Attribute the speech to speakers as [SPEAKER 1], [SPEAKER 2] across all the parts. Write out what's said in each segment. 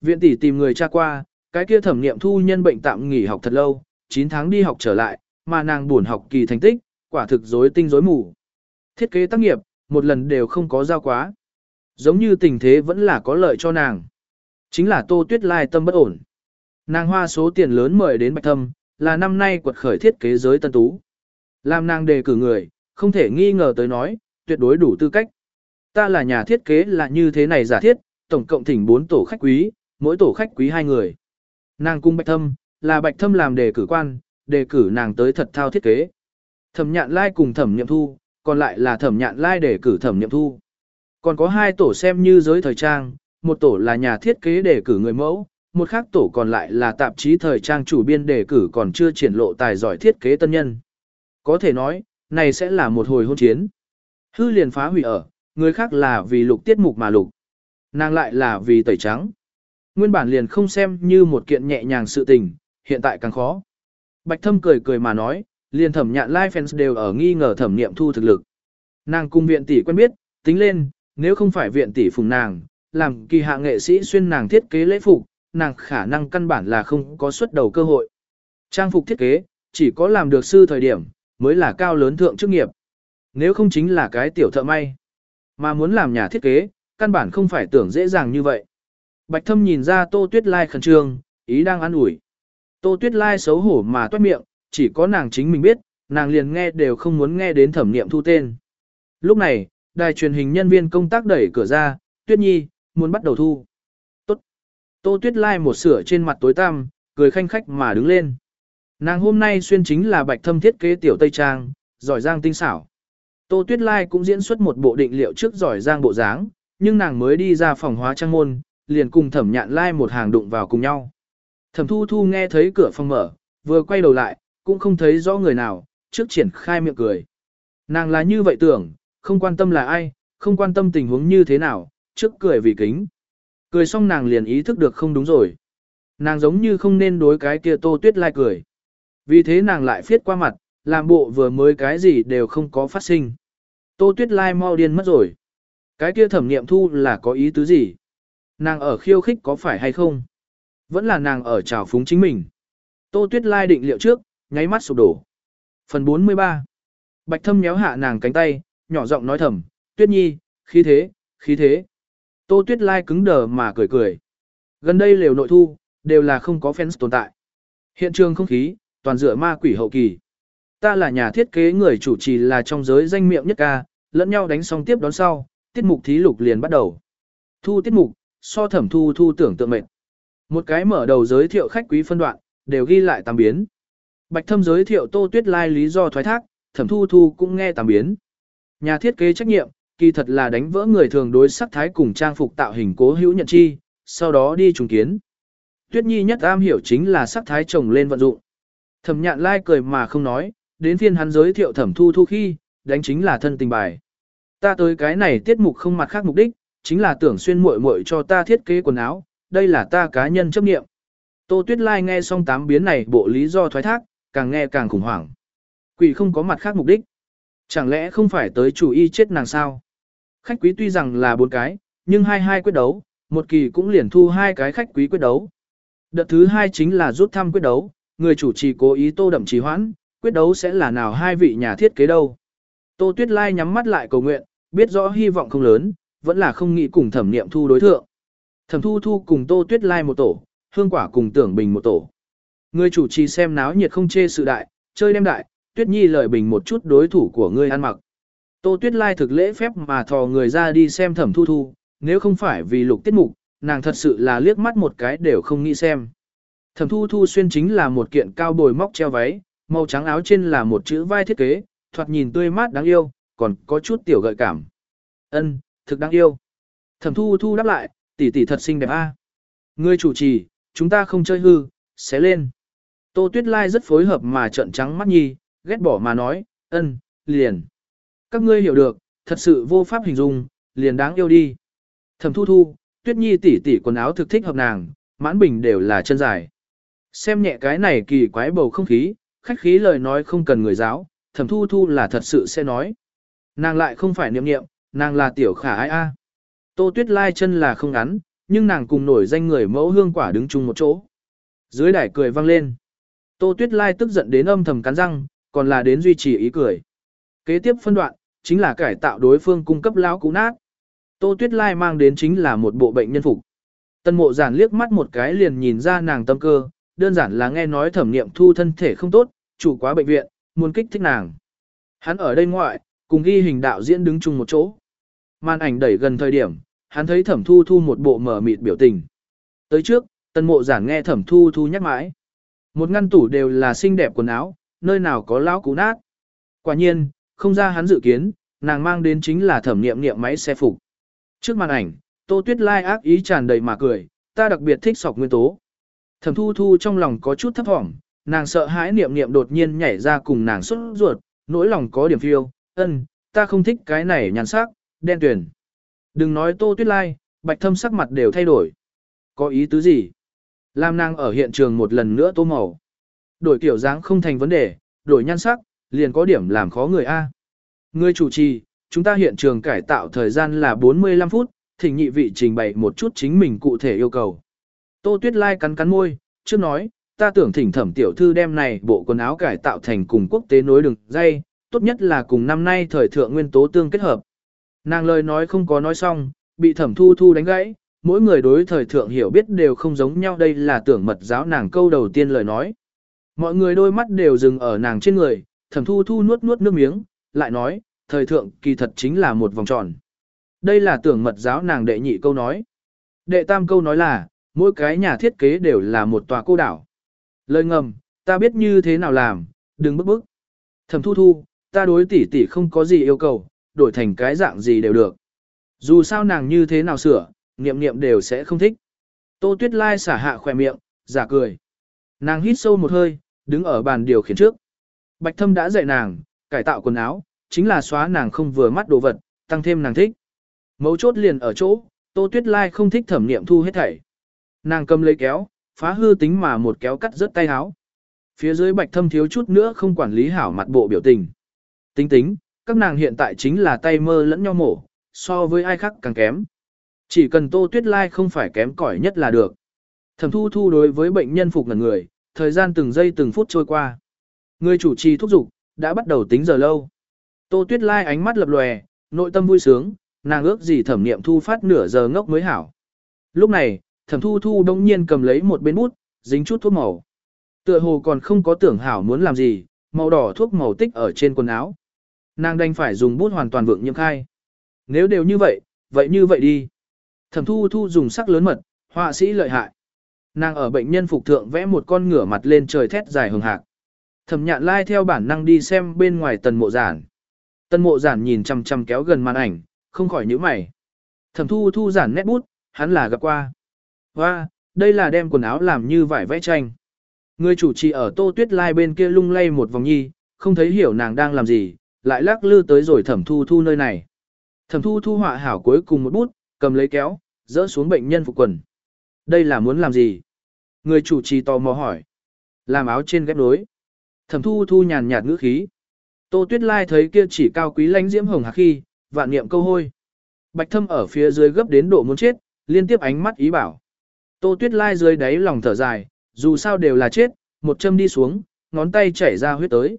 [SPEAKER 1] Viện tỷ tìm người tra qua, cái kia thẩm nghiệm thu nhân bệnh tạm nghỉ học thật lâu, 9 tháng đi học trở lại, mà nàng buồn học kỳ thành tích, quả thực rối tinh rối mù. Thiết kế tác nghiệp, một lần đều không có giao quá. Giống như tình thế vẫn là có lợi cho nàng. Chính là Tô Tuyết Lai tâm bất ổn. Nàng hoa số tiền lớn mời đến Bạch Thâm, là năm nay quật khởi thiết kế giới tân tú. Làm nàng đề cử người, không thể nghi ngờ tới nói, tuyệt đối đủ tư cách. Ta là nhà thiết kế là như thế này giả thiết, tổng cộng thỉnh 4 tổ khách quý, mỗi tổ khách quý hai người. Nàng cung Bạch Thâm, là Bạch Thâm làm đề cử quan, đề cử nàng tới thật thao thiết kế. Thẩm nhạn lai cùng thẩm nhậm thu, còn lại là thẩm nhạn lai đề cử thẩm nhậm thu. Còn có hai tổ xem như giới thời trang, một tổ là nhà thiết kế đề cử người mẫu, một khác tổ còn lại là tạp chí thời trang chủ biên đề cử còn chưa triển lộ tài giỏi thiết kế tân nhân. Có thể nói, này sẽ là một hồi hôn chiến. Hư liền phá hủy ở, người khác là vì lục tiết mục mà lục. Nàng lại là vì tẩy trắng. Nguyên bản liền không xem như một kiện nhẹ nhàng sự tình, hiện tại càng khó. Bạch thâm cười cười mà nói, liền thẩm nhạn lai fans đều ở nghi ngờ thẩm niệm thu thực lực. Nàng cung viện tỷ quen biết, tính lên, nếu không phải viện tỷ phùng nàng, làm kỳ hạ nghệ sĩ xuyên nàng thiết kế lễ phục, nàng khả năng căn bản là không có xuất đầu cơ hội. Trang phục thiết kế, chỉ có làm được sư thời điểm, mới là cao lớn thượng chức nghiệp. Nếu không chính là cái tiểu thợ may. Mà muốn làm nhà thiết kế, căn bản không phải tưởng dễ dàng như vậy. Bạch thâm nhìn ra Tô Tuyết Lai khẩn trương, ý đang ăn ủi. Tô Tuyết Lai xấu hổ mà toát miệng, chỉ có nàng chính mình biết, nàng liền nghe đều không muốn nghe đến thẩm niệm thu tên. Lúc này, đài truyền hình nhân viên công tác đẩy cửa ra, Tuyết Nhi, muốn bắt đầu thu. Tốt. Tô Tuyết Lai một sửa trên mặt tối tăm, cười khanh khách mà đứng lên. Nàng hôm nay xuyên chính là bạch thâm thiết kế tiểu Tây Trang, giỏi giang tinh xảo. Tô Tuyết Lai cũng diễn xuất một bộ định liệu trước giỏi giang bộ dáng, nhưng nàng mới đi ra phòng hóa trang môn, liền cùng thẩm nhạn lai một hàng đụng vào cùng nhau. Thẩm thu thu nghe thấy cửa phòng mở, vừa quay đầu lại, cũng không thấy rõ người nào, trước triển khai miệng cười. Nàng là như vậy tưởng, không quan tâm là ai, không quan tâm tình huống như thế nào, trước cười vì kính. Cười xong nàng liền ý thức được không đúng rồi. Nàng giống như không nên đối cái kia tô tuyết lai cười. Vì thế nàng lại phiết qua mặt, làm bộ vừa mới cái gì đều không có phát sinh. Tô tuyết lai mau điên mất rồi. Cái kia thẩm nghiệm thu là có ý tứ gì? Nàng ở khiêu khích có phải hay không? Vẫn là nàng ở trào phúng chính mình. Tô tuyết lai định liệu trước, nháy mắt sụp đổ. Phần 43 Bạch thâm nhéo hạ nàng cánh tay, nhỏ giọng nói thầm, tuyết nhi, khí thế, khí thế. Tô tuyết lai cứng đờ mà cười cười. Gần đây lều nội thu, đều là không có fans tồn tại. Hiện trường không khí, toàn dựa ma quỷ hậu kỳ. Ta là nhà thiết kế người chủ trì là trong giới danh miệng nhất ca, lẫn nhau đánh xong tiếp đón sau, tiết mục thí lục liền bắt đầu. Thu tiết mục, so thẩm thu thu tưởng tượng mệnh. Một cái mở đầu giới thiệu khách quý phân đoạn, đều ghi lại tam biến. Bạch thâm giới thiệu tô tuyết lai lý do thoái thác, thẩm thu thu cũng nghe tam biến. Nhà thiết kế trách nhiệm, kỳ thật là đánh vỡ người thường đối sắc thái cùng trang phục tạo hình cố hữu nhận chi, sau đó đi trùng kiến. Tuyết nhi nhất am hiểu chính là sắc thái trồng lên vận dụng. Thẩm nhạn lai cười mà không nói, đến phiên hắn giới thiệu thẩm thu thu khi, đánh chính là thân tình bài. Ta tới cái này tiết mục không mặt khác mục đích, chính là tưởng xuyên muội muội cho ta thiết kế quần áo, đây là ta cá nhân chấp nghiệm. Tô Tuyết Lai nghe xong tám biến này bộ lý do thoái thác, càng nghe càng khủng hoảng. Quỷ không có mặt khác mục đích. Chẳng lẽ không phải tới chủ y chết nàng sao? Khách quý tuy rằng là bốn cái, nhưng hai hai quyết đấu, một kỳ cũng liền thu hai cái khách quý quyết đấu. Đợt thứ hai chính là rút thăm quyết đấu, người chủ trì cố ý tô đậm trì hoãn, quyết đấu sẽ là nào hai vị nhà thiết kế đâu. Tô Tuyết Lai nhắm mắt lại cầu nguyện, biết rõ hy vọng không lớn, vẫn là không nghĩ cùng thẩm niệm thu đối thượng. Thẩm thu thu cùng Tô Tuyết Lai một tổ, hương quả cùng tưởng bình một tổ. Người chủ trì xem náo nhiệt không chê sự đại, chơi đem đại, Tuyết Nhi lời bình một chút đối thủ của ngươi ăn mặc. Tô Tuyết Lai thực lễ phép mà thò người ra đi xem thẩm thu thu, nếu không phải vì lục tiết mục, nàng thật sự là liếc mắt một cái đều không nghĩ xem. Thẩm thu thu xuyên chính là một kiện cao bồi móc treo váy, màu trắng áo trên là một chữ vai thiết kế, thoạt nhìn tươi mát đáng yêu, còn có chút tiểu gợi cảm. Ân, thực đáng yêu. Thẩm thu thu đáp lại, tỷ tỷ thật xinh đẹp a. À. Ngươi chủ trì, chúng ta không chơi hư, xé lên. Tô Tuyết Lai rất phối hợp mà trợn trắng mắt nhi, ghét bỏ mà nói, ân, liền. Các ngươi hiểu được, thật sự vô pháp hình dung, liền đáng yêu đi. Thẩm thu thu, Tuyết Nhi tỷ tỷ quần áo thực thích hợp nàng, mãn bình đều là chân dài. Xem nhẹ cái này kỳ quái bầu không khí, khách khí lời nói không cần người giáo, thẩm thu thu là thật sự sẽ nói. Nàng lại không phải niệm niệm, nàng là tiểu khả ai a. Tô tuyết lai chân là không ngắn, nhưng nàng cùng nổi danh người mẫu hương quả đứng chung một chỗ. Dưới đài cười vang lên. Tô Tuyết Lai tức giận đến âm thầm cắn răng, còn là đến duy trì ý cười. Kế tiếp phân đoạn, chính là cải tạo đối phương cung cấp lão cũ nát. Tô Tuyết Lai mang đến chính là một bộ bệnh nhân phục. Tân mộ giản liếc mắt một cái liền nhìn ra nàng tâm cơ, đơn giản là nghe nói thẩm nghiệm thu thân thể không tốt, chủ quá bệnh viện, muốn kích thích nàng. Hắn ở đây ngoại, cùng ghi hình đạo diễn đứng chung một chỗ. Màn ảnh đẩy gần thời điểm, hắn thấy thẩm thu thu một bộ mở mịt biểu tình. Tới trước, tân mộ giảng nghe thẩm thu thu nhắc mãi. Một ngăn tủ đều là xinh đẹp quần áo, nơi nào có lão cũ nát. Quả nhiên, không ra hắn dự kiến, nàng mang đến chính là thẩm nghiệm nghiệm máy xe phục. Trước màn ảnh, Tô Tuyết Lai ác ý tràn đầy mà cười, ta đặc biệt thích sọc nguyên tố. Thẩm thu thu trong lòng có chút thấp thỏm, nàng sợ hãi niệm niệm đột nhiên nhảy ra cùng nàng xuất ruột, nỗi lòng có điểm phiêu, ân, ta không thích cái này nhàn sắc, đen tuyển. Đừng nói Tô Tuyết Lai, bạch thâm sắc mặt đều thay đổi. Có ý tứ gì? Lam nàng ở hiện trường một lần nữa tô màu. Đổi kiểu dáng không thành vấn đề, đổi nhan sắc, liền có điểm làm khó người A. Người chủ trì, chúng ta hiện trường cải tạo thời gian là 45 phút, thỉnh nhị vị trình bày một chút chính mình cụ thể yêu cầu. Tô Tuyết Lai cắn cắn môi, trước nói, ta tưởng thỉnh thẩm tiểu thư đem này bộ quần áo cải tạo thành cùng quốc tế nối đường dây, tốt nhất là cùng năm nay thời thượng nguyên tố tương kết hợp. Nàng lời nói không có nói xong, bị thẩm thu thu đánh gãy, mỗi người đối thời thượng hiểu biết đều không giống nhau đây là tưởng mật giáo nàng câu đầu tiên lời nói. Mọi người đôi mắt đều dừng ở nàng trên người, thẩm thu thu nuốt nuốt nước miếng, lại nói, thời thượng kỳ thật chính là một vòng tròn. Đây là tưởng mật giáo nàng đệ nhị câu nói. Đệ tam câu nói là, mỗi cái nhà thiết kế đều là một tòa cô đảo. Lời ngầm, ta biết như thế nào làm, đừng bức bức. Thẩm thu thu, ta đối tỷ tỷ không có gì yêu cầu, đổi thành cái dạng gì đều được. Dù sao nàng như thế nào sửa, niệm niệm đều sẽ không thích. Tô Tuyết Lai xả hạ khỏe miệng, giả cười. Nàng hít sâu một hơi, đứng ở bàn điều khiển trước. Bạch Thâm đã dạy nàng, cải tạo quần áo, chính là xóa nàng không vừa mắt đồ vật, tăng thêm nàng thích. Mấu chốt liền ở chỗ, Tô Tuyết Lai không thích thẩm niệm thu hết thảy. Nàng cầm lấy kéo, phá hư tính mà một kéo cắt rớt tay áo. Phía dưới Bạch Thâm thiếu chút nữa không quản lý hảo mặt bộ biểu tình. Tính tính, các nàng hiện tại chính là tay mơ lẫn nhau mổ, so với ai khác càng kém. Chỉ cần Tô Tuyết Lai không phải kém cỏi nhất là được. Thẩm thu thu đối với bệnh nhân phục ngần người, thời gian từng giây từng phút trôi qua. Người chủ trì thúc giục, đã bắt đầu tính giờ lâu. Tô Tuyết Lai ánh mắt lập lòe, nội tâm vui sướng, nàng ước gì thẩm niệm thu phát nửa giờ ngốc mới hảo. Lúc này, thẩm thu thu đông nhiên cầm lấy một bên bút, dính chút thuốc màu. Tựa hồ còn không có tưởng hảo muốn làm gì, màu đỏ thuốc màu tích ở trên quần áo. Nàng đành phải dùng bút hoàn toàn vượng nhiễm khai. Nếu đều như vậy, vậy như vậy đi. Thẩm thu thu dùng sắc lớn mật, họa sĩ lợi hại. Nàng ở bệnh nhân phục thượng vẽ một con ngửa mặt lên trời thét dài hường hạc. Thẩm nhạn lai theo bản năng đi xem bên ngoài tần mộ giản. Tần mộ giản nhìn chằm chằm kéo gần màn ảnh, không khỏi nhíu mày. Thẩm thu thu giản nét bút, hắn là gặp qua. Và, đây là đem quần áo làm như vải vẽ tranh. Người chủ trì ở tô tuyết lai bên kia lung lay một vòng nhi, không thấy hiểu nàng đang làm gì, lại lắc lư tới rồi thẩm thu thu nơi này. Thẩm thu thu họa hảo cuối cùng một bút, cầm lấy kéo, dỡ xuống bệnh nhân phục quần. Đây là muốn làm gì? Người chủ trì tò mò hỏi. Làm áo trên ghép nối. Thẩm thu thu nhàn nhạt ngữ khí. Tô Tuyết Lai thấy kia chỉ cao quý lãnh diễm hồng hạc khi, vạn niệm câu hôi. Bạch thâm ở phía dưới gấp đến độ muốn chết, liên tiếp ánh mắt ý bảo. Tô Tuyết Lai dưới đáy lòng thở dài, dù sao đều là chết, một châm đi xuống, ngón tay chảy ra huyết tới.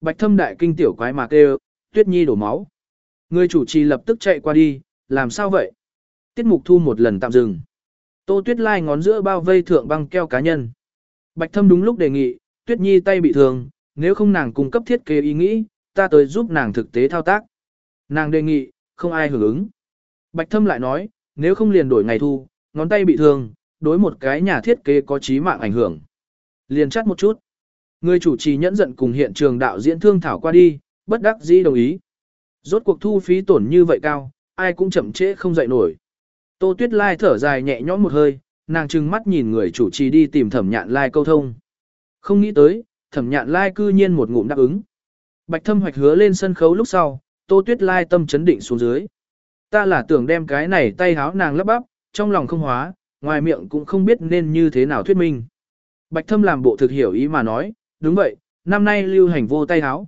[SPEAKER 1] Bạch thâm đại kinh tiểu quái mà kêu, Tuyết Nhi đổ máu. Người chủ trì lập tức chạy qua đi, làm sao vậy? Tiết mục thu một lần tạm dừng. Tô Tuyết Lai ngón giữa bao vây thượng băng keo cá nhân. Bạch Thâm đúng lúc đề nghị, Tuyết Nhi tay bị thương, nếu không nàng cung cấp thiết kế ý nghĩ, ta tới giúp nàng thực tế thao tác. Nàng đề nghị, không ai hưởng ứng. Bạch Thâm lại nói, nếu không liền đổi ngày thu, ngón tay bị thương, đối một cái nhà thiết kế có chí mạng ảnh hưởng. Liền chắt một chút. Người chủ trì nhẫn giận cùng hiện trường đạo diễn thương thảo qua đi, bất đắc dĩ đồng ý. Rốt cuộc thu phí tổn như vậy cao, ai cũng chậm trễ không dậy nổi. Tô Tuyết Lai thở dài nhẹ nhõm một hơi, nàng trừng mắt nhìn người chủ trì đi tìm thẩm nhạn lai câu thông. Không nghĩ tới, thẩm nhạn lai cư nhiên một ngụm đáp ứng. Bạch thâm hoạch hứa lên sân khấu lúc sau, Tô Tuyết Lai tâm chấn định xuống dưới. Ta là tưởng đem cái này tay háo nàng lấp bắp, trong lòng không hóa, ngoài miệng cũng không biết nên như thế nào thuyết minh. Bạch thâm làm bộ thực hiểu ý mà nói, đúng vậy, năm nay lưu hành vô tay háo.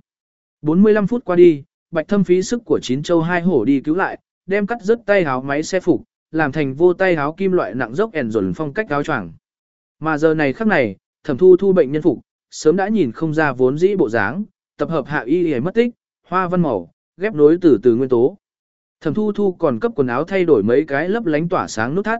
[SPEAKER 1] 45 phút qua đi, bạch thâm phí sức của chín châu hai hổ đi cứu lại, đem cắt rớt tay háo máy xe phục, làm thành vô tay áo kim loại nặng dốc ẻn dồn phong cách áo choàng. Mà giờ này khắc này, thẩm thu thu bệnh nhân phục, sớm đã nhìn không ra vốn dĩ bộ dáng, tập hợp hạ y y mất tích, hoa văn màu, ghép nối từ từ nguyên tố. Thẩm thu thu còn cấp quần áo thay đổi mấy cái lấp lánh tỏa sáng nút thắt.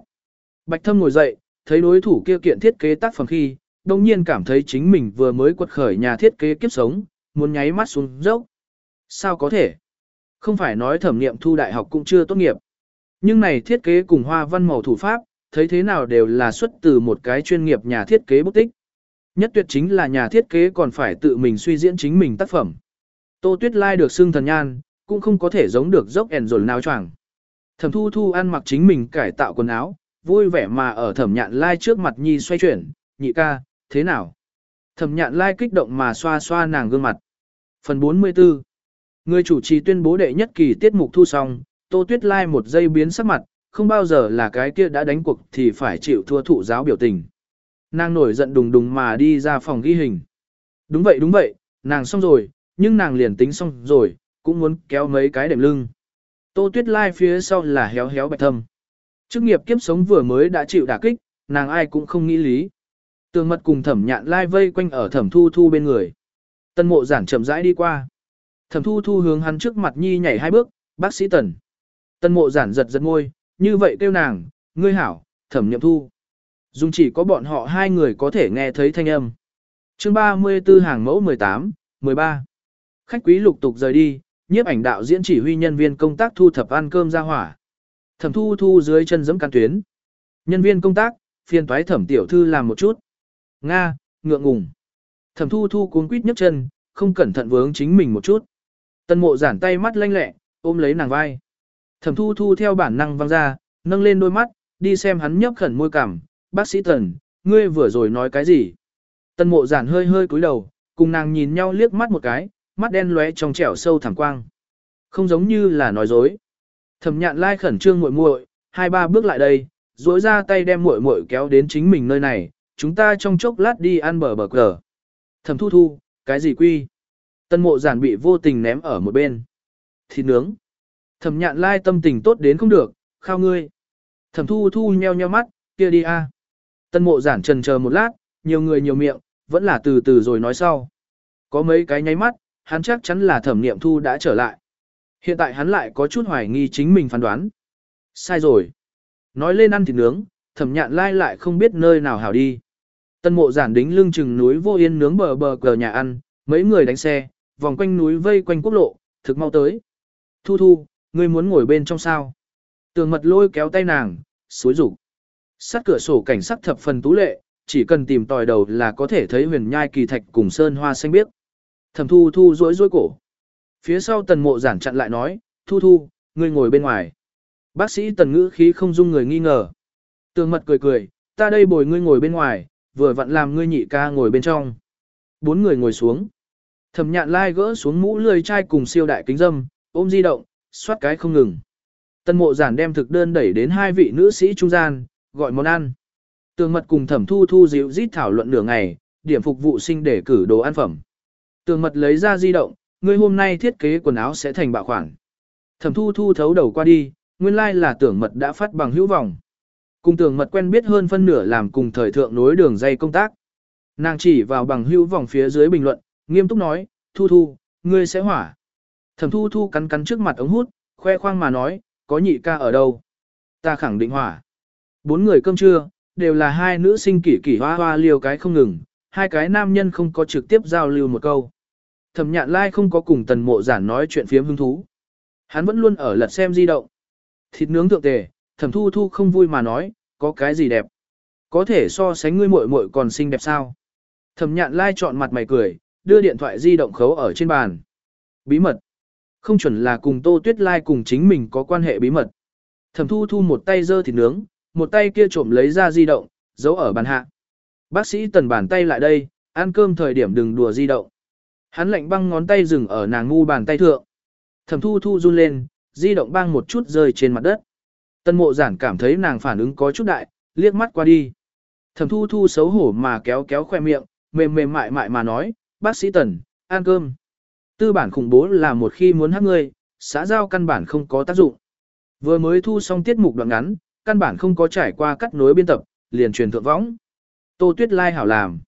[SPEAKER 1] Bạch thâm ngồi dậy, thấy đối thủ kia kiện thiết kế tác phẩm khi, đồng nhiên cảm thấy chính mình vừa mới quật khởi nhà thiết kế kiếp sống, muốn nháy mắt xuống dốc. Sao có thể? Không phải nói thẩm nghiệm thu đại học cũng chưa tốt nghiệp. Nhưng này thiết kế cùng hoa văn màu thủ pháp, thấy thế nào đều là xuất từ một cái chuyên nghiệp nhà thiết kế bút tích. Nhất tuyệt chính là nhà thiết kế còn phải tự mình suy diễn chính mình tác phẩm. Tô Tuyết Lai được xưng thần nhan, cũng không có thể giống được dốc ẻn rồn nào choàng. Thẩm Thu Thu ăn mặc chính mình cải tạo quần áo, vui vẻ mà ở Thẩm Nhạn Lai trước mặt nhi xoay chuyển, nhị ca, thế nào? Thẩm Nhạn Lai kích động mà xoa xoa nàng gương mặt. Phần 44 Người chủ trì tuyên bố đệ nhất kỳ tiết mục thu xong, Tô Tuyết Lai một giây biến sắc mặt, không bao giờ là cái kia đã đánh cuộc thì phải chịu thua thụ giáo biểu tình. Nàng nổi giận đùng đùng mà đi ra phòng ghi hình. Đúng vậy đúng vậy, nàng xong rồi, nhưng nàng liền tính xong rồi, cũng muốn kéo mấy cái đệm lưng. Tô Tuyết Lai phía sau là héo héo bạch thâm. Chức nghiệp kiếp sống vừa mới đã chịu đả kích, nàng ai cũng không nghĩ lý. Tường mật cùng thẩm nhạn lai vây quanh ở thẩm thu thu bên người. Tân mộ giản chậm rãi đi qua. Thẩm thu thu hướng hắn trước mặt nhi nhảy hai bước, bác sĩ tần. Tân mộ giản giật giật môi, như vậy kêu nàng, ngươi hảo, thẩm nhậm thu. Dùng chỉ có bọn họ hai người có thể nghe thấy thanh âm. chương 34 hàng mẫu 18, 13. Khách quý lục tục rời đi, nhiếp ảnh đạo diễn chỉ huy nhân viên công tác thu thập ăn cơm ra hỏa. Thẩm thu thu dưới chân giẫm can tuyến. Nhân viên công tác, phiền toái thẩm tiểu thư làm một chút. Nga, ngượng ngùng. Thẩm thu thu cuốn quýt nhấc chân, không cẩn thận vướng chính mình một chút. Tân mộ giản tay mắt lanh lẹ, ôm lấy nàng vai. Thẩm thu thu theo bản năng văng ra, nâng lên đôi mắt, đi xem hắn nhấp khẩn môi cảm. Bác sĩ Tần, ngươi vừa rồi nói cái gì? Tân mộ giản hơi hơi cúi đầu, cùng nàng nhìn nhau liếc mắt một cái, mắt đen lóe trong trẻo sâu thẳm quang. Không giống như là nói dối. Thẩm nhạn lai khẩn trương muội muội, hai ba bước lại đây, duỗi ra tay đem muội muội kéo đến chính mình nơi này, chúng ta trong chốc lát đi ăn bờ bờ cờ. Thẩm thu thu, cái gì quy? Tân mộ giản bị vô tình ném ở một bên. Thịt nướng. Thẩm nhạn lai tâm tình tốt đến không được, khao ngươi. Thẩm thu thu nheo nheo mắt, kia đi a. Tân mộ giản trần chờ một lát, nhiều người nhiều miệng, vẫn là từ từ rồi nói sau. Có mấy cái nháy mắt, hắn chắc chắn là thẩm niệm thu đã trở lại. Hiện tại hắn lại có chút hoài nghi chính mình phán đoán. Sai rồi. Nói lên ăn thịt nướng, thẩm nhạn lai lại không biết nơi nào hảo đi. Tân mộ giản đính lưng chừng núi vô yên nướng bờ bờ cờ nhà ăn, mấy người đánh xe, vòng quanh núi vây quanh quốc lộ, thực mau tới. Thu thu, ngươi muốn ngồi bên trong sao? Tường mật lôi kéo tay nàng, suối rủ. Sát cửa sổ cảnh sắc thập phần tú lệ, chỉ cần tìm tòi đầu là có thể thấy huyền nhai kỳ thạch cùng sơn hoa xanh biếc. Thẩm thu thu rối rối cổ. Phía sau tần mộ giản chặn lại nói, thu thu, ngươi ngồi bên ngoài. Bác sĩ tần ngữ khí không dung người nghi ngờ. Tường mật cười cười, ta đây bồi ngươi ngồi bên ngoài, vừa vặn làm ngươi nhị ca ngồi bên trong. Bốn người ngồi xuống. Thẩm nhạn lai gỡ xuống mũ lười chai cùng siêu đại kính dâm, ôm di động, xoát cái không ngừng. Tân mộ giản đem thực đơn đẩy đến hai vị nữ sĩ trung gian, gọi món ăn. Tường mật cùng thẩm thu thu dịu rít thảo luận nửa ngày, điểm phục vụ sinh để cử đồ ăn phẩm. Tường mật lấy ra di động, ngươi hôm nay thiết kế quần áo sẽ thành bạo khoản. Thẩm thu thu thấu đầu qua đi, nguyên lai like là tưởng mật đã phát bằng hữu vọng. Cùng tưởng mật quen biết hơn phân nửa làm cùng thời thượng nối đường dây công tác. Nàng chỉ vào bằng hữu vòng phía dưới bình luận, nghiêm túc nói, thu thu, ngươi sẽ hỏa. Thẩm thu thu cắn cắn trước mặt ống hút, khoe khoang mà nói, có nhị ca ở đâu? Ta khẳng định hỏa. Bốn người cơm trưa, đều là hai nữ sinh kỷ kỷ hoa hoa liều cái không ngừng, hai cái nam nhân không có trực tiếp giao lưu một câu. Thẩm nhạn lai không có cùng tần mộ giản nói chuyện phiếm hứng thú. Hắn vẫn luôn ở lật xem di động. Thịt nướng thượng tề, thẩm thu thu không vui mà nói, có cái gì đẹp. Có thể so sánh ngươi muội muội còn xinh đẹp sao. Thẩm nhạn lai chọn mặt mày cười, đưa điện thoại di động khấu ở trên bàn. Bí mật. Không chuẩn là cùng Tô Tuyết Lai cùng chính mình có quan hệ bí mật. Thẩm thu thu một tay giơ thịt nướng, một tay kia trộm lấy ra di động, giấu ở bàn hạ. Bác sĩ tần bàn tay lại đây, ăn cơm thời điểm đừng đùa di động. Hắn lạnh băng ngón tay dừng ở nàng ngu bàn tay thượng. Thẩm thu thu run lên, di động băng một chút rơi trên mặt đất. Tân mộ giản cảm thấy nàng phản ứng có chút đại, liếc mắt qua đi. Thẩm thu thu xấu hổ mà kéo kéo khoe miệng, mềm mềm mại mại mà nói, bác sĩ tần, ăn cơm. Tư bản khủng bố là một khi muốn hát ngươi, xã giao căn bản không có tác dụng. Vừa mới thu xong tiết mục đoạn ngắn, căn bản không có trải qua cắt nối biên tập, liền truyền thượng võng. Tô Tuyết Lai hảo làm.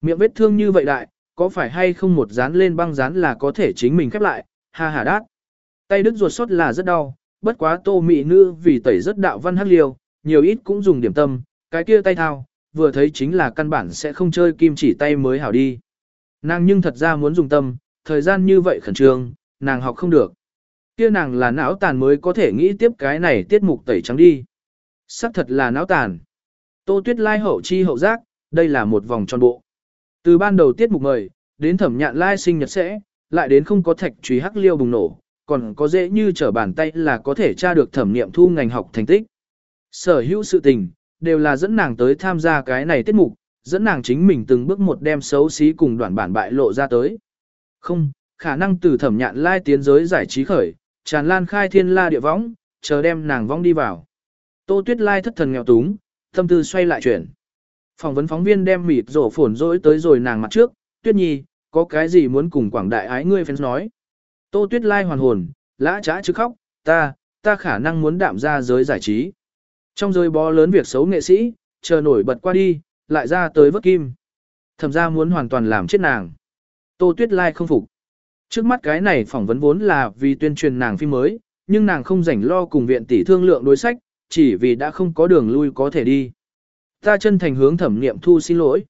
[SPEAKER 1] Miệng vết thương như vậy đại, có phải hay không một dán lên băng dán là có thể chính mình khép lại, ha ha đát. Tay đứt ruột sốt là rất đau, bất quá tô mị nữ vì tẩy rất đạo văn hắc liêu, nhiều ít cũng dùng điểm tâm, cái kia tay thao, vừa thấy chính là căn bản sẽ không chơi kim chỉ tay mới hảo đi. Nàng nhưng thật ra muốn dùng tâm, thời gian như vậy khẩn trương, nàng học không được. Kia nàng là não tàn mới có thể nghĩ tiếp cái này tiết mục tẩy trắng đi. Sắc thật là não tàn. Tô Tuyết Lai hậu chi hậu giác, đây là một vòng tròn bộ. Từ ban đầu tiết mục mời, đến thẩm nhạn lai sinh nhật sẽ, lại đến không có thạch truy hắc liêu bùng nổ, còn có dễ như trở bàn tay là có thể tra được thẩm nghiệm thu ngành học thành tích. Sở hữu sự tình, đều là dẫn nàng tới tham gia cái này tiết mục, dẫn nàng chính mình từng bước một đem xấu xí cùng đoạn bản bại lộ ra tới. Không, khả năng từ thẩm nhạn lai tiến giới giải trí khởi, tràn lan khai thiên la địa võng, chờ đem nàng vong đi vào. Tô Tuyết Lai thất thần nghèo túng, tâm tư xoay lại chuyển. Phỏng vấn phóng viên đem mịt rổ phồn rỗi tới rồi nàng mặt trước, Tuyết Nhi, có cái gì muốn cùng quảng đại ái ngươi fans nói. Tô Tuyết Lai hoàn hồn, lã trá chứ khóc, ta, ta khả năng muốn đạm ra giới giải trí. Trong giới bó lớn việc xấu nghệ sĩ, chờ nổi bật qua đi, lại ra tới vớt kim. Thẩm ra muốn hoàn toàn làm chết nàng. Tô Tuyết Lai không phục. Trước mắt cái này phỏng vấn vốn là vì tuyên truyền nàng phim mới, nhưng nàng không rảnh lo cùng viện tỷ thương lượng đối sách, chỉ vì đã không có đường lui có thể đi. Ta chân thành hướng thẩm niệm thu xin lỗi.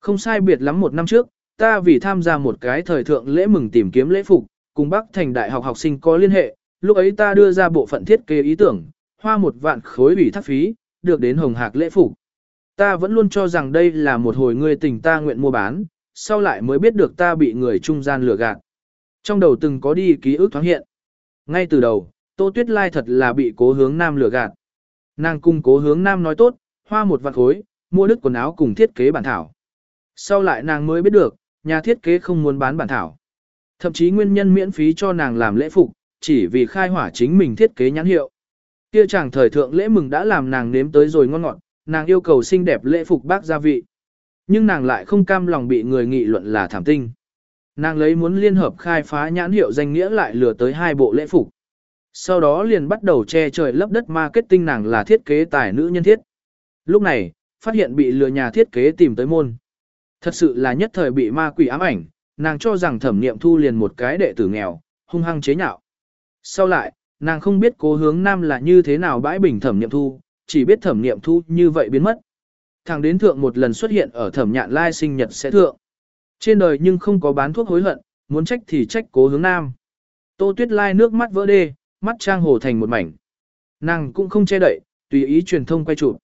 [SPEAKER 1] Không sai biệt lắm một năm trước, ta vì tham gia một cái thời thượng lễ mừng tìm kiếm lễ phục, cùng Bắc Thành Đại học học sinh có liên hệ, lúc ấy ta đưa ra bộ phận thiết kế ý tưởng, hoa một vạn khối ủy thác phí, được đến hồng hạc lễ phục. Ta vẫn luôn cho rằng đây là một hồi người tình ta nguyện mua bán, sau lại mới biết được ta bị người trung gian lừa gạt. Trong đầu từng có đi ký ức thoáng hiện. Ngay từ đầu, Tô Tuyết Lai thật là bị cố hướng nam lừa gạt. Nàng cung cố hướng nam nói tốt, hoa một vạn khối, mua đứt quần áo cùng thiết kế bản thảo. Sau lại nàng mới biết được, nhà thiết kế không muốn bán bản thảo. Thậm chí nguyên nhân miễn phí cho nàng làm lễ phục, chỉ vì khai hỏa chính mình thiết kế nhãn hiệu. Kia chàng thời thượng lễ mừng đã làm nàng nếm tới rồi ngon ngọt, nàng yêu cầu xinh đẹp lễ phục bác gia vị. Nhưng nàng lại không cam lòng bị người nghị luận là thảm tinh. Nàng lấy muốn liên hợp khai phá nhãn hiệu danh nghĩa lại lừa tới hai bộ lễ phục. Sau đó liền bắt đầu che trời lấp đất marketing nàng là thiết kế tài nữ nhân thiết. Lúc này, phát hiện bị lừa nhà thiết kế tìm tới môn. Thật sự là nhất thời bị ma quỷ ám ảnh, nàng cho rằng thẩm niệm thu liền một cái đệ tử nghèo, hung hăng chế nhạo. Sau lại, nàng không biết cố hướng nam là như thế nào bãi bình thẩm niệm thu, chỉ biết thẩm niệm thu như vậy biến mất. Thằng đến thượng một lần xuất hiện ở thẩm nhạn lai sinh nhật sẽ thượng. Trên đời nhưng không có bán thuốc hối hận, muốn trách thì trách cố hướng nam. Tô tuyết lai nước mắt vỡ đê, mắt trang hồ thành một mảnh. Nàng cũng không che đậy, tùy ý truyền thông quay chụp.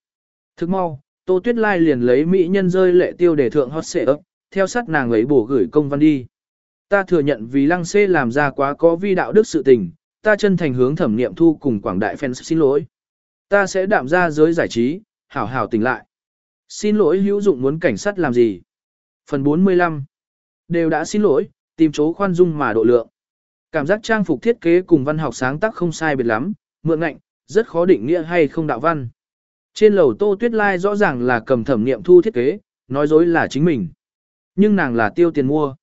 [SPEAKER 1] Thức mau, Tô Tuyết Lai liền lấy mỹ nhân rơi lệ tiêu để thượng hot xệ ấp, theo sát nàng ấy bổ gửi công văn đi. Ta thừa nhận vì lăng xê làm ra quá có vi đạo đức sự tình, ta chân thành hướng thẩm niệm thu cùng quảng đại fans xin lỗi. Ta sẽ đạm ra giới giải trí, hảo hảo tỉnh lại. Xin lỗi hữu dụng muốn cảnh sát làm gì? Phần 45 Đều đã xin lỗi, tìm chỗ khoan dung mà độ lượng. Cảm giác trang phục thiết kế cùng văn học sáng tác không sai biệt lắm, mượn ngạnh, rất khó định nghĩa hay không đạo văn. Trên lầu Tô Tuyết Lai rõ ràng là cầm thẩm niệm thu thiết kế, nói dối là chính mình. Nhưng nàng là tiêu tiền mua.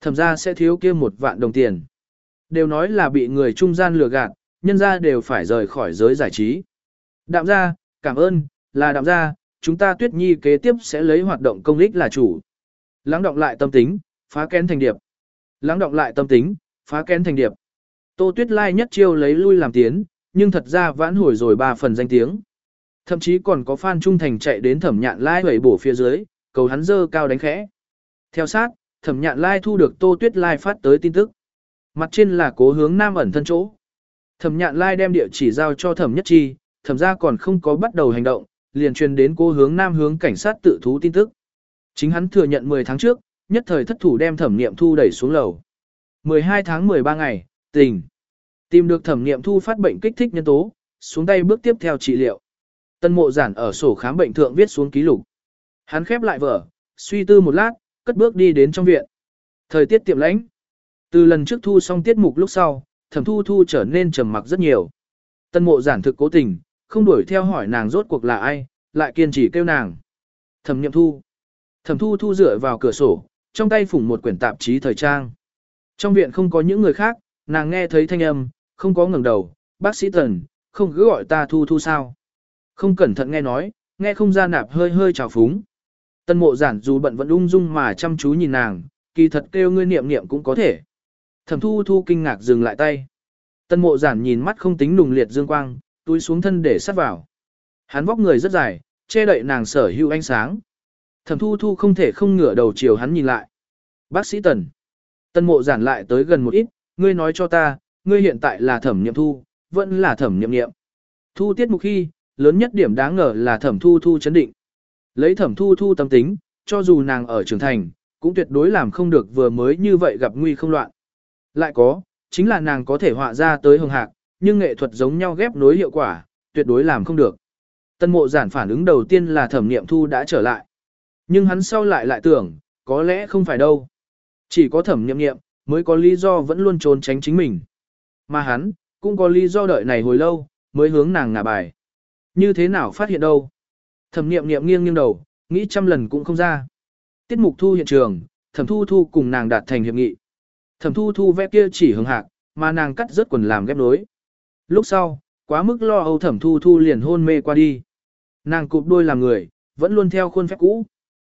[SPEAKER 1] Thẩm ra sẽ thiếu kia một vạn đồng tiền. Đều nói là bị người trung gian lừa gạt, nhân ra đều phải rời khỏi giới giải trí. Đạm ra, cảm ơn, là đạm ra, chúng ta tuyết nhi kế tiếp sẽ lấy hoạt động công ích là chủ. Lắng động lại tâm tính, phá kén thành điệp. Lắng động lại tâm tính, phá kén thành điệp. Tô Tuyết Lai nhất chiêu lấy lui làm tiến, nhưng thật ra vãn hồi rồi ba phần danh tiếng. Thậm chí còn có fan trung thành chạy đến thẩm nhạn lai hẩy bổ phía dưới, cầu hắn dơ cao đánh khẽ. Theo sát, thẩm nhạn lai thu được Tô Tuyết Lai phát tới tin tức. Mặt trên là cố hướng nam ẩn thân chỗ. Thẩm nhạn lai đem địa chỉ giao cho thẩm nhất chi, thẩm ra còn không có bắt đầu hành động, liền truyền đến cố hướng nam hướng cảnh sát tự thú tin tức. Chính hắn thừa nhận 10 tháng trước, nhất thời thất thủ đem thẩm niệm thu đẩy xuống lầu. 12 tháng 13 ngày, tình. Tìm được thẩm niệm thu phát bệnh kích thích nhân tố, xuống tay bước tiếp theo trị liệu. Tân mộ giản ở sổ khám bệnh thượng viết xuống ký lục. Hắn khép lại vở, suy tư một lát, cất bước đi đến trong viện. Thời tiết tiệm lãnh. Từ lần trước thu xong tiết mục lúc sau, thẩm thu thu trở nên trầm mặc rất nhiều. Tân mộ giản thực cố tình, không đuổi theo hỏi nàng rốt cuộc là ai, lại kiên trì kêu nàng. Thẩm nhậm thu. Thẩm thu thu dựa vào cửa sổ, trong tay phủng một quyển tạp chí thời trang. Trong viện không có những người khác, nàng nghe thấy thanh âm, không có ngẩng đầu, bác sĩ tần, không cứ gọi ta thu thu sao. Không cẩn thận nghe nói, nghe không ra nạp hơi hơi trào phúng. Tân mộ giản dù bận vẫn ung dung mà chăm chú nhìn nàng, kỳ thật kêu ngươi niệm niệm cũng có thể. Thẩm thu thu kinh ngạc dừng lại tay. Tân mộ giản nhìn mắt không tính nùng liệt dương quang, túi xuống thân để sát vào. Hắn vóc người rất dài, che đậy nàng sở hữu ánh sáng. Thẩm thu thu không thể không ngửa đầu chiều hắn nhìn lại. Bác sĩ Tần. Tân mộ giản lại tới gần một ít, ngươi nói cho ta, ngươi hiện tại là thẩm niệm thu, vẫn là thẩm niệm niệm. Thu tiết mục khi, lớn nhất điểm đáng ngờ là thẩm thu thu chấn định. Lấy thẩm thu thu tâm tính, cho dù nàng ở trưởng thành, cũng tuyệt đối làm không được vừa mới như vậy gặp nguy không loạn. Lại có, chính là nàng có thể họa ra tới hồng hạc, nhưng nghệ thuật giống nhau ghép nối hiệu quả, tuyệt đối làm không được. Tân mộ giản phản ứng đầu tiên là thẩm niệm thu đã trở lại. Nhưng hắn sau lại lại tưởng, có lẽ không phải đâu. Chỉ có thẩm niệm niệm, mới có lý do vẫn luôn trốn tránh chính mình. Mà hắn, cũng có lý do đợi này hồi lâu, mới hướng nàng ngả bài. Như thế nào phát hiện đâu? Thẩm niệm niệm nghiêng nghiêng đầu, nghĩ trăm lần cũng không ra. Tiết mục thu hiện trường, thẩm thu thu cùng nàng đạt thành hiệp nghị. Thẩm thu thu vẽ kia chỉ hưởng hạc, mà nàng cắt rớt quần làm ghép nối. Lúc sau, quá mức lo âu thẩm thu thu liền hôn mê qua đi. Nàng cụp đôi làm người, vẫn luôn theo khuôn phép cũ.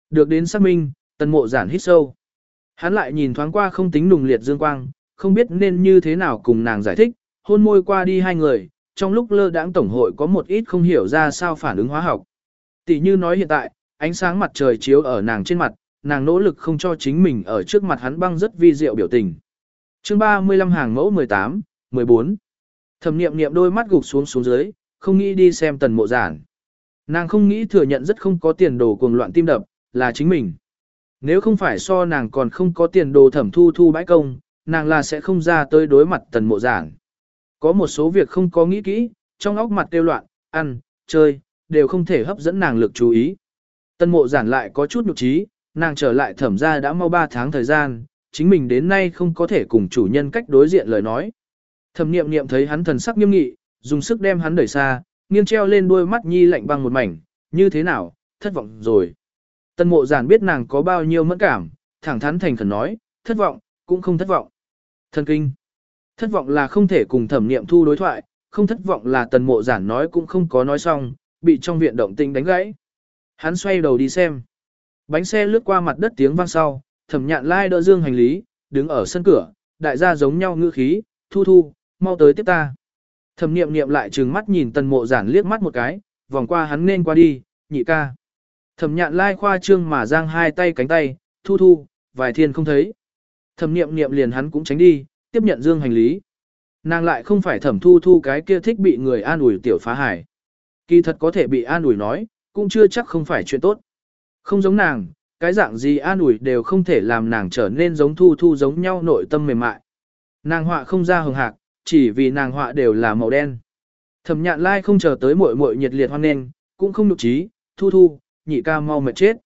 [SPEAKER 1] Được đến xác minh, tần mộ giản hít sâu. Hắn lại nhìn thoáng qua không tính nùng liệt dương quang, không biết nên như thế nào cùng nàng giải thích, hôn môi qua đi hai người, trong lúc lơ đãng tổng hội có một ít không hiểu ra sao phản ứng hóa học. Tỷ như nói hiện tại, ánh sáng mặt trời chiếu ở nàng trên mặt, nàng nỗ lực không cho chính mình ở trước mặt hắn băng rất vi diệu biểu tình. chương 35 hàng mẫu 18, 14. Thẩm niệm niệm đôi mắt gục xuống xuống dưới, không nghĩ đi xem tần mộ giản. Nàng không nghĩ thừa nhận rất không có tiền đồ cuồng loạn tim đập, là chính mình. Nếu không phải so nàng còn không có tiền đồ thẩm thu thu bãi công, nàng là sẽ không ra tới đối mặt tần mộ giản. Có một số việc không có nghĩ kỹ, trong óc mặt tiêu loạn, ăn, chơi, đều không thể hấp dẫn nàng lực chú ý. Tần mộ giản lại có chút nhục trí, nàng trở lại thẩm ra đã mau 3 tháng thời gian, chính mình đến nay không có thể cùng chủ nhân cách đối diện lời nói. Thẩm niệm niệm thấy hắn thần sắc nghiêm nghị, dùng sức đem hắn đẩy xa, nghiêng treo lên đôi mắt nhi lạnh băng một mảnh, như thế nào, thất vọng rồi. Tân mộ giản biết nàng có bao nhiêu mẫn cảm, thẳng thắn thành khẩn nói, thất vọng, cũng không thất vọng. Thân kinh. Thất vọng là không thể cùng thẩm niệm thu đối thoại, không thất vọng là tần mộ giản nói cũng không có nói xong, bị trong viện động tinh đánh gãy. Hắn xoay đầu đi xem. Bánh xe lướt qua mặt đất tiếng vang sau, thẩm nhạn lai đỡ dương hành lý, đứng ở sân cửa, đại gia giống nhau ngữ khí, thu thu, mau tới tiếp ta. Thẩm niệm niệm lại trừng mắt nhìn tần mộ giản liếc mắt một cái, vòng qua hắn nên qua đi, nhị ca. Thẩm nhạn lai khoa trương mà giang hai tay cánh tay, thu thu, vài thiên không thấy. Thẩm niệm niệm liền hắn cũng tránh đi, tiếp nhận dương hành lý. Nàng lại không phải thẩm thu thu cái kia thích bị người an ủi tiểu phá hải. Kỳ thật có thể bị an ủi nói, cũng chưa chắc không phải chuyện tốt. Không giống nàng, cái dạng gì an ủi đều không thể làm nàng trở nên giống thu thu giống nhau nội tâm mềm mại. Nàng họa không ra hồng hạc, chỉ vì nàng họa đều là màu đen. Thẩm nhạn lai không chờ tới muội muội nhiệt liệt hoan nghênh, cũng không nụ trí, thu thu, nhị ca mau mệt chết.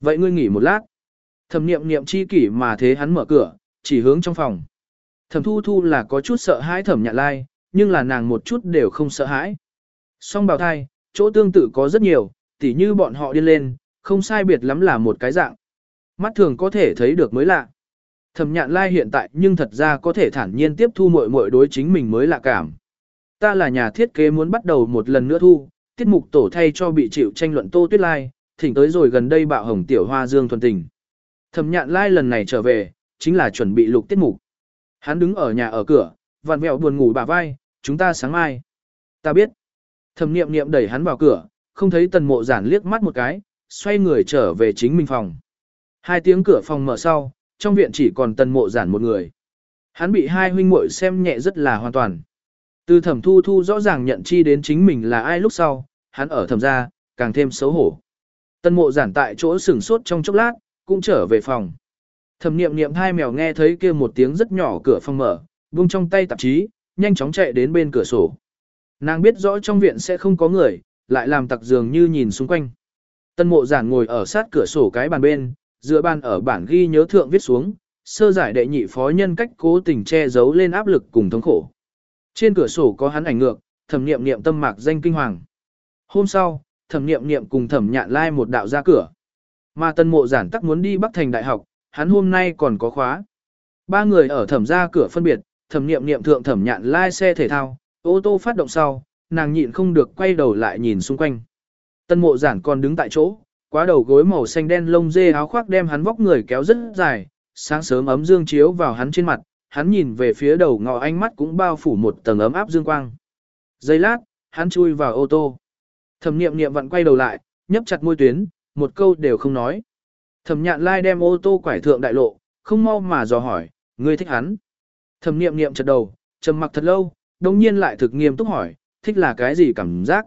[SPEAKER 1] Vậy ngươi nghỉ một lát. Thẩm niệm niệm chi kỷ mà thế hắn mở cửa, chỉ hướng trong phòng. Thẩm thu thu là có chút sợ hãi thẩm nhạn lai, nhưng là nàng một chút đều không sợ hãi. Song bào thai, chỗ tương tự có rất nhiều, tỉ như bọn họ đi lên, không sai biệt lắm là một cái dạng. Mắt thường có thể thấy được mới lạ. Thẩm nhạn lai hiện tại nhưng thật ra có thể thản nhiên tiếp thu mọi mọi đối chính mình mới lạ cảm. Ta là nhà thiết kế muốn bắt đầu một lần nữa thu, tiết mục tổ thay cho bị chịu tranh luận Tô Tuyết Lai, thỉnh tới rồi gần đây bạo hồng tiểu hoa dương thuần tình. Thẩm nhạn lai lần này trở về, chính là chuẩn bị lục tiết mục. Hắn đứng ở nhà ở cửa, vặn vẹo buồn ngủ bà vai, chúng ta sáng mai. Ta biết. Thẩm niệm niệm đẩy hắn vào cửa, không thấy tần mộ giản liếc mắt một cái, xoay người trở về chính mình phòng. Hai tiếng cửa phòng mở sau, trong viện chỉ còn tần mộ giản một người. Hắn bị hai huynh muội xem nhẹ rất là hoàn toàn. Từ thẩm thu thu rõ ràng nhận chi đến chính mình là ai lúc sau, hắn ở thẩm gia, càng thêm xấu hổ. Tân mộ giản tại chỗ sửng sốt trong chốc lát, cũng trở về phòng. Thẩm niệm niệm hai mèo nghe thấy kia một tiếng rất nhỏ cửa phòng mở, buông trong tay tạp chí, nhanh chóng chạy đến bên cửa sổ. Nàng biết rõ trong viện sẽ không có người, lại làm tặc dường như nhìn xung quanh. Tân mộ giản ngồi ở sát cửa sổ cái bàn bên, dựa bàn ở bản ghi nhớ thượng viết xuống, sơ giải đệ nhị phó nhân cách cố tình che giấu lên áp lực cùng thống khổ. Trên cửa sổ có hắn ảnh ngược, thẩm niệm niệm tâm mạc danh kinh hoàng. Hôm sau, thẩm niệm niệm cùng thẩm nhạn lai một đạo ra cửa. Mà tân mộ giản tắc muốn đi Bắc Thành Đại học, hắn hôm nay còn có khóa. Ba người ở thẩm ra cửa phân biệt, thẩm niệm niệm thượng thẩm nhạn lai xe thể thao, ô tô phát động sau, nàng nhịn không được quay đầu lại nhìn xung quanh. Tân mộ giản còn đứng tại chỗ, quá đầu gối màu xanh đen lông dê áo khoác đem hắn vóc người kéo rất dài, sáng sớm ấm dương chiếu vào hắn trên mặt, hắn nhìn về phía đầu ngọ ánh mắt cũng bao phủ một tầng ấm áp dương quang. Giây lát, hắn chui vào ô tô. Thẩm niệm niệm vặn quay đầu lại, nhấp chặt môi tuyến, một câu đều không nói. Thẩm nhạn lai đem ô tô quải thượng đại lộ, không mau mà dò hỏi, ngươi thích hắn. Thẩm niệm niệm chật đầu, trầm mặc thật lâu, đồng nhiên lại thực nghiêm túc hỏi, thích là cái gì cảm giác.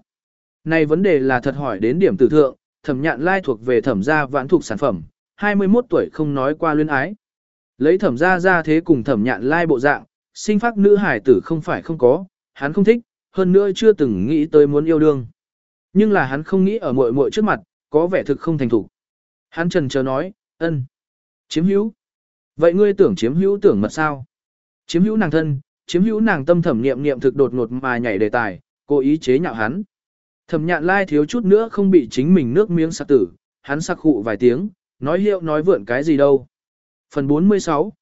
[SPEAKER 1] Này vấn đề là thật hỏi đến điểm tử thượng, thẩm nhạn lai thuộc về thẩm gia vãn thuộc sản phẩm, 21 tuổi không nói qua luyến ái. Lấy thẩm gia ra thế cùng thẩm nhạn lai bộ dạng, sinh phát nữ hải tử không phải không có, hắn không thích, hơn nữa chưa từng nghĩ tới muốn yêu đương. Nhưng là hắn không nghĩ ở muội muội trước mặt, có vẻ thực không thành thủ Hắn trần chờ nói, ân, chiếm hữu. Vậy ngươi tưởng chiếm hữu tưởng mật sao? Chiếm hữu nàng thân, chiếm hữu nàng tâm thẩm niệm niệm thực đột ngột mà nhảy đề tài, cố ý chế nhạo hắn. Thẩm nhạn lai thiếu chút nữa không bị chính mình nước miếng sặc tử, hắn sặc khụ vài tiếng, nói hiệu nói vượn cái gì đâu. Phần 46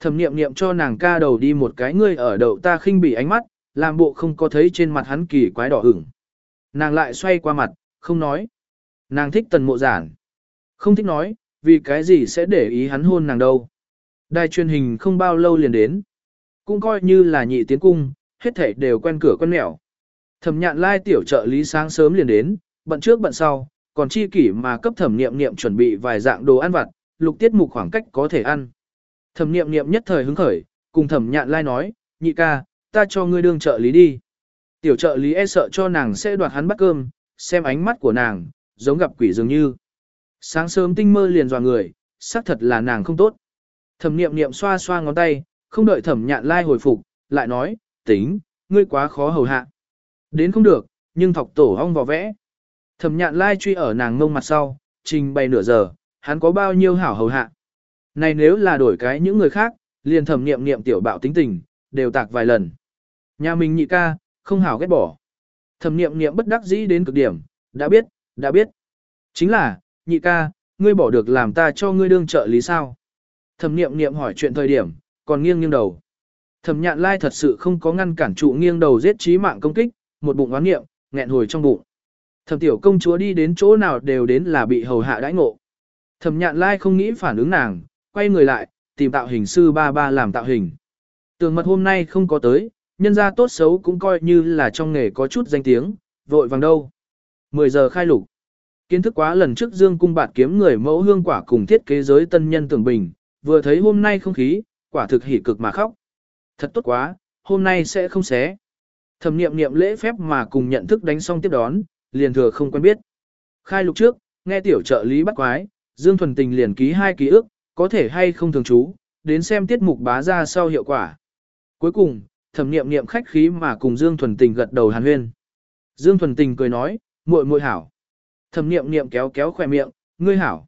[SPEAKER 1] Thẩm niệm niệm cho nàng ca đầu đi một cái ngươi ở đầu ta khinh bị ánh mắt, làm bộ không có thấy trên mặt hắn kỳ quái đỏ ửng. Nàng lại xoay qua mặt, không nói. Nàng thích tần mộ giản. Không thích nói, vì cái gì sẽ để ý hắn hôn nàng đâu. Đài truyền hình không bao lâu liền đến. Cũng coi như là nhị tiến cung, hết thảy đều quen cửa quen nẻo. Thẩm nhạn lai tiểu trợ lý sáng sớm liền đến, bận trước bận sau, còn chi kỷ mà cấp thẩm niệm niệm chuẩn bị vài dạng đồ ăn vặt, lục tiết mục khoảng cách có thể ăn. Thẩm niệm niệm nhất thời hứng khởi, cùng thẩm nhạn lai nói, nhị ca, ta cho ngươi đương trợ lý đi. Tiểu trợ lý e sợ cho nàng sẽ đoạt hắn bắt cơm, xem ánh mắt của nàng, giống gặp quỷ dường như. Sáng sớm tinh mơ liền dò người, xác thật là nàng không tốt. Thẩm niệm niệm xoa xoa ngón tay, không đợi thẩm nhạn lai hồi phục, lại nói, tính, ngươi quá khó hầu hạ. Đến không được, nhưng thọc tổ hong vò vẽ. Thẩm nhạn lai truy ở nàng ngông mặt sau, trình bày nửa giờ, hắn có bao nhiêu hảo hầu hạ. Này nếu là đổi cái những người khác, liền thẩm niệm niệm tiểu bạo tính tình, đều tạc vài lần. Nhà mình nhị ca, không hảo ghét bỏ. Thẩm niệm niệm bất đắc dĩ đến cực điểm, đã biết, đã biết. Chính là, nhị ca, ngươi bỏ được làm ta cho ngươi đương trợ lý sao? Thẩm niệm niệm hỏi chuyện thời điểm, còn nghiêng nghiêng đầu. Thẩm nhạn lai thật sự không có ngăn cản trụ nghiêng đầu giết trí mạng công kích, một bụng oán nghiệm, nghẹn hồi trong bụng. Thẩm tiểu công chúa đi đến chỗ nào đều đến là bị hầu hạ đãi ngộ. Thẩm nhạn lai không nghĩ phản ứng nàng, quay người lại, tìm tạo hình sư ba ba làm tạo hình. Tường mật hôm nay không có tới, nhân ra tốt xấu cũng coi như là trong nghề có chút danh tiếng, vội vàng đâu. 10 giờ khai lục. Kiến thức quá lần trước Dương cung bạt kiếm người mẫu hương quả cùng thiết kế giới tân nhân tưởng bình, vừa thấy hôm nay không khí, quả thực hỉ cực mà khóc. Thật tốt quá, hôm nay sẽ không xé. Thẩm niệm niệm lễ phép mà cùng nhận thức đánh xong tiếp đón, liền thừa không quen biết. Khai lục trước, nghe tiểu trợ lý bắt quái, Dương Thuần Tình liền ký hai ký ức, có thể hay không thường trú, đến xem tiết mục bá ra sau hiệu quả. Cuối cùng, thẩm niệm niệm khách khí mà cùng Dương Thuần Tình gật đầu hàn huyên. Dương Thuần Tình cười nói, muội muội hảo. Thẩm niệm niệm kéo kéo khỏe miệng, ngươi hảo.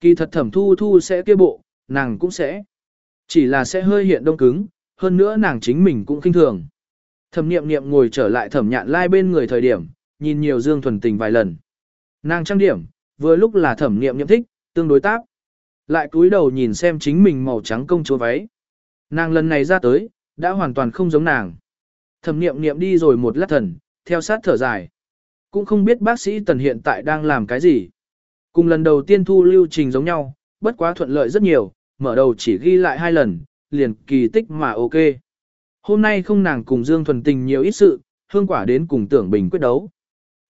[SPEAKER 1] Kỳ thật thẩm thu thu sẽ kia bộ, nàng cũng sẽ. Chỉ là sẽ hơi hiện đông cứng, hơn nữa nàng chính mình cũng kinh thường. Thẩm niệm niệm ngồi trở lại thẩm nhạn lai bên người thời điểm, nhìn nhiều Dương Thuần Tình vài lần. Nàng trang điểm, vừa lúc là thẩm niệm niệm thích, tương đối tác. Lại cúi đầu nhìn xem chính mình màu trắng công chúa váy. Nàng lần này ra tới, đã hoàn toàn không giống nàng. Thẩm niệm niệm đi rồi một lát thần, theo sát thở dài. Cũng không biết bác sĩ tần hiện tại đang làm cái gì. Cùng lần đầu tiên thu lưu trình giống nhau, bất quá thuận lợi rất nhiều, mở đầu chỉ ghi lại hai lần, liền kỳ tích mà ok. Hôm nay không nàng cùng Dương Thuần Tình nhiều ít sự, hương quả đến cùng tưởng bình quyết đấu.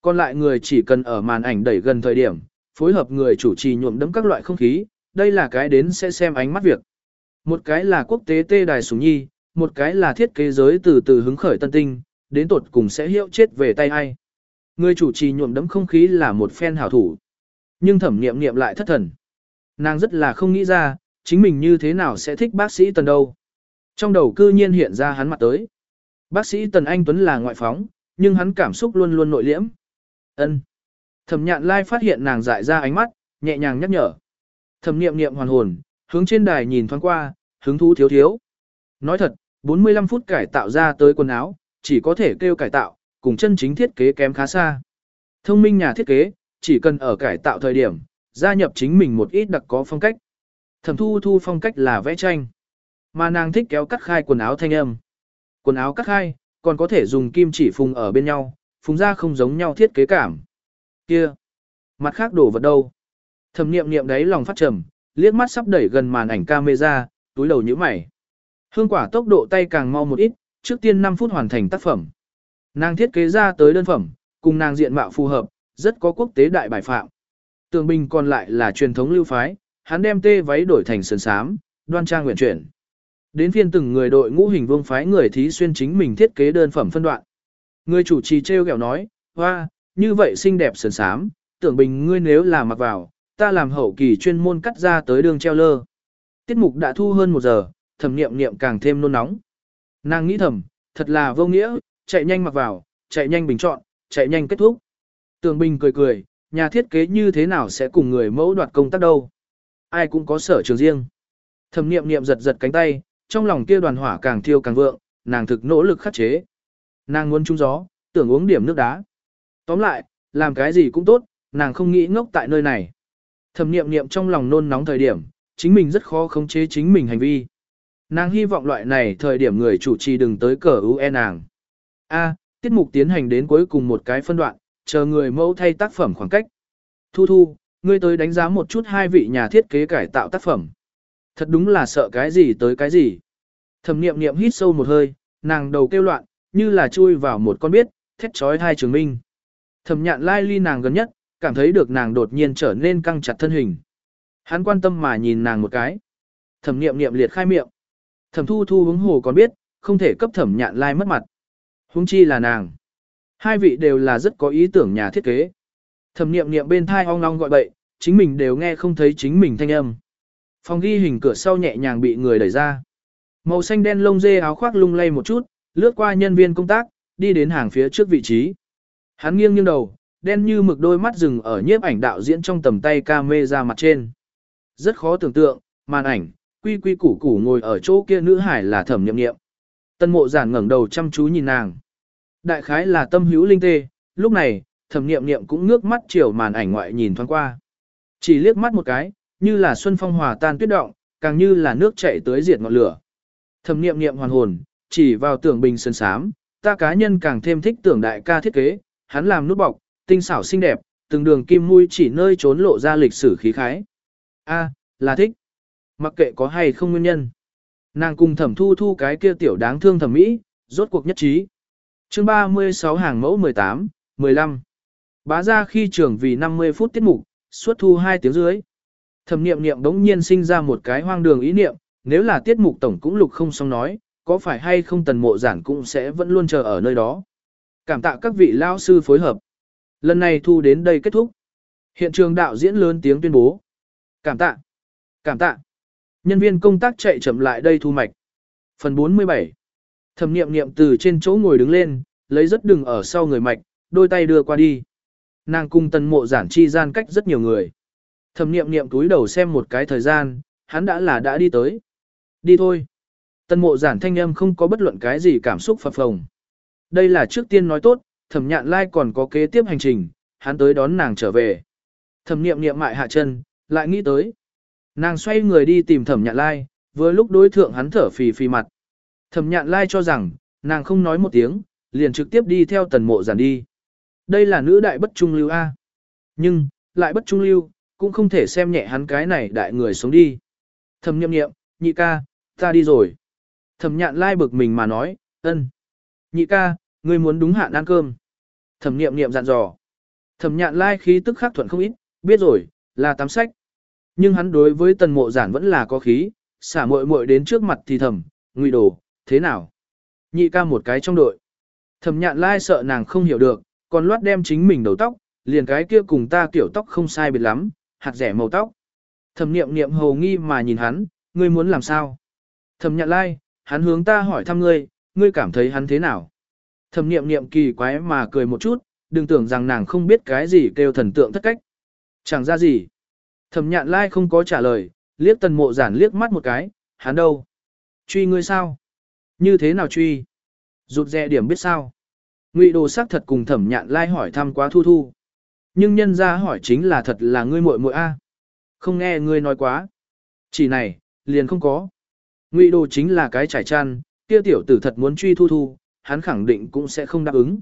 [SPEAKER 1] Còn lại người chỉ cần ở màn ảnh đẩy gần thời điểm, phối hợp người chủ trì nhuộm đấm các loại không khí, đây là cái đến sẽ xem ánh mắt việc. Một cái là quốc tế tê đài sủng nhi, một cái là thiết kế giới từ từ hứng khởi tân tinh, đến tột cùng sẽ hiệu chết về tay ai. Người chủ trì nhuộm đấm không khí là một phen hảo thủ. Nhưng thẩm nghiệm nghiệm lại thất thần. Nàng rất là không nghĩ ra, chính mình như thế nào sẽ thích bác sĩ tần đâu. Trong đầu cư nhiên hiện ra hắn mặt tới. Bác sĩ Tần Anh Tuấn là ngoại phóng, nhưng hắn cảm xúc luôn luôn nội liễm. Ân. Thẩm Nhạn Lai phát hiện nàng dại ra ánh mắt, nhẹ nhàng nhắc nhở. Thẩm Niệm Niệm hoàn hồn, hướng trên đài nhìn thoáng qua, hứng thú thiếu thiếu. Nói thật, 45 phút cải tạo ra tới quần áo, chỉ có thể kêu cải tạo, cùng chân chính thiết kế kém khá xa. Thông minh nhà thiết kế, chỉ cần ở cải tạo thời điểm, gia nhập chính mình một ít đặc có phong cách. Thẩm thu thu phong cách là vẽ tranh. Mà nàng thích kéo cắt khai quần áo thanh âm. Quần áo cắt khai, còn có thể dùng kim chỉ phùng ở bên nhau, phùng ra không giống nhau thiết kế cảm. Kia, mặt khác đổ vật đâu? Thẩm niệm niệm đấy lòng phát trầm, liếc mắt sắp đẩy gần màn ảnh camera, túi đầu nhíu mày. Hương quả tốc độ tay càng mau một ít, trước tiên 5 phút hoàn thành tác phẩm. Nàng thiết kế ra tới đơn phẩm, cùng nàng diện mạo phù hợp, rất có quốc tế đại bài phạm. Tường Bình còn lại là truyền thống lưu phái, hắn đem tê váy đổi thành sơn sám, đoan trang nguyện chuyển. Đến phiên từng người đội ngũ hình vương phái người thí xuyên chính mình thiết kế đơn phẩm phân đoạn. Người chủ trì treo kẹo nói, hoa, như vậy xinh đẹp sơn sám, tưởng bình ngươi nếu là mặc vào, ta làm hậu kỳ chuyên môn cắt ra tới đường treo lơ. Tiết mục đã thu hơn một giờ, thẩm niệm niệm càng thêm nôn nóng. Nàng nghĩ thầm, thật là vô nghĩa, chạy nhanh mặc vào, chạy nhanh bình chọn, chạy nhanh kết thúc. Tường Bình cười cười, nhà thiết kế như thế nào sẽ cùng người mẫu đoạt công tác đâu. Ai cũng có sở trường riêng. Thẩm niệm niệm giật giật cánh tay, trong lòng kia đoàn hỏa càng thiêu càng vượng, nàng thực nỗ lực khắc chế. Nàng muốn trúng gió, tưởng uống điểm nước đá. Tóm lại, làm cái gì cũng tốt, nàng không nghĩ ngốc tại nơi này. Thẩm niệm niệm trong lòng nôn nóng thời điểm, chính mình rất khó khống chế chính mình hành vi. Nàng hy vọng loại này thời điểm người chủ trì đừng tới cờ UE nàng. A, tiết mục tiến hành đến cuối cùng một cái phân đoạn, chờ người mẫu thay tác phẩm khoảng cách. Thu thu, ngươi tới đánh giá một chút hai vị nhà thiết kế cải tạo tác phẩm. Thật đúng là sợ cái gì tới cái gì. Thẩm niệm niệm hít sâu một hơi, nàng đầu kêu loạn, như là chui vào một con biết, thét trói hai trường minh. Thẩm nhạn lai ly nàng gần nhất, cảm thấy được nàng đột nhiên trở nên căng chặt thân hình. Hắn quan tâm mà nhìn nàng một cái. Thẩm niệm niệm liệt khai miệng. Thẩm thu thu hứng hồ còn biết, không thể cấp thẩm nhạn lai mất mặt. Hung chi là nàng. Hai vị đều là rất có ý tưởng nhà thiết kế. Thẩm niệm niệm bên thai ong long gọi bậy, chính mình đều nghe không thấy chính mình thanh âm. Phòng ghi hình cửa sau nhẹ nhàng bị người đẩy ra. Màu xanh đen lông dê áo khoác lung lay một chút, lướt qua nhân viên công tác, đi đến hàng phía trước vị trí. Hắn nghiêng nghiêng đầu, đen như mực đôi mắt rừng ở nhiếp ảnh đạo diễn trong tầm tay camera mặt trên. Rất khó tưởng tượng, màn ảnh, quy quy củ củ ngồi ở chỗ kia nữ hải là thẩm nhậm nghiệm. Tân mộ giản ngẩng đầu chăm chú nhìn nàng. Đại khái là tâm hữu linh tê, lúc này, thẩm nghiệm nghiệm cũng ngước mắt chiều màn ảnh ngoại nhìn thoáng qua. Chỉ liếc mắt một cái, như là xuân phong hòa tan tuyết động, càng như là nước chảy tới diệt ngọn lửa. Thẩm nghiệm nghiệm hoàn hồn, chỉ vào tưởng bình sơn sám, ta cá nhân càng thêm thích tưởng đại ca thiết kế, hắn làm nút bọc, tinh xảo xinh đẹp, từng đường kim mũi chỉ nơi trốn lộ ra lịch sử khí khái. A, là thích. Mặc kệ có hay không nguyên nhân. Nàng cùng thẩm thu thu cái kia tiểu đáng thương thẩm mỹ, rốt cuộc nhất trí. chương 36 hàng mẫu 18, 15. Bá ra khi trường vì 50 phút tiết mục, suốt thu 2 tiếng dưới. Thẩm niệm niệm đống nhiên sinh ra một cái hoang đường ý niệm, nếu là tiết mục tổng cũng lục không xong nói, có phải hay không tần mộ giản cũng sẽ vẫn luôn chờ ở nơi đó. Cảm tạ các vị lao sư phối hợp. Lần này thu đến đây kết thúc. Hiện trường đạo diễn lớn tiếng tuyên bố. Cảm tạ. Cảm tạ. Nhân viên công tác chạy chậm lại đây thu mạch. Phần 47. Thẩm niệm niệm từ trên chỗ ngồi đứng lên, lấy rất đừng ở sau người mạch, đôi tay đưa qua đi. Nàng cung tần mộ giản chi gian cách rất nhiều người. Thẩm niệm niệm túi đầu xem một cái thời gian, hắn đã là đã đi tới. Đi thôi. Tần mộ giản thanh âm không có bất luận cái gì cảm xúc phập phồng. Đây là trước tiên nói tốt, thẩm nhạn lai còn có kế tiếp hành trình, hắn tới đón nàng trở về. Thẩm niệm niệm mại hạ chân, lại nghĩ tới. Nàng xoay người đi tìm thẩm nhạn lai, vừa lúc đối thượng hắn thở phì phì mặt. Thẩm nhạn lai cho rằng, nàng không nói một tiếng, liền trực tiếp đi theo tần mộ giản đi. Đây là nữ đại bất trung lưu A. Nhưng, lại bất trung lưu, cũng không thể xem nhẹ hắn cái này đại người sống đi. Thẩm nhậm nhậm, nhị ca, ta đi rồi. Thẩm nhạn lai bực mình mà nói, ân. Nhị ca, ngươi muốn đúng hạn ăn cơm. Thẩm nhậm nhậm dặn dò. Thẩm nhạn lai khí tức khắc thuận không ít, biết rồi, là tám sách. Nhưng hắn đối với tần mộ giản vẫn là có khí, xả muội muội đến trước mặt thì thầm, ngụy đồ, thế nào? Nhị ca một cái trong đội. Thẩm nhạn lai sợ nàng không hiểu được, còn loát đem chính mình đầu tóc, liền cái kia cùng ta kiểu tóc không sai biệt lắm, hạt rẻ màu tóc. Thẩm niệm niệm hầu nghi mà nhìn hắn, ngươi muốn làm sao? Thẩm nhạn lai, hắn hướng ta hỏi thăm ngươi, ngươi cảm thấy hắn thế nào? Thẩm niệm niệm kỳ quái mà cười một chút, đừng tưởng rằng nàng không biết cái gì kêu thần tượng thất cách. Chẳng ra gì. Thẩm nhạn lai không có trả lời, liếc tần mộ giản liếc mắt một cái, hắn đâu? Truy ngươi sao? Như thế nào truy? Rụt rè điểm biết sao? Ngụy đồ xác thật cùng thẩm nhạn lai hỏi thăm quá thu thu. Nhưng nhân ra hỏi chính là thật là ngươi muội muội a. Không nghe ngươi nói quá. Chỉ này, liền không có. Ngụy đồ chính là cái trải chăn, kia tiểu tử thật muốn truy thu thu, hắn khẳng định cũng sẽ không đáp ứng.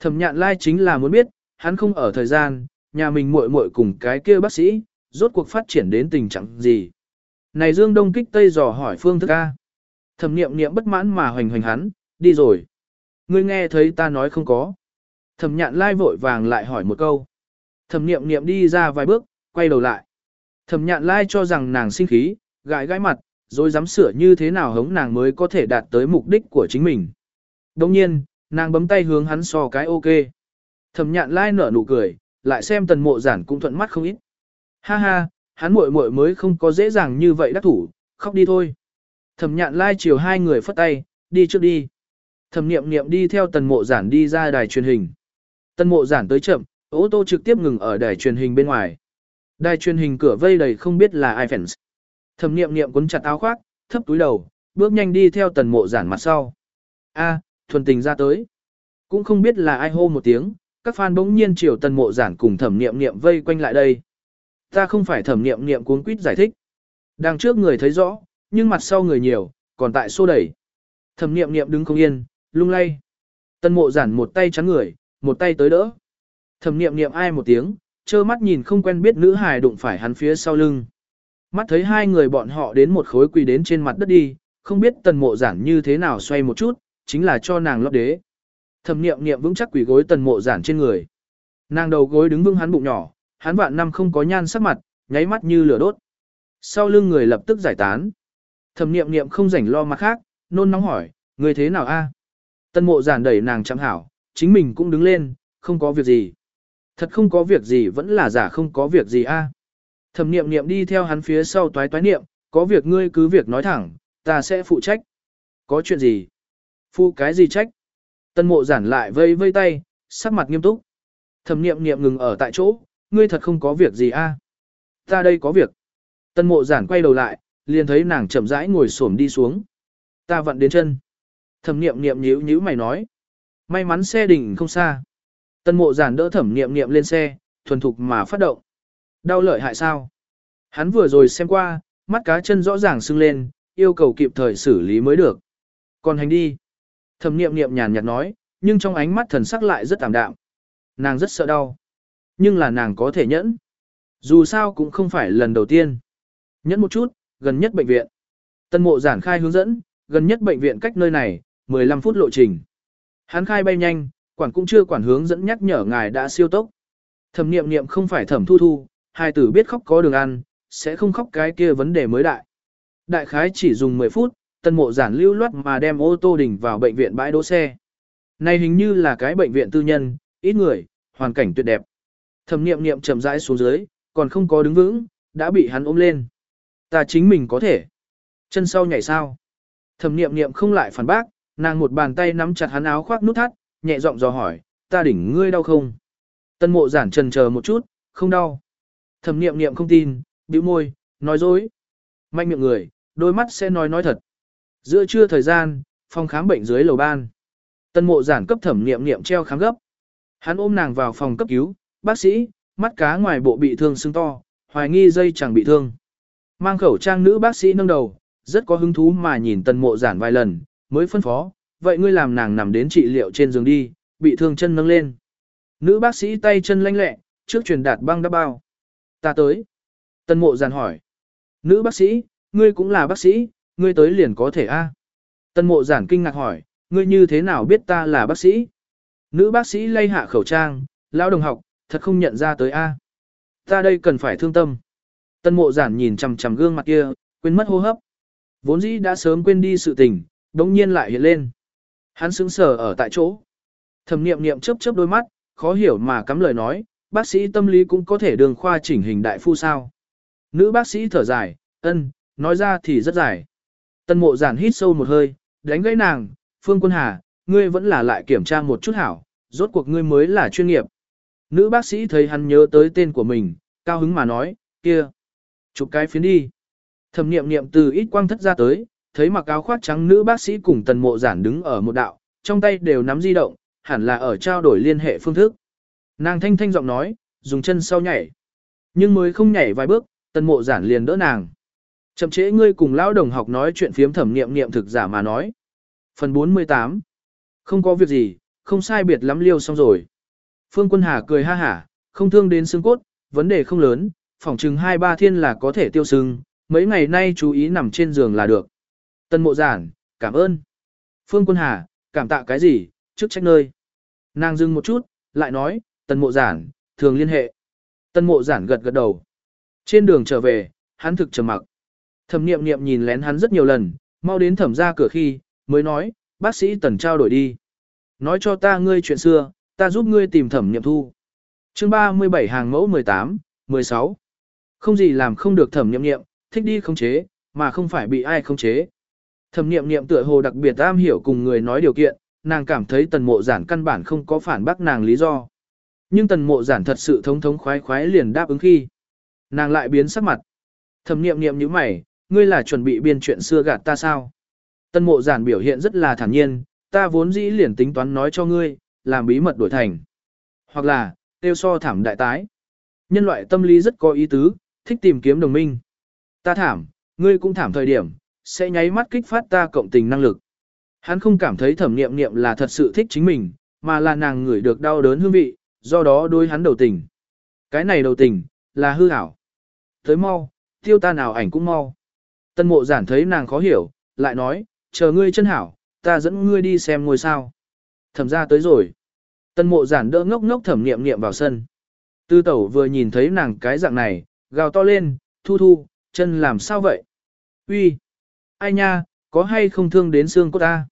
[SPEAKER 1] Thẩm nhạn lai chính là muốn biết, hắn không ở thời gian, nhà mình muội muội cùng cái kia bác sĩ, rốt cuộc phát triển đến tình trạng gì. Này Dương Đông kích Tây dò hỏi phương thức A. Thẩm niệm niệm bất mãn mà hoành hoành hắn, đi rồi. Ngươi nghe thấy ta nói không có. Thẩm nhạn lai vội vàng lại hỏi một câu. Thẩm niệm niệm đi ra vài bước, quay đầu lại. Thẩm nhạn lai cho rằng nàng sinh khí, gãi gãi mặt, rồi dám sửa như thế nào hống nàng mới có thể đạt tới mục đích của chính mình. Đồng nhiên, nàng bấm tay hướng hắn so cái ok. Thẩm nhạn lai nở nụ cười, lại xem tần mộ giản cũng thuận mắt không ít. Ha ha, hắn muội muội mới không có dễ dàng như vậy đắc thủ, khóc đi thôi. Thẩm nhạn lai chiều hai người phất tay, đi trước đi. Thẩm niệm niệm đi theo tần mộ giản đi ra đài truyền hình. Tần mộ giản tới chậm, ô tô trực tiếp ngừng ở đài truyền hình bên ngoài. Đài truyền hình cửa vây đầy không biết là ai fans. Thẩm niệm niệm cuốn chặt áo khoác, thấp túi đầu, bước nhanh đi theo tần mộ giản mặt sau. A, thuần tình ra tới. Cũng không biết là ai hô một tiếng, các fan bỗng nhiên chiều tần mộ giản cùng thẩm niệm niệm vây quanh lại đây. Ta không phải thẩm niệm niệm cuốn quýt giải thích. Đằng trước người thấy rõ, nhưng mặt sau người nhiều, còn tại xô đẩy. Thẩm niệm niệm đứng không yên, lung lay. Tần mộ giản một tay chắn người, một tay tới đỡ. Thẩm niệm niệm ai một tiếng, trơ mắt nhìn không quen biết nữ hài đụng phải hắn phía sau lưng. Mắt thấy hai người bọn họ đến một khối quỳ đến trên mặt đất đi, không biết tần mộ giản như thế nào xoay một chút, chính là cho nàng lót đế. Thẩm niệm niệm vững chắc quỳ gối tần mộ giản trên người. Nàng đầu gối đứng vững hắn bụng nhỏ, hắn vạn năm không có nhan sắc mặt, nháy mắt như lửa đốt. Sau lưng người lập tức giải tán. Thẩm niệm niệm không rảnh lo mặt khác, nôn nóng hỏi, người thế nào a? Tân mộ giản đẩy nàng chăm hảo, chính mình cũng đứng lên, không có việc gì. Thật không có việc gì vẫn là giả không có việc gì a. À. Thẩm niệm niệm đi theo hắn phía sau toái toái niệm, có việc ngươi cứ việc nói thẳng, ta sẽ phụ trách. Có chuyện gì? Phụ cái gì trách? Tân mộ giản lại vây vây tay, sắc mặt nghiêm túc. Thẩm niệm niệm ngừng ở tại chỗ, ngươi thật không có việc gì a? À. Ta đây có việc. Tân mộ giản quay đầu lại, liền thấy nàng chậm rãi ngồi xổm đi xuống. Ta vặn đến chân. Thẩm niệm niệm nhíu nhíu mày nói. May mắn xe đỉnh không xa. Tân mộ giản đỡ thẩm niệm niệm lên xe, thuần thục mà phát động. Đau lợi hại sao? Hắn vừa rồi xem qua, mắt cá chân rõ ràng sưng lên, yêu cầu kịp thời xử lý mới được. Còn hành đi. Thẩm niệm niệm nhàn nhạt nói, nhưng trong ánh mắt thần sắc lại rất tạm đạm. Nàng rất sợ đau. Nhưng là nàng có thể nhẫn. Dù sao cũng không phải lần đầu tiên. Nhẫn một chút, gần nhất bệnh viện. Tân mộ giản khai hướng dẫn, gần nhất bệnh viện cách nơi này, 15 phút lộ trình. Hắn khai bay nhanh, quản cũng chưa quản hướng dẫn nhắc nhở ngài đã siêu tốc. Thẩm niệm niệm không phải thẩm thu thu, hai tử biết khóc có đường ăn, sẽ không khóc cái kia vấn đề mới đại. Đại khái chỉ dùng 10 phút, tân mộ giản lưu loát mà đem ô tô đỉnh vào bệnh viện bãi đỗ xe. Này hình như là cái bệnh viện tư nhân, ít người, hoàn cảnh tuyệt đẹp. Thẩm niệm niệm chậm rãi xuống dưới, còn không có đứng vững, đã bị hắn ôm lên. Ta chính mình có thể. Chân sau nhảy sao. Thẩm niệm niệm không lại phản bác, nàng một bàn tay nắm chặt hắn áo khoác nút thắt, nhẹ giọng dò hỏi, ta đỉnh ngươi đau không? Tân mộ giản trần chờ một chút, không đau. Thẩm niệm niệm không tin, bĩu môi, nói dối. Mạnh miệng người, đôi mắt sẽ nói nói thật. Giữa trưa thời gian, phòng khám bệnh dưới lầu ban. Tân mộ giản cấp thẩm niệm niệm treo khám gấp. Hắn ôm nàng vào phòng cấp cứu, bác sĩ, mắt cá ngoài bộ bị thương sưng to, hoài nghi dây chẳng bị thương. Mang khẩu trang nữ bác sĩ nâng đầu, rất có hứng thú mà nhìn tân mộ giản vài lần, mới phân phó, vậy ngươi làm nàng nằm đến trị liệu trên giường đi, bị thương chân nâng lên. Nữ bác sĩ tay chân lanh lẹ, trước truyền đạt băng đắp bao. Ta tới. Tân mộ giàn hỏi. Nữ bác sĩ, ngươi cũng là bác sĩ, ngươi tới liền có thể a. Tân mộ giản kinh ngạc hỏi, ngươi như thế nào biết ta là bác sĩ? Nữ bác sĩ lay hạ khẩu trang, lão đồng học, thật không nhận ra tới a. Ta đây cần phải thương tâm. Tân mộ giản nhìn chằm chằm gương mặt kia, quên mất hô hấp. Vốn dĩ đã sớm quên đi sự tình, đống nhiên lại hiện lên. Hắn sững sờ ở tại chỗ. Thẩm niệm niệm chớp chớp đôi mắt, khó hiểu mà cắm lời nói, bác sĩ tâm lý cũng có thể đường khoa chỉnh hình đại phu sao. Nữ bác sĩ thở dài, ân, nói ra thì rất dài. Tân mộ giản hít sâu một hơi, đánh gãy nàng, Phương Quân Hà, ngươi vẫn là lại kiểm tra một chút hảo, rốt cuộc ngươi mới là chuyên nghiệp. Nữ bác sĩ thấy hắn nhớ tới tên của mình, cao hứng mà nói, kia, chụp cái phiến đi. Thẩm niệm niệm từ ít quang thất ra tới, thấy mặc áo khoác trắng nữ bác sĩ cùng tần mộ giản đứng ở một đạo, trong tay đều nắm di động, hẳn là ở trao đổi liên hệ phương thức. Nàng thanh thanh giọng nói, dùng chân sau nhảy. Nhưng mới không nhảy vài bước, tần mộ giản liền đỡ nàng. Chậm trễ ngươi cùng lão đồng học nói chuyện phiếm thẩm niệm niệm thực giả mà nói. Phần 48 Không có việc gì, không sai biệt lắm liêu xong rồi. Phương Quân Hà cười ha hả, không thương đến xương cốt, vấn đề không lớn, phỏng chừng hai ba thiên là có thể tiêu sưng, mấy ngày nay chú ý nằm trên giường là được. Tân mộ giản, cảm ơn. Phương Quân Hà, cảm tạ cái gì, trước trách nơi. Nàng dừng một chút, lại nói, tân mộ giản, thường liên hệ. Tân mộ giản gật gật đầu. Trên đường trở về, hắn thực trầm mặc. Thẩm niệm niệm nhìn lén hắn rất nhiều lần, mau đến thẩm ra cửa khi, mới nói, bác sĩ tần trao đổi đi. Nói cho ta ngươi chuyện xưa, ta giúp ngươi tìm thẩm niệm thu. chương 37 hàng mẫu 18, 16. Không gì làm không được thẩm niệm niệm, thích đi không chế, mà không phải bị ai không chế. Thẩm niệm niệm tựa hồ đặc biệt am hiểu cùng người nói điều kiện, nàng cảm thấy tần mộ giản căn bản không có phản bác nàng lý do. Nhưng tần mộ giản thật sự thống thống khoái khoái liền đáp ứng khi. Nàng lại biến sắc mặt. Thẩm niệm niệm như mày, ngươi là chuẩn bị biên chuyện xưa gạt ta sao? Tần mộ giản biểu hiện rất là thản nhiên, ta vốn dĩ liền tính toán nói cho ngươi, làm bí mật đổi thành. Hoặc là, tiêu so thảm đại tái. Nhân loại tâm lý rất có ý tứ, thích tìm kiếm đồng minh. Ta thảm, ngươi cũng thảm thời điểm, sẽ nháy mắt kích phát ta cộng tình năng lực. Hắn không cảm thấy thẩm niệm niệm là thật sự thích chính mình, mà là nàng ngửi được đau đớn hương vị, do đó đối hắn đầu tình. Cái này đầu tình, là hư ảo. Tới mau, tiêu ta nào ảnh cũng mau. Tân mộ giản thấy nàng khó hiểu, lại nói, chờ ngươi chân hảo, ta dẫn ngươi đi xem ngôi sao. Thẩm ra tới rồi. Tân mộ giản đỡ ngốc ngốc thẩm niệm niệm vào sân. Tư tẩu vừa nhìn thấy nàng cái dạng này, gào to lên, thu thu, chân làm sao vậy? Uy, Ai nha, có hay không thương đến xương cốt ta?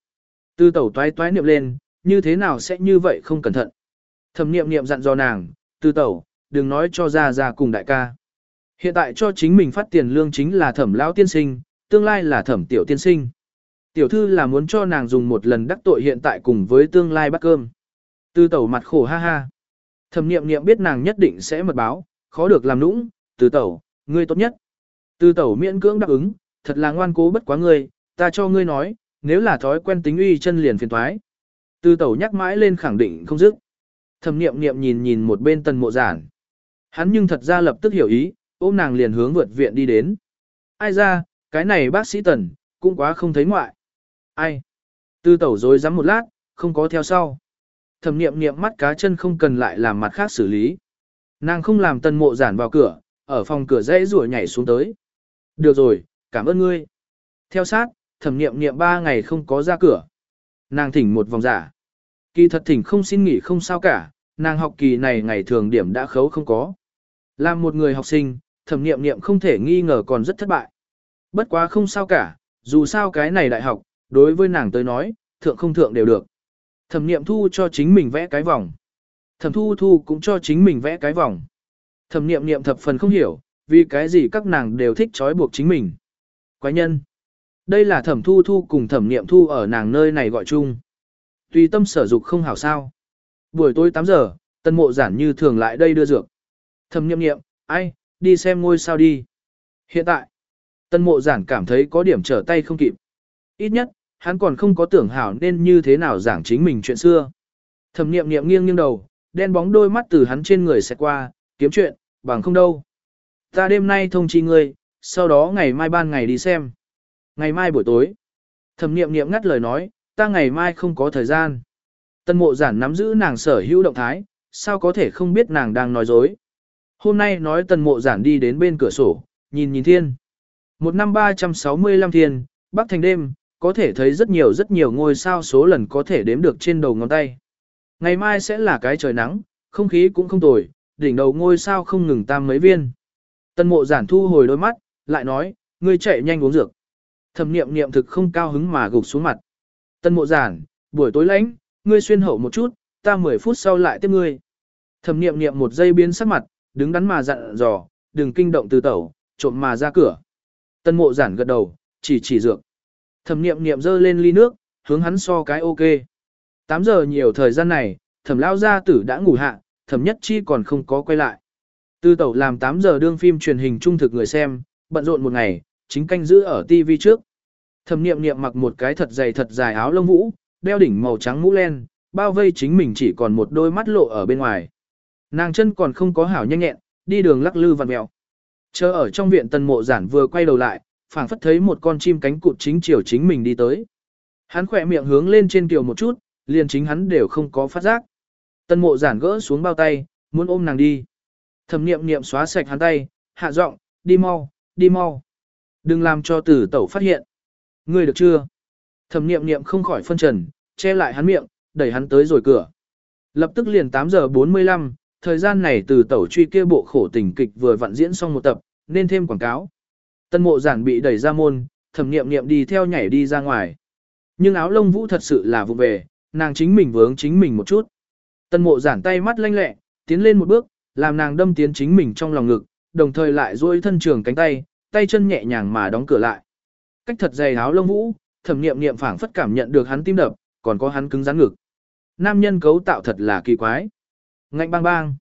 [SPEAKER 1] Tư tẩu toái toái niệm lên, như thế nào sẽ như vậy không cẩn thận? Thẩm niệm niệm dặn dò nàng, tư tẩu, đừng nói cho ra ra cùng đại ca. Hiện tại cho chính mình phát tiền lương chính là thẩm lão tiên sinh, tương lai là thẩm tiểu tiên sinh. Tiểu thư là muốn cho nàng dùng một lần đắc tội hiện tại cùng với tương lai bắt cơm. Tư tẩu mặt khổ ha ha. Thẩm niệm niệm biết nàng nhất định sẽ mật báo, khó được làm nũng, tư tẩu, ngươi tốt nhất. Tư tẩu miễn cưỡng đáp ứng, thật là ngoan cố bất quá ngươi, ta cho ngươi nói, nếu là thói quen tính uy chân liền phiền toái Tư tẩu nhắc mãi lên khẳng định không dứt. Thẩm niệm niệm nhìn nhìn một bên tần mộ giản. Hắn nhưng thật ra lập tức hiểu ý, ôm nàng liền hướng vượt viện đi đến. Ai ra, cái này bác sĩ tần, cũng quá không thấy ngoại. Ai? Tư tẩu dối rắm một lát, không có theo sau. Thẩm niệm niệm mắt cá chân không cần lại làm mặt khác xử lý. Nàng không làm tần mộ giản vào cửa, ở phòng cửa dãy rủa nhảy xuống tới. Được rồi, cảm ơn ngươi. Theo sát, thẩm niệm niệm ba ngày không có ra cửa. Nàng thỉnh một vòng giả. Kỳ thật thỉnh không xin nghỉ không sao cả, nàng học kỳ này ngày thường điểm đã khấu không có. Làm một người học sinh, thẩm niệm niệm không thể nghi ngờ còn rất thất bại. Bất quá không sao cả, dù sao cái này đại học, đối với nàng tới nói, thượng không thượng đều được. Thẩm niệm thu cho chính mình vẽ cái vòng. Thẩm thu thu cũng cho chính mình vẽ cái vòng. Thẩm niệm niệm thập phần không hiểu, vì cái gì các nàng đều thích trói buộc chính mình. Quái nhân. Đây là thẩm thu thu cùng thẩm niệm thu ở nàng nơi này gọi chung. Tùy tâm sở dục không hảo sao. Buổi tối 8 giờ, tân mộ giản như thường lại đây đưa dược. Thẩm niệm niệm, ai, đi xem ngôi sao đi. Hiện tại, tân mộ giản cảm thấy có điểm trở tay không kịp. Ít nhất, hắn còn không có tưởng hảo nên như thế nào giảng chính mình chuyện xưa. Thẩm niệm niệm nghiêng nghiêng đầu, đen bóng đôi mắt từ hắn trên người xẹt qua, kiếm chuyện, bằng không đâu. Ta đêm nay thông chi ngươi, sau đó ngày mai ban ngày đi xem. Ngày mai buổi tối. Thẩm niệm niệm ngắt lời nói, ta ngày mai không có thời gian. Tân mộ giản nắm giữ nàng sở hữu động thái, sao có thể không biết nàng đang nói dối. Hôm nay nói tần mộ giản đi đến bên cửa sổ, nhìn nhìn thiên. Một năm 365 thiên, bắc thành đêm, có thể thấy rất nhiều rất nhiều ngôi sao số lần có thể đếm được trên đầu ngón tay. Ngày mai sẽ là cái trời nắng, không khí cũng không tồi, đỉnh đầu ngôi sao không ngừng tam mấy viên. Tân mộ giản thu hồi đôi mắt, lại nói, ngươi chạy nhanh uống dược. Thẩm niệm niệm thực không cao hứng mà gục xuống mặt. Tân mộ giản, buổi tối lạnh, ngươi xuyên hậu một chút, ta 10 phút sau lại tiếp ngươi. Thẩm niệm niệm một giây biến sắc mặt, đứng đắn mà dặn dò, đừng kinh động từ tẩu, trộm mà ra cửa. Tân mộ giản gật đầu, chỉ chỉ dược. Thẩm niệm niệm dơ lên ly nước, hướng hắn so cái ok. 8 giờ nhiều thời gian này, thẩm lao gia tử đã ngủ hạ, thẩm nhất chi còn không có quay lại. Từ tẩu làm 8 giờ đương phim truyền hình trung thực người xem, bận rộn một ngày, chính canh giữ ở TV trước. Thẩm niệm niệm mặc một cái thật dày thật dài áo lông vũ, đeo đỉnh màu trắng mũ len, bao vây chính mình chỉ còn một đôi mắt lộ ở bên ngoài. Nàng chân còn không có hảo nhanh nhẹn, đi đường lắc lư vặn mèo. Chờ ở trong viện tần mộ giản vừa quay đầu lại, phảng phất thấy một con chim cánh cụt chính chiều chính mình đi tới. Hắn khỏe miệng hướng lên trên tiểu một chút, liền chính hắn đều không có phát giác. Tân mộ giản gỡ xuống bao tay, muốn ôm nàng đi. Thẩm niệm niệm xóa sạch hắn tay, hạ giọng, đi mau, đi mau. Đừng làm cho tử tẩu phát hiện. Ngươi được chưa? Thẩm niệm niệm không khỏi phân trần, che lại hắn miệng, đẩy hắn tới rồi cửa. Lập tức liền 8 giờ 45, thời gian này từ tẩu truy kia bộ khổ tình kịch vừa vặn diễn xong một tập, nên thêm quảng cáo. Tân mộ giản bị đẩy ra môn, thẩm niệm niệm đi theo nhảy đi ra ngoài. Nhưng áo lông vũ thật sự là vụ về, nàng chính mình vướng chính mình một chút. Tân mộ giản tay mắt lanh lẹ, tiến lên một bước, làm nàng đâm tiến chính mình trong lòng ngực, đồng thời lại duỗi thân trường cánh tay, tay chân nhẹ nhàng mà đóng cửa lại. Cách thật dày áo lông vũ, thẩm niệm niệm phảng phất cảm nhận được hắn tim đập, còn có hắn cứng rắn ngực. Nam nhân cấu tạo thật là kỳ quái. Ngạnh bang bang.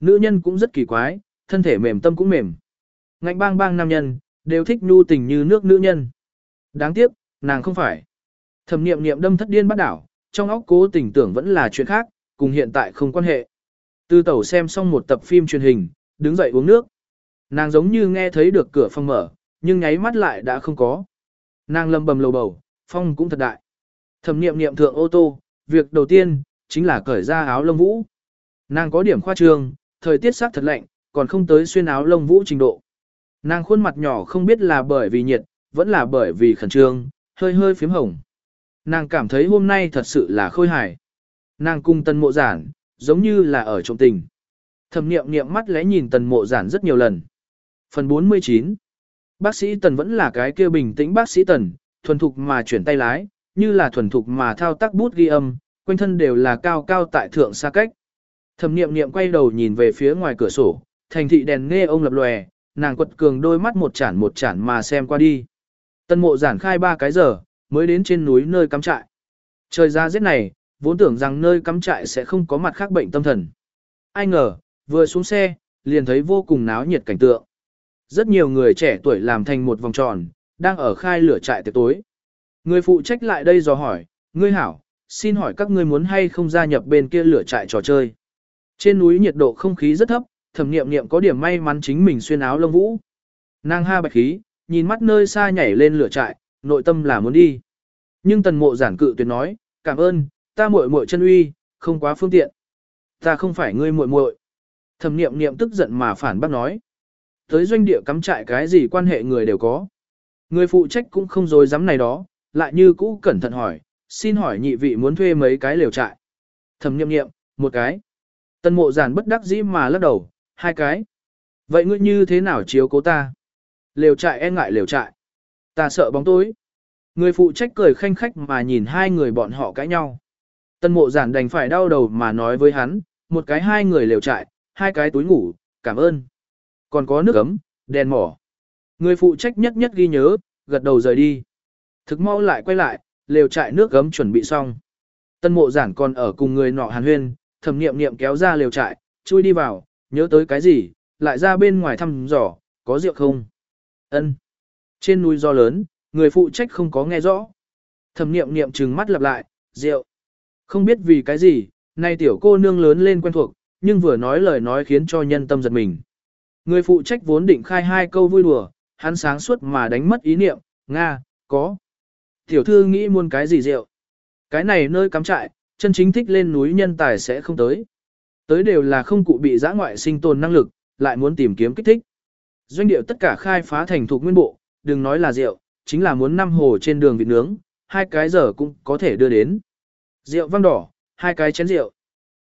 [SPEAKER 1] Nữ nhân cũng rất kỳ quái, thân thể mềm tâm cũng mềm. Ngạnh bang bang nam nhân, đều thích nhu tình như nước nữ nhân. Đáng tiếc, nàng không phải. Thẩm niệm niệm đâm thất điên bắt đảo, trong óc cố tình tưởng vẫn là chuyện khác, cùng hiện tại không quan hệ. Tư tẩu xem xong một tập phim truyền hình, đứng dậy uống nước. Nàng giống như nghe thấy được cửa phòng mở, nhưng nháy mắt lại đã không có. Nàng lầm bầm lầu bầu, phong cũng thật đại. Thẩm niệm niệm thượng ô tô, việc đầu tiên, chính là cởi ra áo lông vũ. Nàng có điểm khoa trương, thời tiết sắc thật lạnh, còn không tới xuyên áo lông vũ trình độ. Nàng khuôn mặt nhỏ không biết là bởi vì nhiệt, vẫn là bởi vì khẩn trương, hơi hơi phím hồng. Nàng cảm thấy hôm nay thật sự là khôi hài. Nàng cung tần mộ giản, giống như là ở trong tình. Thẩm niệm niệm mắt lẽ nhìn tần mộ giản rất nhiều lần. Phần 49 Bác sĩ tần vẫn là cái kia bình tĩnh bác sĩ tần, thuần thục mà chuyển tay lái, như là thuần thục mà thao tác bút ghi âm, quanh thân đều là cao cao tại thượng xa cách. Thẩm niệm niệm quay đầu nhìn về phía ngoài cửa sổ, thành thị đèn nghe ông lập lòe, nàng quật cường đôi mắt một chản một chản mà xem qua đi. Tân mộ giản khai ba cái giờ, mới đến trên núi nơi cắm trại. Trời ra rét này, vốn tưởng rằng nơi cắm trại sẽ không có mặt khác bệnh tâm thần. Ai ngờ, vừa xuống xe, liền thấy vô cùng náo nhiệt cảnh tượng. Rất nhiều người trẻ tuổi làm thành một vòng tròn, đang ở khai lửa trại tiệc tối. Người phụ trách lại đây dò hỏi, ngươi hảo, xin hỏi các ngươi muốn hay không gia nhập bên kia lửa trại trò chơi. Trên núi nhiệt độ không khí rất thấp, thẩm niệm niệm có điểm may mắn chính mình xuyên áo lông vũ. Nàng ha bạch khí, nhìn mắt nơi xa nhảy lên lửa trại, nội tâm là muốn đi. Nhưng tần mộ giản cự tuyệt nói, cảm ơn, ta muội muội chân uy, không quá phương tiện. Ta không phải ngươi muội muội. Thẩm niệm niệm tức giận mà phản bác nói. Tới doanh địa cắm trại cái gì quan hệ người đều có. Người phụ trách cũng không dối dám này đó, lại như cũ cẩn thận hỏi, xin hỏi nhị vị muốn thuê mấy cái lều trại. Thẩm nghiệm nghiệm, một cái. Tân mộ giản bất đắc dĩ mà lắc đầu, hai cái. Vậy ngươi như thế nào chiếu cố ta? Lều trại e ngại lều trại. Ta sợ bóng tối. Người phụ trách cười khanh khách mà nhìn hai người bọn họ cãi nhau. Tân mộ giản đành phải đau đầu mà nói với hắn, một cái hai người lều trại, hai cái túi ngủ, cảm ơn. Còn có nước ấm, đèn mỏ. Người phụ trách nhất nhất ghi nhớ, gật đầu rời đi. Thực mau lại quay lại, lều trại nước gấm chuẩn bị xong. Tân mộ giản còn ở cùng người nọ hàn huyên, thẩm niệm niệm kéo ra lều trại, chui đi vào, nhớ tới cái gì, lại ra bên ngoài thăm dò, có rượu không? Ân. Trên núi do lớn, người phụ trách không có nghe rõ. Thẩm niệm niệm trừng mắt lặp lại, rượu. Không biết vì cái gì, nay tiểu cô nương lớn lên quen thuộc, nhưng vừa nói lời nói khiến cho nhân tâm giật mình. Người phụ trách vốn định khai hai câu vui đùa, hắn sáng suốt mà đánh mất ý niệm, Nga, có. Tiểu thư nghĩ muốn cái gì rượu? Cái này nơi cắm trại, chân chính thích lên núi nhân tài sẽ không tới. Tới đều là không cụ bị giã ngoại sinh tồn năng lực, lại muốn tìm kiếm kích thích. Doanh điệu tất cả khai phá thành thuộc nguyên bộ, đừng nói là rượu, chính là muốn năm hồ trên đường vịt nướng, hai cái giờ cũng có thể đưa đến. Rượu vang đỏ, hai cái chén rượu.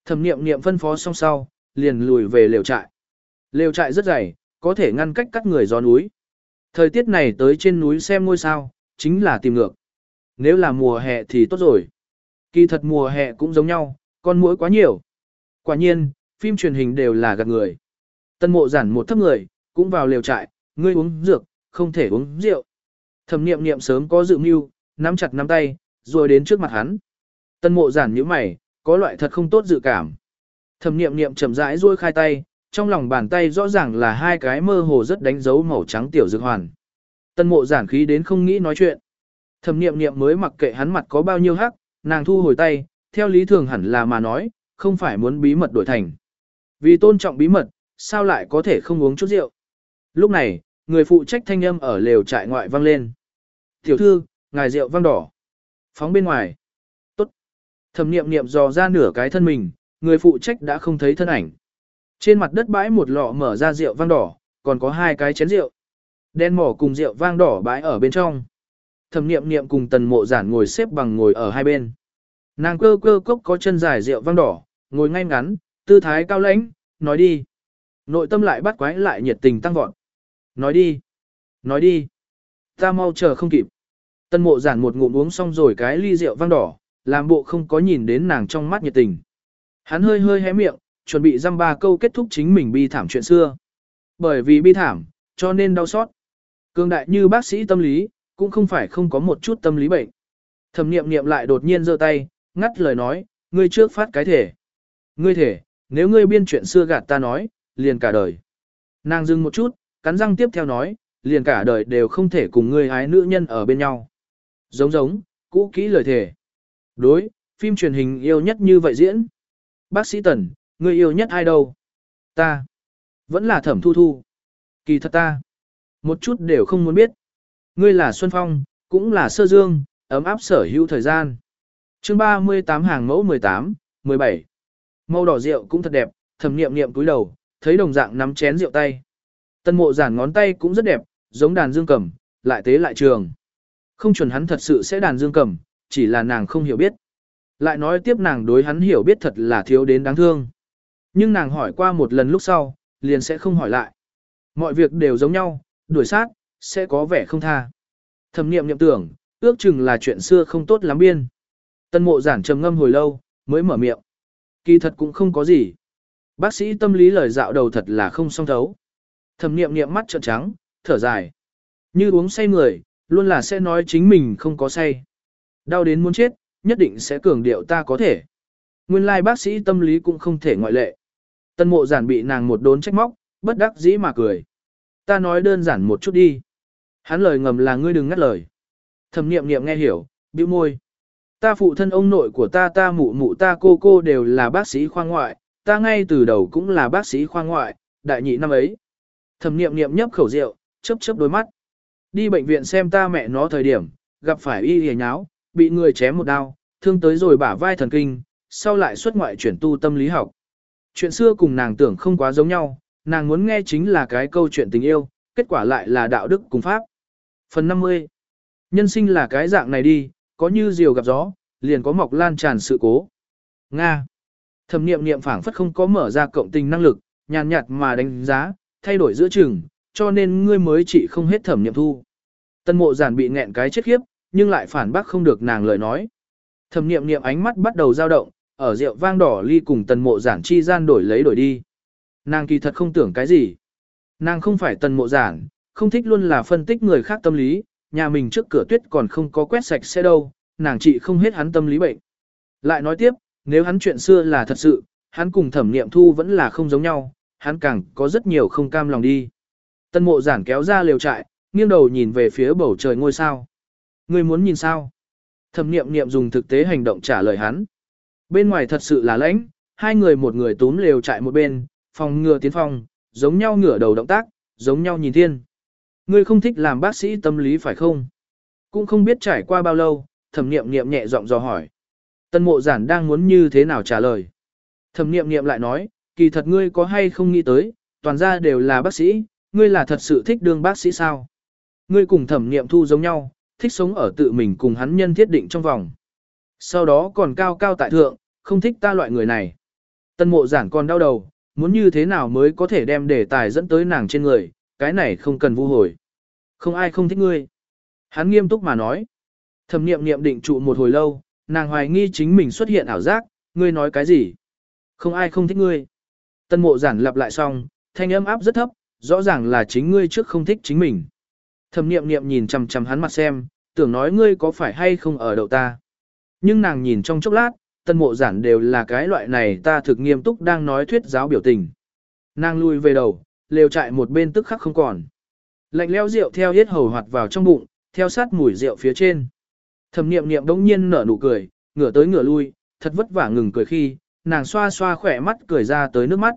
[SPEAKER 1] Thẩm niệm niệm phân phó xong sau, liền lùi về lều trại. Lều trại rất dày, có thể ngăn cách các người gió núi. Thời tiết này tới trên núi xem ngôi sao, chính là tìm ngược. Nếu là mùa hè thì tốt rồi. Kỳ thật mùa hè cũng giống nhau, con muỗi quá nhiều. Quả nhiên, phim truyền hình đều là gạt người. Tân mộ giản một thấp người, cũng vào lều trại, ngươi uống dược, không thể uống rượu. Thẩm niệm niệm sớm có dự mưu, nắm chặt nắm tay, rồi đến trước mặt hắn. Tân mộ giản như mày, có loại thật không tốt dự cảm. Thẩm niệm niệm chậm rãi duỗi khai tay, trong lòng bàn tay rõ ràng là hai cái mơ hồ rất đánh dấu màu trắng tiểu dược hoàn. Tân mộ giản khí đến không nghĩ nói chuyện. Thẩm niệm niệm mới mặc kệ hắn mặt có bao nhiêu hắc, nàng thu hồi tay, theo lý thường hẳn là mà nói, không phải muốn bí mật đổi thành. Vì tôn trọng bí mật, sao lại có thể không uống chút rượu. Lúc này, người phụ trách thanh âm ở lều trại ngoại vang lên. Tiểu thư, ngài rượu vang đỏ. Phóng bên ngoài. Tốt. Thẩm niệm niệm dò ra nửa cái thân mình, người phụ trách đã không thấy thân ảnh. Trên mặt đất bãi một lọ mở ra rượu vang đỏ, còn có hai cái chén rượu. Đen mỏ cùng rượu vang đỏ bãi ở bên trong. Thẩm niệm niệm cùng tần mộ giản ngồi xếp bằng ngồi ở hai bên. Nàng cơ cơ cốc có chân dài rượu vang đỏ, ngồi ngay ngắn, tư thái cao lãnh, nói đi. Nội tâm lại bắt quái lại nhiệt tình tăng vọt. Nói đi. Nói đi. Ta mau chờ không kịp. Tân mộ giản một ngụm uống xong rồi cái ly rượu vang đỏ, làm bộ không có nhìn đến nàng trong mắt nhiệt tình. Hắn hơi hơi hé miệng, chuẩn bị dăm ba câu kết thúc chính mình bi thảm chuyện xưa. Bởi vì bi thảm, cho nên đau xót. Cương đại như bác sĩ tâm lý, cũng không phải không có một chút tâm lý bệnh. Thẩm niệm niệm lại đột nhiên giơ tay, ngắt lời nói, ngươi trước phát cái thể. Ngươi thể, nếu ngươi biên chuyện xưa gạt ta nói, liền cả đời. Nàng dừng một chút, cắn răng tiếp theo nói, liền cả đời đều không thể cùng ngươi ái nữ nhân ở bên nhau. Giống giống, cũ kỹ lời thể. Đối, phim truyền hình yêu nhất như vậy diễn. Bác sĩ Tần, ngươi yêu nhất ai đâu? Ta. Vẫn là thẩm thu thu. Kỳ thật ta. Một chút đều không muốn biết. Ngươi là Xuân Phong, cũng là Sơ Dương, ấm áp sở hữu thời gian. chương 38 hàng mẫu 18, 17. Màu đỏ rượu cũng thật đẹp, thẩm niệm niệm cúi đầu, thấy đồng dạng nắm chén rượu tay. Tân mộ giản ngón tay cũng rất đẹp, giống đàn dương cầm, lại tế lại trường. Không chuẩn hắn thật sự sẽ đàn dương cầm, chỉ là nàng không hiểu biết. Lại nói tiếp nàng đối hắn hiểu biết thật là thiếu đến đáng thương. Nhưng nàng hỏi qua một lần lúc sau, liền sẽ không hỏi lại. Mọi việc đều giống nhau, đuổi sát, sẽ có vẻ không tha. Thẩm niệm niệm tưởng, ước chừng là chuyện xưa không tốt lắm biên. Tân mộ giản trầm ngâm hồi lâu, mới mở miệng. Kỳ thật cũng không có gì. Bác sĩ tâm lý lời dạo đầu thật là không song thấu. Thẩm niệm niệm mắt trợn trắng, thở dài. Như uống say người, luôn là sẽ nói chính mình không có say. Đau đến muốn chết, nhất định sẽ cường điệu ta có thể. Nguyên lai like bác sĩ tâm lý cũng không thể ngoại lệ. Tân mộ giản bị nàng một đốn trách móc, bất đắc dĩ mà cười. Ta nói đơn giản một chút đi. Hắn lời ngầm là ngươi đừng ngắt lời. Thẩm niệm niệm nghe hiểu, bĩu môi. Ta phụ thân ông nội của ta ta mụ mụ ta cô cô đều là bác sĩ khoa ngoại, ta ngay từ đầu cũng là bác sĩ khoa ngoại, đại nhị năm ấy. Thẩm niệm niệm nhấp khẩu rượu, chớp chớp đôi mắt. Đi bệnh viện xem ta mẹ nó thời điểm, gặp phải y hề nháo, bị người chém một đao, thương tới rồi bả vai thần kinh, sau lại xuất ngoại chuyển tu tâm lý học. Chuyện xưa cùng nàng tưởng không quá giống nhau, nàng muốn nghe chính là cái câu chuyện tình yêu, kết quả lại là đạo đức cùng pháp. Phần 50 Nhân sinh là cái dạng này đi, có như diều gặp gió, liền có mọc lan tràn sự cố. Nga Thẩm niệm niệm phảng phất không có mở ra cộng tình năng lực, nhàn nhạt mà đánh giá, thay đổi giữa chừng, cho nên ngươi mới chỉ không hết thẩm niệm thu. Tân mộ giản bị nghẹn cái chết khiếp, nhưng lại phản bác không được nàng lời nói. Thẩm niệm niệm ánh mắt bắt đầu dao động, ở rượu vang đỏ ly cùng tần mộ giản chi gian đổi lấy đổi đi. Nàng kỳ thật không tưởng cái gì. Nàng không phải tần mộ giản, không thích luôn là phân tích người khác tâm lý, nhà mình trước cửa tuyết còn không có quét sạch xe đâu, nàng chị không hết hắn tâm lý bệnh. Lại nói tiếp, nếu hắn chuyện xưa là thật sự, hắn cùng thẩm niệm thu vẫn là không giống nhau, hắn càng có rất nhiều không cam lòng đi. Tân mộ giản kéo ra liều trại, nghiêng đầu nhìn về phía bầu trời ngôi sao. Ngươi muốn nhìn sao? Thẩm niệm niệm dùng thực tế hành động trả lời hắn. Bên ngoài thật sự là lãnh, hai người một người túm lều chạy một bên, phòng ngừa tiến phòng, giống nhau ngửa đầu động tác, giống nhau nhìn thiên. Ngươi không thích làm bác sĩ tâm lý phải không? Cũng không biết trải qua bao lâu, thẩm niệm niệm nhẹ giọng dò hỏi. Tân mộ giản đang muốn như thế nào trả lời. Thẩm niệm niệm lại nói, kỳ thật ngươi có hay không nghĩ tới, toàn ra đều là bác sĩ, ngươi là thật sự thích đương bác sĩ sao? Ngươi cùng thẩm niệm thu giống nhau, thích sống ở tự mình cùng hắn nhân thiết định trong vòng. Sau đó còn cao cao tại thượng, không thích ta loại người này. Tân mộ giản còn đau đầu, muốn như thế nào mới có thể đem đề tài dẫn tới nàng trên người, cái này không cần vu hồi. Không ai không thích ngươi. Hắn nghiêm túc mà nói. Thẩm niệm niệm định trụ một hồi lâu, nàng hoài nghi chính mình xuất hiện ảo giác, ngươi nói cái gì? Không ai không thích ngươi. Tân mộ giản lặp lại xong, thanh âm áp rất thấp, rõ ràng là chính ngươi trước không thích chính mình. Thẩm niệm niệm nhìn chằm chằm hắn mặt xem, tưởng nói ngươi có phải hay không ở đậu ta. Nhưng nàng nhìn trong chốc lát, tân mộ giản đều là cái loại này ta thực nghiêm túc đang nói thuyết giáo biểu tình. Nàng lui về đầu, lều chạy một bên tức khắc không còn. Lạnh leo rượu theo hết hầu hoạt vào trong bụng, theo sát mùi rượu phía trên. Thẩm niệm niệm đống nhiên nở nụ cười, ngửa tới ngửa lui, thật vất vả ngừng cười khi, nàng xoa xoa khỏe mắt cười ra tới nước mắt.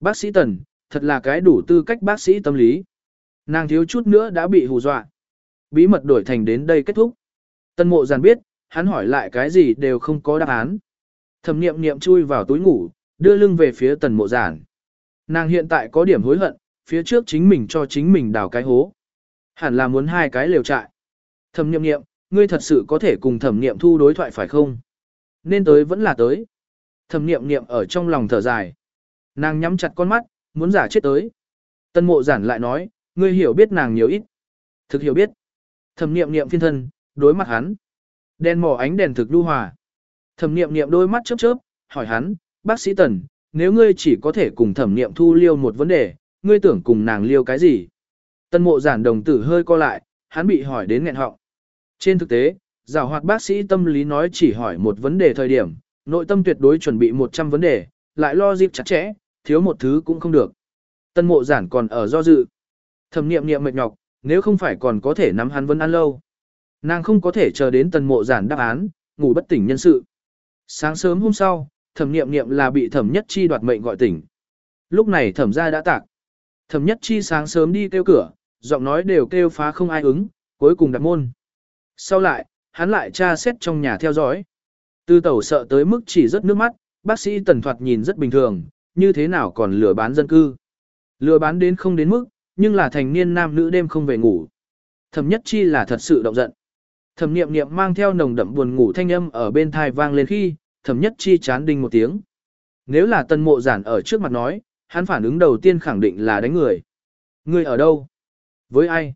[SPEAKER 1] Bác sĩ Tần, thật là cái đủ tư cách bác sĩ tâm lý. Nàng thiếu chút nữa đã bị hù dọa. Bí mật đổi thành đến đây kết thúc. Tân mộ giàn biết, hắn hỏi lại cái gì đều không có đáp án. Thẩm niệm niệm chui vào túi ngủ, đưa lưng về phía tần mộ giản. Nàng hiện tại có điểm hối hận, phía trước chính mình cho chính mình đào cái hố. Hẳn là muốn hai cái lều trại. Thẩm niệm niệm, ngươi thật sự có thể cùng thẩm niệm thu đối thoại phải không? Nên tới vẫn là tới. Thẩm niệm niệm ở trong lòng thở dài. Nàng nhắm chặt con mắt, muốn giả chết tới. Tân mộ giản lại nói, ngươi hiểu biết nàng nhiều ít. Thực hiểu biết. Thẩm niệm niệm phiên thân, đối mặt hắn. Đèn mỏ ánh đèn thực đu hòa. Thẩm niệm niệm đôi mắt chớp chớp, hỏi hắn, bác sĩ Tần, nếu ngươi chỉ có thể cùng thẩm niệm thu liêu một vấn đề, ngươi tưởng cùng nàng liêu cái gì? Tân mộ giản đồng tử hơi co lại, hắn bị hỏi đến nghẹn họng. Trên thực tế, giảo hoạt bác sĩ tâm lý nói chỉ hỏi một vấn đề thời điểm, nội tâm tuyệt đối chuẩn bị 100 vấn đề, lại lo dịp chặt chẽ, thiếu một thứ cũng không được. Tân mộ giản còn ở do dự. Thẩm niệm niệm mệt nhọc, nếu không phải còn có thể nắm hắn vấn ăn lâu. Nàng không có thể chờ đến tần mộ giản đáp án, ngủ bất tỉnh nhân sự. Sáng sớm hôm sau, thẩm niệm niệm là bị thẩm nhất chi đoạt mệnh gọi tỉnh. Lúc này thẩm gia đã tạc. Thẩm nhất chi sáng sớm đi kêu cửa, giọng nói đều kêu phá không ai ứng, cuối cùng đặt môn. Sau lại, hắn lại tra xét trong nhà theo dõi. Tư tẩu sợ tới mức chỉ rất nước mắt, bác sĩ tần thoạt nhìn rất bình thường, như thế nào còn lừa bán dân cư. Lừa bán đến không đến mức, nhưng là thành niên nam nữ đêm không về ngủ. Thẩm nhất chi là thật sự động giận. Thẩm niệm niệm mang theo nồng đậm buồn ngủ thanh âm ở bên thai vang lên khi, thẩm nhất chi chán đinh một tiếng. Nếu là tân mộ giản ở trước mặt nói, hắn phản ứng đầu tiên khẳng định là đánh người. Người ở đâu? Với ai?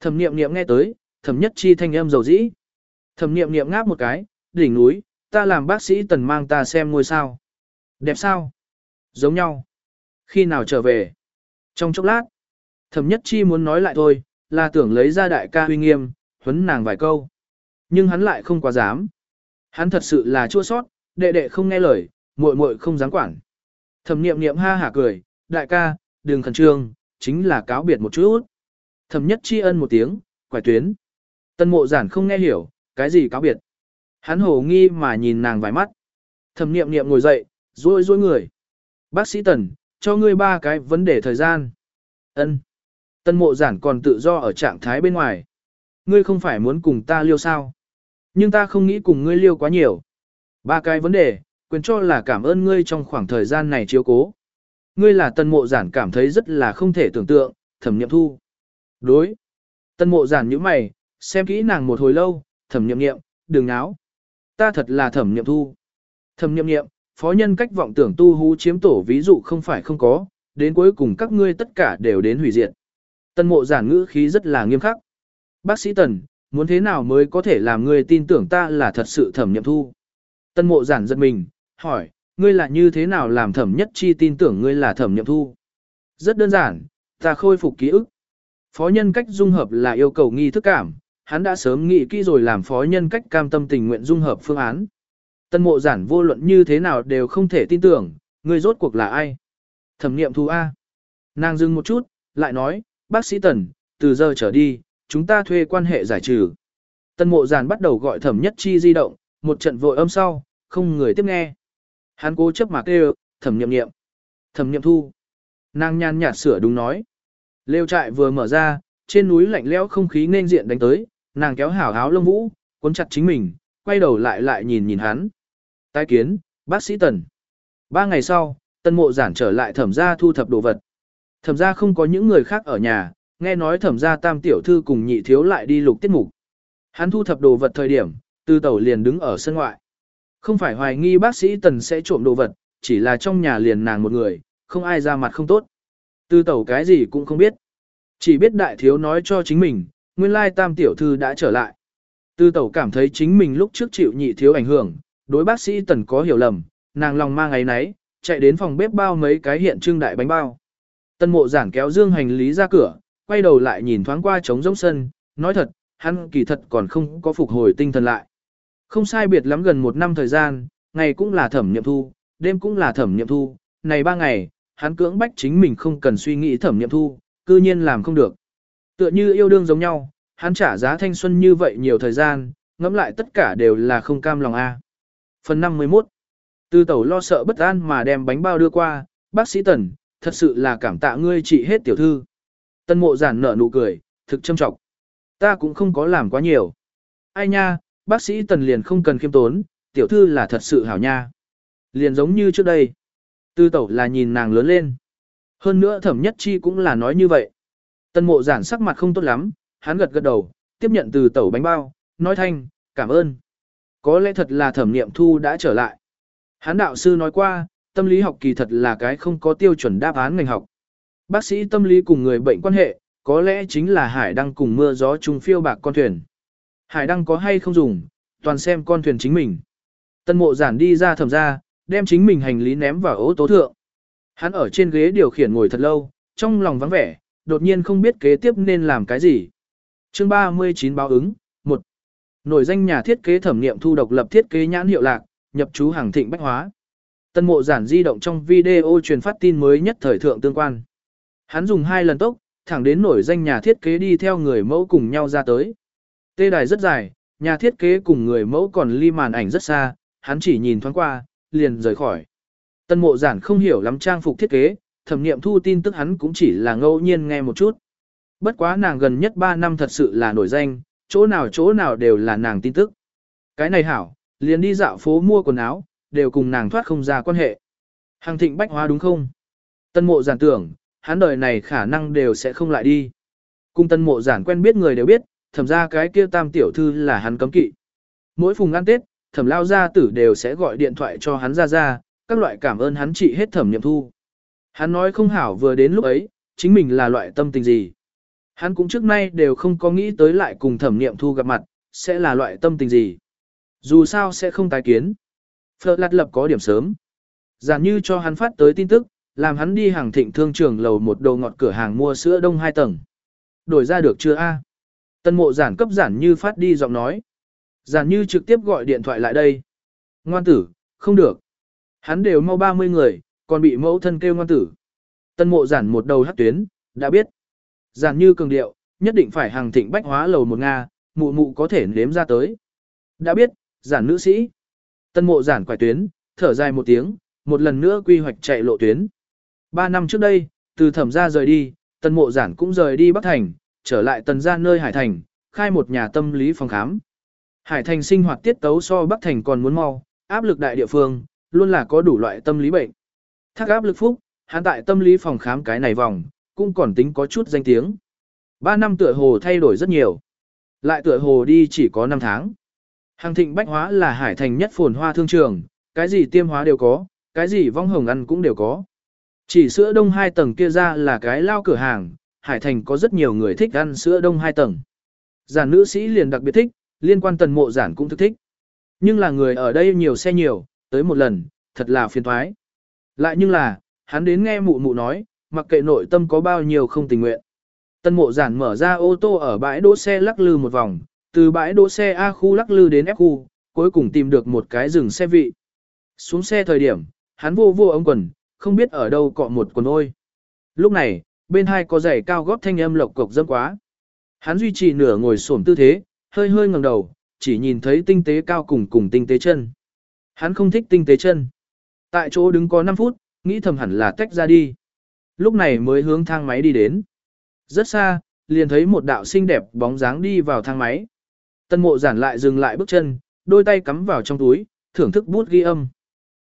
[SPEAKER 1] Thẩm niệm niệm nghe tới, thẩm nhất chi thanh âm dầu dĩ. Thẩm niệm niệm ngáp một cái, đỉnh núi, ta làm bác sĩ tần mang ta xem ngôi sao. Đẹp sao? Giống nhau. Khi nào trở về? Trong chốc lát, thẩm nhất chi muốn nói lại thôi, là tưởng lấy ra đại ca huy nghiêm, huấn nàng vài câu. Nhưng hắn lại không quá dám. Hắn thật sự là chua sót, đệ đệ không nghe lời, muội muội không dám quản. Thẩm niệm niệm ha hả cười, đại ca, đừng khẩn trương, chính là cáo biệt một chút. Thẩm nhất tri ân một tiếng, quải tuyến. Tân mộ giản không nghe hiểu, cái gì cáo biệt. Hắn hồ nghi mà nhìn nàng vài mắt. Thẩm niệm niệm ngồi dậy, duỗi duỗi người. Bác sĩ Tần, cho ngươi ba cái vấn đề thời gian. Ân. Tân mộ giản còn tự do ở trạng thái bên ngoài. Ngươi không phải muốn cùng ta liêu sao. Nhưng ta không nghĩ cùng ngươi liêu quá nhiều. Ba cái vấn đề, quyền cho là cảm ơn ngươi trong khoảng thời gian này chiếu cố. Ngươi là tân mộ giản cảm thấy rất là không thể tưởng tượng, thẩm niệm thu. Đối. Tân mộ giản như mày, xem kỹ nàng một hồi lâu, thẩm niệm niệm, đừng náo. Ta thật là thẩm niệm thu. Thẩm niệm niệm, phó nhân cách vọng tưởng tu hú chiếm tổ ví dụ không phải không có, đến cuối cùng các ngươi tất cả đều đến hủy diệt. Tân mộ giản ngữ khí rất là nghiêm khắc. Bác sĩ Tần, muốn thế nào mới có thể làm ngươi tin tưởng ta là thật sự thẩm nhậm thu? Tân mộ giản giật mình, hỏi, ngươi là như thế nào làm thẩm nhất chi tin tưởng ngươi là thẩm nhậm thu? Rất đơn giản, ta khôi phục ký ức. Phó nhân cách dung hợp là yêu cầu nghi thức cảm, hắn đã sớm nghĩ kỹ rồi làm phó nhân cách cam tâm tình nguyện dung hợp phương án. Tân mộ giản vô luận như thế nào đều không thể tin tưởng, ngươi rốt cuộc là ai? Thẩm niệm thu A. Nàng dừng một chút, lại nói, bác sĩ Tần, từ giờ trở đi, chúng ta thuê quan hệ giải trừ. Tân mộ giản bắt đầu gọi thẩm nhất chi di động, một trận vội âm sau, không người tiếp nghe. Hắn cố chấp mà kêu, thẩm niệm niệm. Thẩm niệm thu. Nàng nhàn nhạt sửa đúng nói. Lêu trại vừa mở ra, trên núi lạnh lẽo không khí nên diện đánh tới, nàng kéo hảo áo lông vũ, cuốn chặt chính mình, quay đầu lại lại nhìn nhìn hắn. Tái kiến, bác sĩ Tần. Ba ngày sau, tân mộ giản trở lại thẩm gia thu thập đồ vật. Thẩm gia không có những người khác ở nhà, nghe nói thẩm gia tam tiểu thư cùng nhị thiếu lại đi lục tiết mục. Hắn thu thập đồ vật thời điểm, tư tẩu liền đứng ở sân ngoại. Không phải hoài nghi bác sĩ tần sẽ trộm đồ vật, chỉ là trong nhà liền nàng một người, không ai ra mặt không tốt. Tư tẩu cái gì cũng không biết. Chỉ biết đại thiếu nói cho chính mình, nguyên lai tam tiểu thư đã trở lại. Tư tẩu cảm thấy chính mình lúc trước chịu nhị thiếu ảnh hưởng, đối bác sĩ tần có hiểu lầm, nàng lòng mang ấy nấy, chạy đến phòng bếp bao mấy cái hiện trưng đại bánh bao. Tân mộ giản kéo dương hành lý ra cửa, quay đầu lại nhìn thoáng qua trống rỗng sân, nói thật, hắn kỳ thật còn không có phục hồi tinh thần lại. Không sai biệt lắm gần một năm thời gian, ngày cũng là thẩm nghiệm thu, đêm cũng là thẩm nghiệm thu, này ba ngày, hắn cưỡng bách chính mình không cần suy nghĩ thẩm nghiệm thu, cư nhiên làm không được. Tựa như yêu đương giống nhau, hắn trả giá thanh xuân như vậy nhiều thời gian, ngẫm lại tất cả đều là không cam lòng a. Phần 51 Tư tẩu lo sợ bất an mà đem bánh bao đưa qua, bác sĩ Tần, thật sự là cảm tạ ngươi trị hết tiểu thư. Tân mộ giản nở nụ cười, thực châm trọng. Ta cũng không có làm quá nhiều. Ai nha, bác sĩ tần liền không cần khiêm tốn, tiểu thư là thật sự hảo nha. Liền giống như trước đây. Tư tẩu là nhìn nàng lớn lên. Hơn nữa thẩm nhất chi cũng là nói như vậy. Tân mộ giản sắc mặt không tốt lắm, hắn gật gật đầu, tiếp nhận từ tẩu bánh bao, nói thanh, cảm ơn. Có lẽ thật là thẩm niệm thu đã trở lại. Hắn đạo sư nói qua, tâm lý học kỳ thật là cái không có tiêu chuẩn đáp án ngành học. Bác sĩ tâm lý cùng người bệnh quan hệ, có lẽ chính là hải đăng cùng mưa gió chung phiêu bạc con thuyền. Hải đăng có hay không dùng, toàn xem con thuyền chính mình. Tân mộ giản đi ra thẩm ra, đem chính mình hành lý ném vào ô tố thượng. Hắn ở trên ghế điều khiển ngồi thật lâu, trong lòng vắng vẻ, đột nhiên không biết kế tiếp nên làm cái gì. Chương 39 báo ứng, 1. Nổi danh nhà thiết kế thẩm nghiệm thu độc lập thiết kế nhãn hiệu lạc, nhập chú hàng thịnh bách hóa. Tân mộ giản di động trong video truyền phát tin mới nhất thời thượng tương quan. Hắn dùng hai lần tốc, thẳng đến nổi danh nhà thiết kế đi theo người mẫu cùng nhau ra tới. Tê đài rất dài, nhà thiết kế cùng người mẫu còn ly màn ảnh rất xa, hắn chỉ nhìn thoáng qua, liền rời khỏi. Tân mộ giản không hiểu lắm trang phục thiết kế, thẩm nghiệm thu tin tức hắn cũng chỉ là ngẫu nhiên nghe một chút. Bất quá nàng gần nhất 3 năm thật sự là nổi danh, chỗ nào chỗ nào đều là nàng tin tức. Cái này hảo, liền đi dạo phố mua quần áo, đều cùng nàng thoát không ra quan hệ. Hàng thịnh bách hóa đúng không? Tân mộ giản tưởng, hắn đời này khả năng đều sẽ không lại đi. Cung tân mộ giản quen biết người đều biết, thẩm ra cái kia tam tiểu thư là hắn cấm kỵ. Mỗi phùng ăn tết, thẩm lao gia tử đều sẽ gọi điện thoại cho hắn ra ra, các loại cảm ơn hắn trị hết thẩm nhậm thu. Hắn nói không hảo vừa đến lúc ấy, chính mình là loại tâm tình gì. Hắn cũng trước nay đều không có nghĩ tới lại cùng thẩm niệm thu gặp mặt, sẽ là loại tâm tình gì. Dù sao sẽ không tái kiến. Phật lạt lập có điểm sớm. Giản như cho hắn phát tới tin tức, làm hắn đi hàng thịnh thương trường lầu một đồ ngọt cửa hàng mua sữa đông hai tầng. Đổi ra được chưa a? Tân mộ giản cấp giản như phát đi giọng nói. Giản như trực tiếp gọi điện thoại lại đây. Ngoan tử, không được. Hắn đều mau 30 người, còn bị mẫu thân kêu ngoan tử. Tân mộ giản một đầu hắt tuyến, đã biết. Giản như cường điệu, nhất định phải hàng thịnh bách hóa lầu một Nga, mụ mụ có thể nếm ra tới. Đã biết, giản nữ sĩ. Tân mộ giản quải tuyến, thở dài một tiếng, một lần nữa quy hoạch chạy lộ tuyến. Ba năm trước đây, từ thẩm gia rời đi, Tần mộ giản cũng rời đi Bắc Thành, trở lại tần gia nơi Hải Thành, khai một nhà tâm lý phòng khám. Hải Thành sinh hoạt tiết tấu so Bắc Thành còn muốn mau, áp lực đại địa phương, luôn là có đủ loại tâm lý bệnh. Thác áp lực phúc, hắn tại tâm lý phòng khám cái này vòng, cũng còn tính có chút danh tiếng. Ba năm tựa hồ thay đổi rất nhiều. Lại tựa hồ đi chỉ có 5 tháng. Hàng thịnh bách hóa là hải thành nhất phồn hoa thương trường, cái gì tiêm hóa đều có, cái gì vong hồng ăn cũng đều có. Chỉ sữa đông hai tầng kia ra là cái lao cửa hàng, hải thành có rất nhiều người thích ăn sữa đông hai tầng. Giản nữ sĩ liền đặc biệt thích, liên quan tần mộ giản cũng thức thích. Nhưng là người ở đây nhiều xe nhiều, tới một lần, thật là phiền thoái. Lại nhưng là, hắn đến nghe mụ mụ nói, mặc kệ nội tâm có bao nhiêu không tình nguyện. Tân mộ giản mở ra ô tô ở bãi đỗ xe lắc lư một vòng, từ bãi đỗ xe A khu lắc lư đến F khu, cuối cùng tìm được một cái rừng xe vị. Xuống xe thời điểm, hắn vô vô ống quần, không biết ở đâu cọ một quần ôi. Lúc này, bên hai có giày cao gót thanh âm lộc cộc dâm quá. Hắn duy trì nửa ngồi xổm tư thế, hơi hơi ngẩng đầu, chỉ nhìn thấy tinh tế cao cùng cùng tinh tế chân. Hắn không thích tinh tế chân. Tại chỗ đứng có 5 phút, nghĩ thầm hẳn là tách ra đi. Lúc này mới hướng thang máy đi đến. Rất xa, liền thấy một đạo xinh đẹp bóng dáng đi vào thang máy. Tân mộ giản lại dừng lại bước chân, đôi tay cắm vào trong túi, thưởng thức bút ghi âm.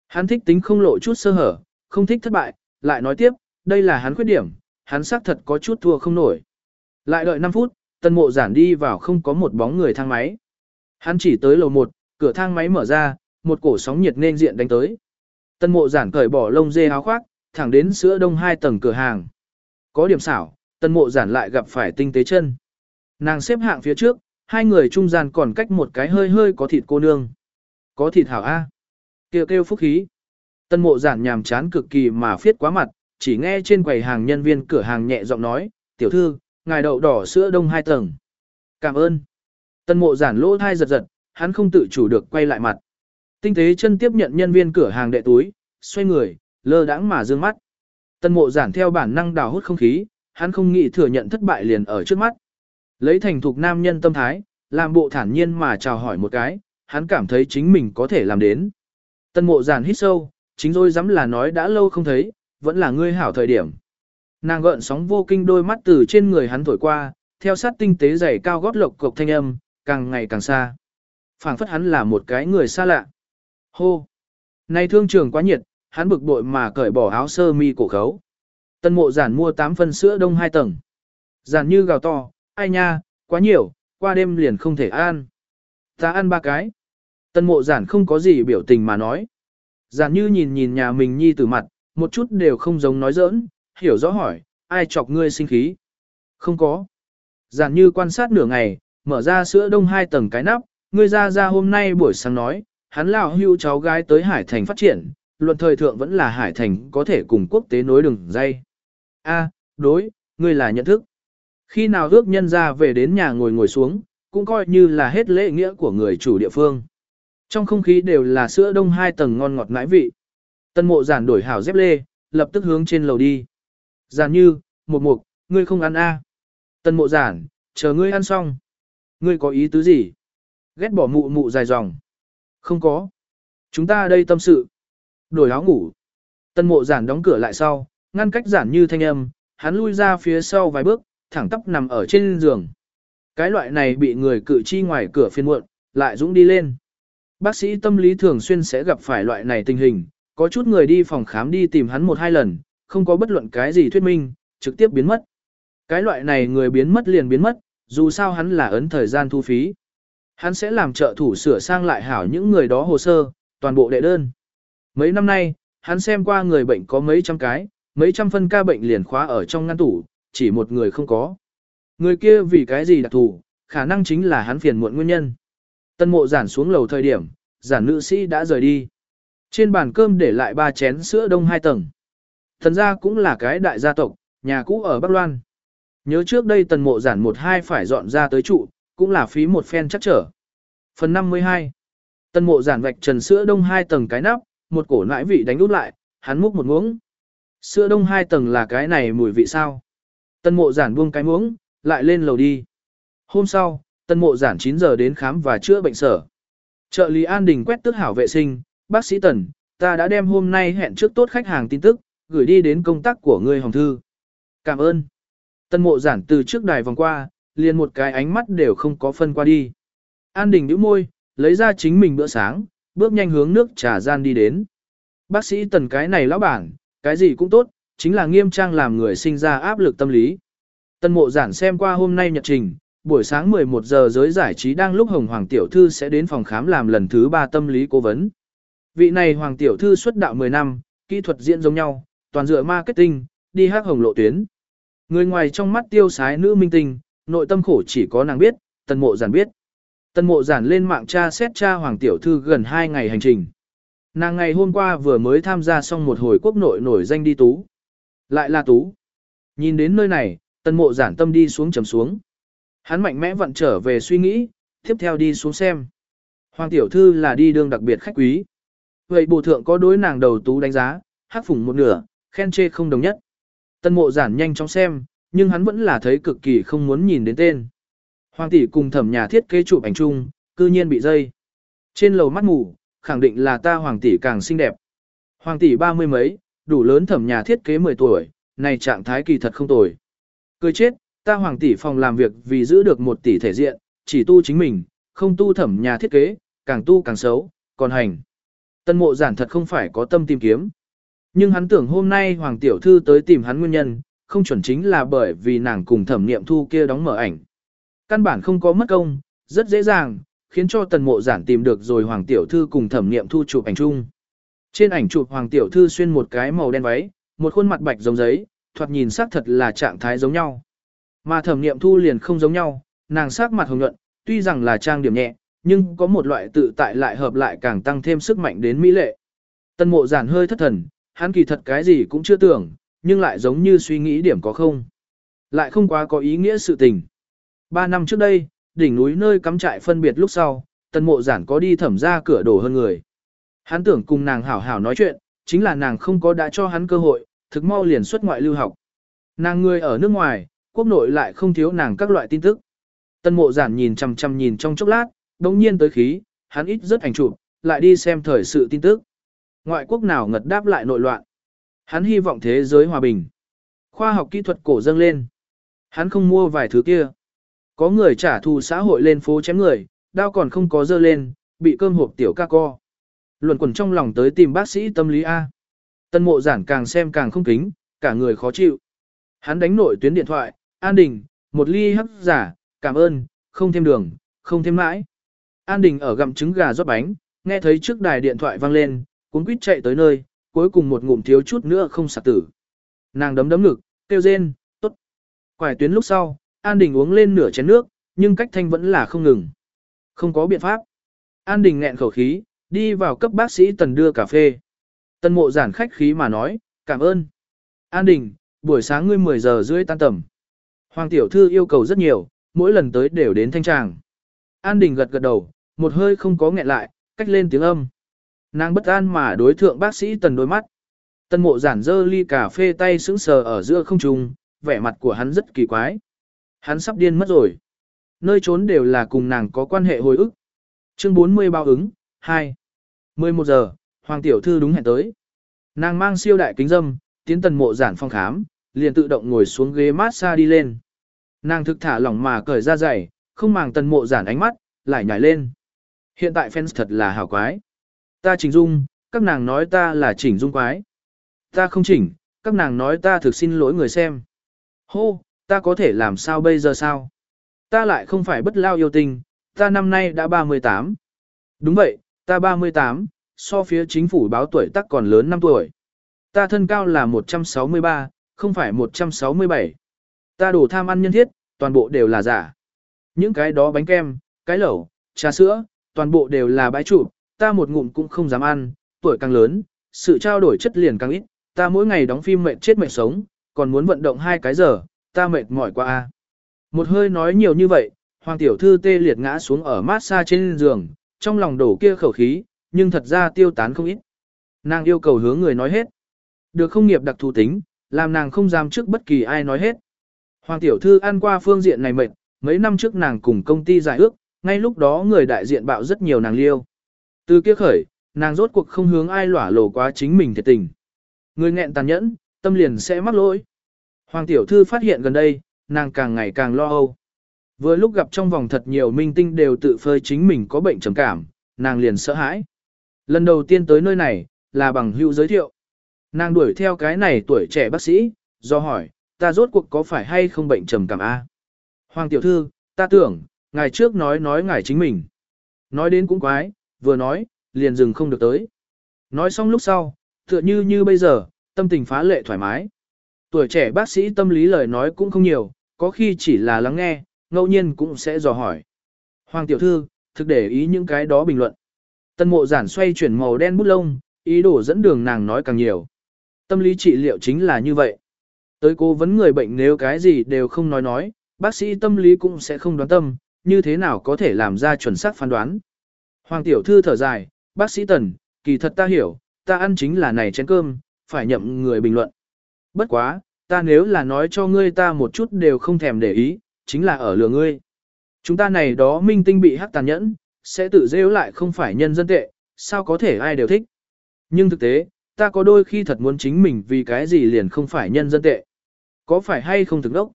[SPEAKER 1] Hắn thích tính không lộ chút sơ hở, không thích thất bại, lại nói tiếp, đây là hắn khuyết điểm, hắn xác thật có chút thua không nổi. Lại đợi 5 phút, tân mộ giản đi vào không có một bóng người thang máy. Hắn chỉ tới lầu 1, cửa thang máy mở ra, một cổ sóng nhiệt nên diện đánh tới. Tân mộ giản cởi bỏ lông dê áo khoác, thẳng đến sữa đông hai tầng cửa hàng. Có điểm xảo, tân mộ giản lại gặp phải tinh tế chân. Nàng xếp hạng phía trước, hai người trung gian còn cách một cái hơi hơi có thịt cô nương. Có thịt hảo A. kêu kêu phúc khí. Tân mộ giản nhàm chán cực kỳ mà phiết quá mặt, chỉ nghe trên quầy hàng nhân viên cửa hàng nhẹ giọng nói, tiểu thư, ngài đậu đỏ sữa đông hai tầng. Cảm ơn. Tân mộ giản lỗ thai giật giật, hắn không tự chủ được quay lại mặt. Tinh tế chân tiếp nhận nhân viên cửa hàng đệ túi, xoay người, lơ đãng mà dương mắt. Tân mộ giản theo bản năng đào hút không khí, hắn không nghĩ thừa nhận thất bại liền ở trước mắt. Lấy thành thục nam nhân tâm thái, làm bộ thản nhiên mà chào hỏi một cái, hắn cảm thấy chính mình có thể làm đến. Tân mộ giản hít sâu, chính rồi dám là nói đã lâu không thấy, vẫn là ngươi hảo thời điểm. Nàng gợn sóng vô kinh đôi mắt từ trên người hắn thổi qua, theo sát tinh tế dày cao gót lộc cộc thanh âm, càng ngày càng xa. phảng phất hắn là một cái người xa lạ. Hô! Này thương trường quá nhiệt, hắn bực bội mà cởi bỏ áo sơ mi cổ khấu. Tân mộ giản mua 8 phân sữa đông 2 tầng. Giản như gào to, ai nha, quá nhiều, qua đêm liền không thể ăn. Ta ăn ba cái. Tân mộ giản không có gì biểu tình mà nói. Giản như nhìn nhìn nhà mình nhi tử mặt, một chút đều không giống nói giỡn, hiểu rõ hỏi, ai chọc ngươi sinh khí. Không có. Giản như quan sát nửa ngày, mở ra sữa đông hai tầng cái nắp, ngươi ra ra hôm nay buổi sáng nói, hắn lão hưu cháu gái tới Hải Thành phát triển, luận thời thượng vẫn là Hải Thành có thể cùng quốc tế nối đường dây. A, đối, ngươi là nhận thức. Khi nào ước nhân ra về đến nhà ngồi ngồi xuống, cũng coi như là hết lễ nghĩa của người chủ địa phương. Trong không khí đều là sữa đông hai tầng ngon ngọt ngãi vị. Tân mộ giản đổi hảo dép lê, lập tức hướng trên lầu đi. Giản như, một mục, ngươi không ăn a Tân mộ giản, chờ ngươi ăn xong. Ngươi có ý tứ gì? Ghét bỏ mụ mụ dài dòng. Không có. Chúng ta đây tâm sự. Đổi áo ngủ. Tân mộ giản đóng cửa lại sau, ngăn cách giản như thanh âm, hắn lui ra phía sau vài bước, thẳng tắp nằm ở trên giường. Cái loại này bị người cử chi ngoài cửa phiên muộn, lại dũng đi lên. Bác sĩ tâm lý thường xuyên sẽ gặp phải loại này tình hình, có chút người đi phòng khám đi tìm hắn một hai lần, không có bất luận cái gì thuyết minh, trực tiếp biến mất. Cái loại này người biến mất liền biến mất, dù sao hắn là ấn thời gian thu phí. Hắn sẽ làm trợ thủ sửa sang lại hảo những người đó hồ sơ, toàn bộ đệ đơn. Mấy năm nay, hắn xem qua người bệnh có mấy trăm cái, mấy trăm phân ca bệnh liền khóa ở trong ngăn tủ, chỉ một người không có. Người kia vì cái gì đặc thù, khả năng chính là hắn phiền muộn nguyên nhân. Tân mộ giản xuống lầu thời điểm, giản nữ sĩ đã rời đi. Trên bàn cơm để lại ba chén sữa đông hai tầng. Thần gia cũng là cái đại gia tộc, nhà cũ ở Bắc Loan. Nhớ trước đây tần mộ giản một hai phải dọn ra tới trụ, cũng là phí một phen chắc trở. Phần 52 Tần mộ giản vạch trần sữa đông hai tầng cái nắp, một cổ nãi vị đánh út lại, hắn múc một muỗng. Sữa đông hai tầng là cái này mùi vị sao? Tần mộ giản buông cái muỗng, lại lên lầu đi. Hôm sau, Tân mộ giản 9 giờ đến khám và chữa bệnh sở. Trợ lý An Đình quét tước hảo vệ sinh, bác sĩ Tần, ta đã đem hôm nay hẹn trước tốt khách hàng tin tức, gửi đi đến công tác của ngươi hồng thư. Cảm ơn. Tân mộ giản từ trước đài vòng qua, liền một cái ánh mắt đều không có phân qua đi. An Đình nhíu môi, lấy ra chính mình bữa sáng, bước nhanh hướng nước trà gian đi đến. Bác sĩ Tần cái này lão bản, cái gì cũng tốt, chính là nghiêm trang làm người sinh ra áp lực tâm lý. Tân mộ giản xem qua hôm nay nhật trình, buổi sáng 11 giờ giới giải trí đang lúc Hồng Hoàng Tiểu Thư sẽ đến phòng khám làm lần thứ 3 tâm lý cố vấn. Vị này Hoàng Tiểu Thư xuất đạo 10 năm, kỹ thuật diễn giống nhau, toàn dựa marketing, đi hát hồng lộ tuyến. Người ngoài trong mắt tiêu sái nữ minh tinh, nội tâm khổ chỉ có nàng biết, tân mộ giản biết. Tân mộ giản lên mạng tra xét tra Hoàng Tiểu Thư gần 2 ngày hành trình. Nàng ngày hôm qua vừa mới tham gia xong một hồi quốc nội nổi danh đi tú. Lại là tú. Nhìn đến nơi này, tân mộ giản tâm đi xuống trầm xuống. Hắn mạnh mẽ vận trở về suy nghĩ, tiếp theo đi xuống xem. Hoàng tiểu thư là đi đường đặc biệt khách quý. Vậy bộ thượng có đối nàng đầu tú đánh giá, hắc phủng một nửa, khen chê không đồng nhất. Tân mộ giản nhanh chóng xem, nhưng hắn vẫn là thấy cực kỳ không muốn nhìn đến tên. Hoàng tỷ cùng thẩm nhà thiết kế chụp ảnh chung, cư nhiên bị dây. Trên lầu mắt mù, khẳng định là ta hoàng tỷ càng xinh đẹp. Hoàng tỷ ba mươi mấy, đủ lớn thẩm nhà thiết kế 10 tuổi, này trạng thái kỳ thật không tồi. Cười chết, ta hoàng tỷ phòng làm việc vì giữ được một tỷ thể diện, chỉ tu chính mình, không tu thẩm nhà thiết kế, càng tu càng xấu, còn hành. Tân mộ giản thật không phải có tâm tìm kiếm. Nhưng hắn tưởng hôm nay hoàng tiểu thư tới tìm hắn nguyên nhân, không chuẩn chính là bởi vì nàng cùng thẩm niệm thu kia đóng mở ảnh. Căn bản không có mất công, rất dễ dàng, khiến cho tần mộ giản tìm được rồi hoàng tiểu thư cùng thẩm niệm thu chụp ảnh chung. Trên ảnh chụp hoàng tiểu thư xuyên một cái màu đen váy, một khuôn mặt bạch giống giấy, thoạt nhìn sắc thật là trạng thái giống nhau. Mà thẩm niệm thu liền không giống nhau, nàng sắc mặt hồng nhuận, tuy rằng là trang điểm nhẹ, nhưng có một loại tự tại lại hợp lại càng tăng thêm sức mạnh đến mỹ lệ. Tân mộ giản hơi thất thần, hắn kỳ thật cái gì cũng chưa tưởng, nhưng lại giống như suy nghĩ điểm có không. Lại không quá có ý nghĩa sự tình. Ba năm trước đây, đỉnh núi nơi cắm trại phân biệt lúc sau, tân mộ giản có đi thẩm ra cửa đổ hơn người. Hắn tưởng cùng nàng hảo hảo nói chuyện, chính là nàng không có đã cho hắn cơ hội, thực mau liền xuất ngoại lưu học. Nàng người ở nước ngoài, quốc nội lại không thiếu nàng các loại tin tức. Tân mộ giản nhìn chằm chằm nhìn trong chốc lát, đồng nhiên tới khí, hắn ít rất ảnh chụp, lại đi xem thời sự tin tức. Ngoại quốc nào ngật đáp lại nội loạn. Hắn hy vọng thế giới hòa bình. Khoa học kỹ thuật cổ dâng lên. Hắn không mua vài thứ kia. Có người trả thù xã hội lên phố chém người, đao còn không có dơ lên, bị cơm hộp tiểu ca co. Luận quẩn trong lòng tới tìm bác sĩ tâm lý A. Tân mộ giản càng xem càng không kính, cả người khó chịu. Hắn đánh nội tuyến điện thoại, An Đình, một ly hấp giả, cảm ơn, không thêm đường, không thêm mãi. An Đình ở gặm trứng gà rót bánh, nghe thấy trước đài điện thoại vang lên, cuốn quýt chạy tới nơi, cuối cùng một ngụm thiếu chút nữa không sạc tử. Nàng đấm đấm ngực, kêu rên, tốt. Quải tuyến lúc sau, An Đình uống lên nửa chén nước, nhưng cách thanh vẫn là không ngừng. Không có biện pháp. An Đình nghẹn khẩu khí, đi vào cấp bác sĩ Tần đưa cà phê. Tần mộ giản khách khí mà nói, cảm ơn. An Đình, buổi sáng ngươi 10 giờ rưỡi tan tầm. Hoàng tiểu thư yêu cầu rất nhiều, mỗi lần tới đều đến thanh tràng. An Đình gật gật đầu, một hơi không có nghẹn lại, cách lên tiếng âm. Nàng bất an mà đối thượng bác sĩ Tần đôi mắt. Tân mộ giản dơ ly cà phê tay sững sờ ở giữa không trung, vẻ mặt của hắn rất kỳ quái. Hắn sắp điên mất rồi. Nơi trốn đều là cùng nàng có quan hệ hồi ức. Chương 40 bao ứng, 2. 11 giờ, Hoàng Tiểu Thư đúng hẹn tới. Nàng mang siêu đại kính dâm, tiến tần mộ giản phong khám, liền tự động ngồi xuống ghế massage đi lên. Nàng thực thả lỏng mà cởi ra giày, không màng tần mộ giản ánh mắt, lại nhảy lên. Hiện tại fans thật là hảo quái. Ta chỉnh dung, các nàng nói ta là chỉnh dung quái. Ta không chỉnh, các nàng nói ta thực xin lỗi người xem. Hô, ta có thể làm sao bây giờ sao? Ta lại không phải bất lao yêu tình, ta năm nay đã 38. Đúng vậy, ta 38, so phía chính phủ báo tuổi tác còn lớn 5 tuổi. Ta thân cao là 163, không phải 167. Ta đổ tham ăn nhân thiết, toàn bộ đều là giả. Những cái đó bánh kem, cái lẩu, trà sữa, toàn bộ đều là bãi trụ, ta một ngụm cũng không dám ăn, tuổi càng lớn, sự trao đổi chất liền càng ít, ta mỗi ngày đóng phim mệt chết mệt sống, còn muốn vận động hai cái giờ, ta mệt mỏi quá a. Một hơi nói nhiều như vậy, Hoàng tiểu thư tê liệt ngã xuống ở massage trên giường, trong lòng đổ kia khẩu khí, nhưng thật ra tiêu tán không ít. Nàng yêu cầu hướng người nói hết. Được không nghiệp đặc thù tính, làm nàng không dám trước bất kỳ ai nói hết. Hoàng tiểu thư ăn qua phương diện này mệt, mấy năm trước nàng cùng công ty giải ước, ngay lúc đó người đại diện bạo rất nhiều nàng liêu. Từ kia khởi, nàng rốt cuộc không hướng ai lỏa lồ quá chính mình thiệt tình. Người nghẹn tàn nhẫn, tâm liền sẽ mắc lỗi. Hoàng tiểu thư phát hiện gần đây, nàng càng ngày càng lo âu. Vừa lúc gặp trong vòng thật nhiều minh tinh đều tự phơi chính mình có bệnh trầm cảm, nàng liền sợ hãi. Lần đầu tiên tới nơi này, là bằng hữu giới thiệu. Nàng đuổi theo cái này tuổi trẻ bác sĩ, do hỏi, ta rốt cuộc có phải hay không bệnh trầm cảm A. Hoàng tiểu thư, ta tưởng, ngài trước nói nói ngài chính mình. Nói đến cũng quái, vừa nói, liền dừng không được tới. Nói xong lúc sau, tựa như như bây giờ, tâm tình phá lệ thoải mái. Tuổi trẻ bác sĩ tâm lý lời nói cũng không nhiều, có khi chỉ là lắng nghe, ngẫu nhiên cũng sẽ dò hỏi. Hoàng tiểu thư, thực để ý những cái đó bình luận. Tân mộ giản xoay chuyển màu đen bút lông, ý đồ dẫn đường nàng nói càng nhiều. Tâm lý trị liệu chính là như vậy. Tới cô vấn người bệnh nếu cái gì đều không nói nói, bác sĩ tâm lý cũng sẽ không đoán tâm, như thế nào có thể làm ra chuẩn xác phán đoán. Hoàng tiểu thư thở dài, bác sĩ tần, kỳ thật ta hiểu, ta ăn chính là này chén cơm, phải nhậm người bình luận. Bất quá, ta nếu là nói cho ngươi ta một chút đều không thèm để ý, chính là ở lừa ngươi. Chúng ta này đó minh tinh bị hắc tàn nhẫn, sẽ tự rêu lại không phải nhân dân tệ, sao có thể ai đều thích. Nhưng thực tế, ta có đôi khi thật muốn chính mình vì cái gì liền không phải nhân dân tệ. Có phải hay không thực đốc?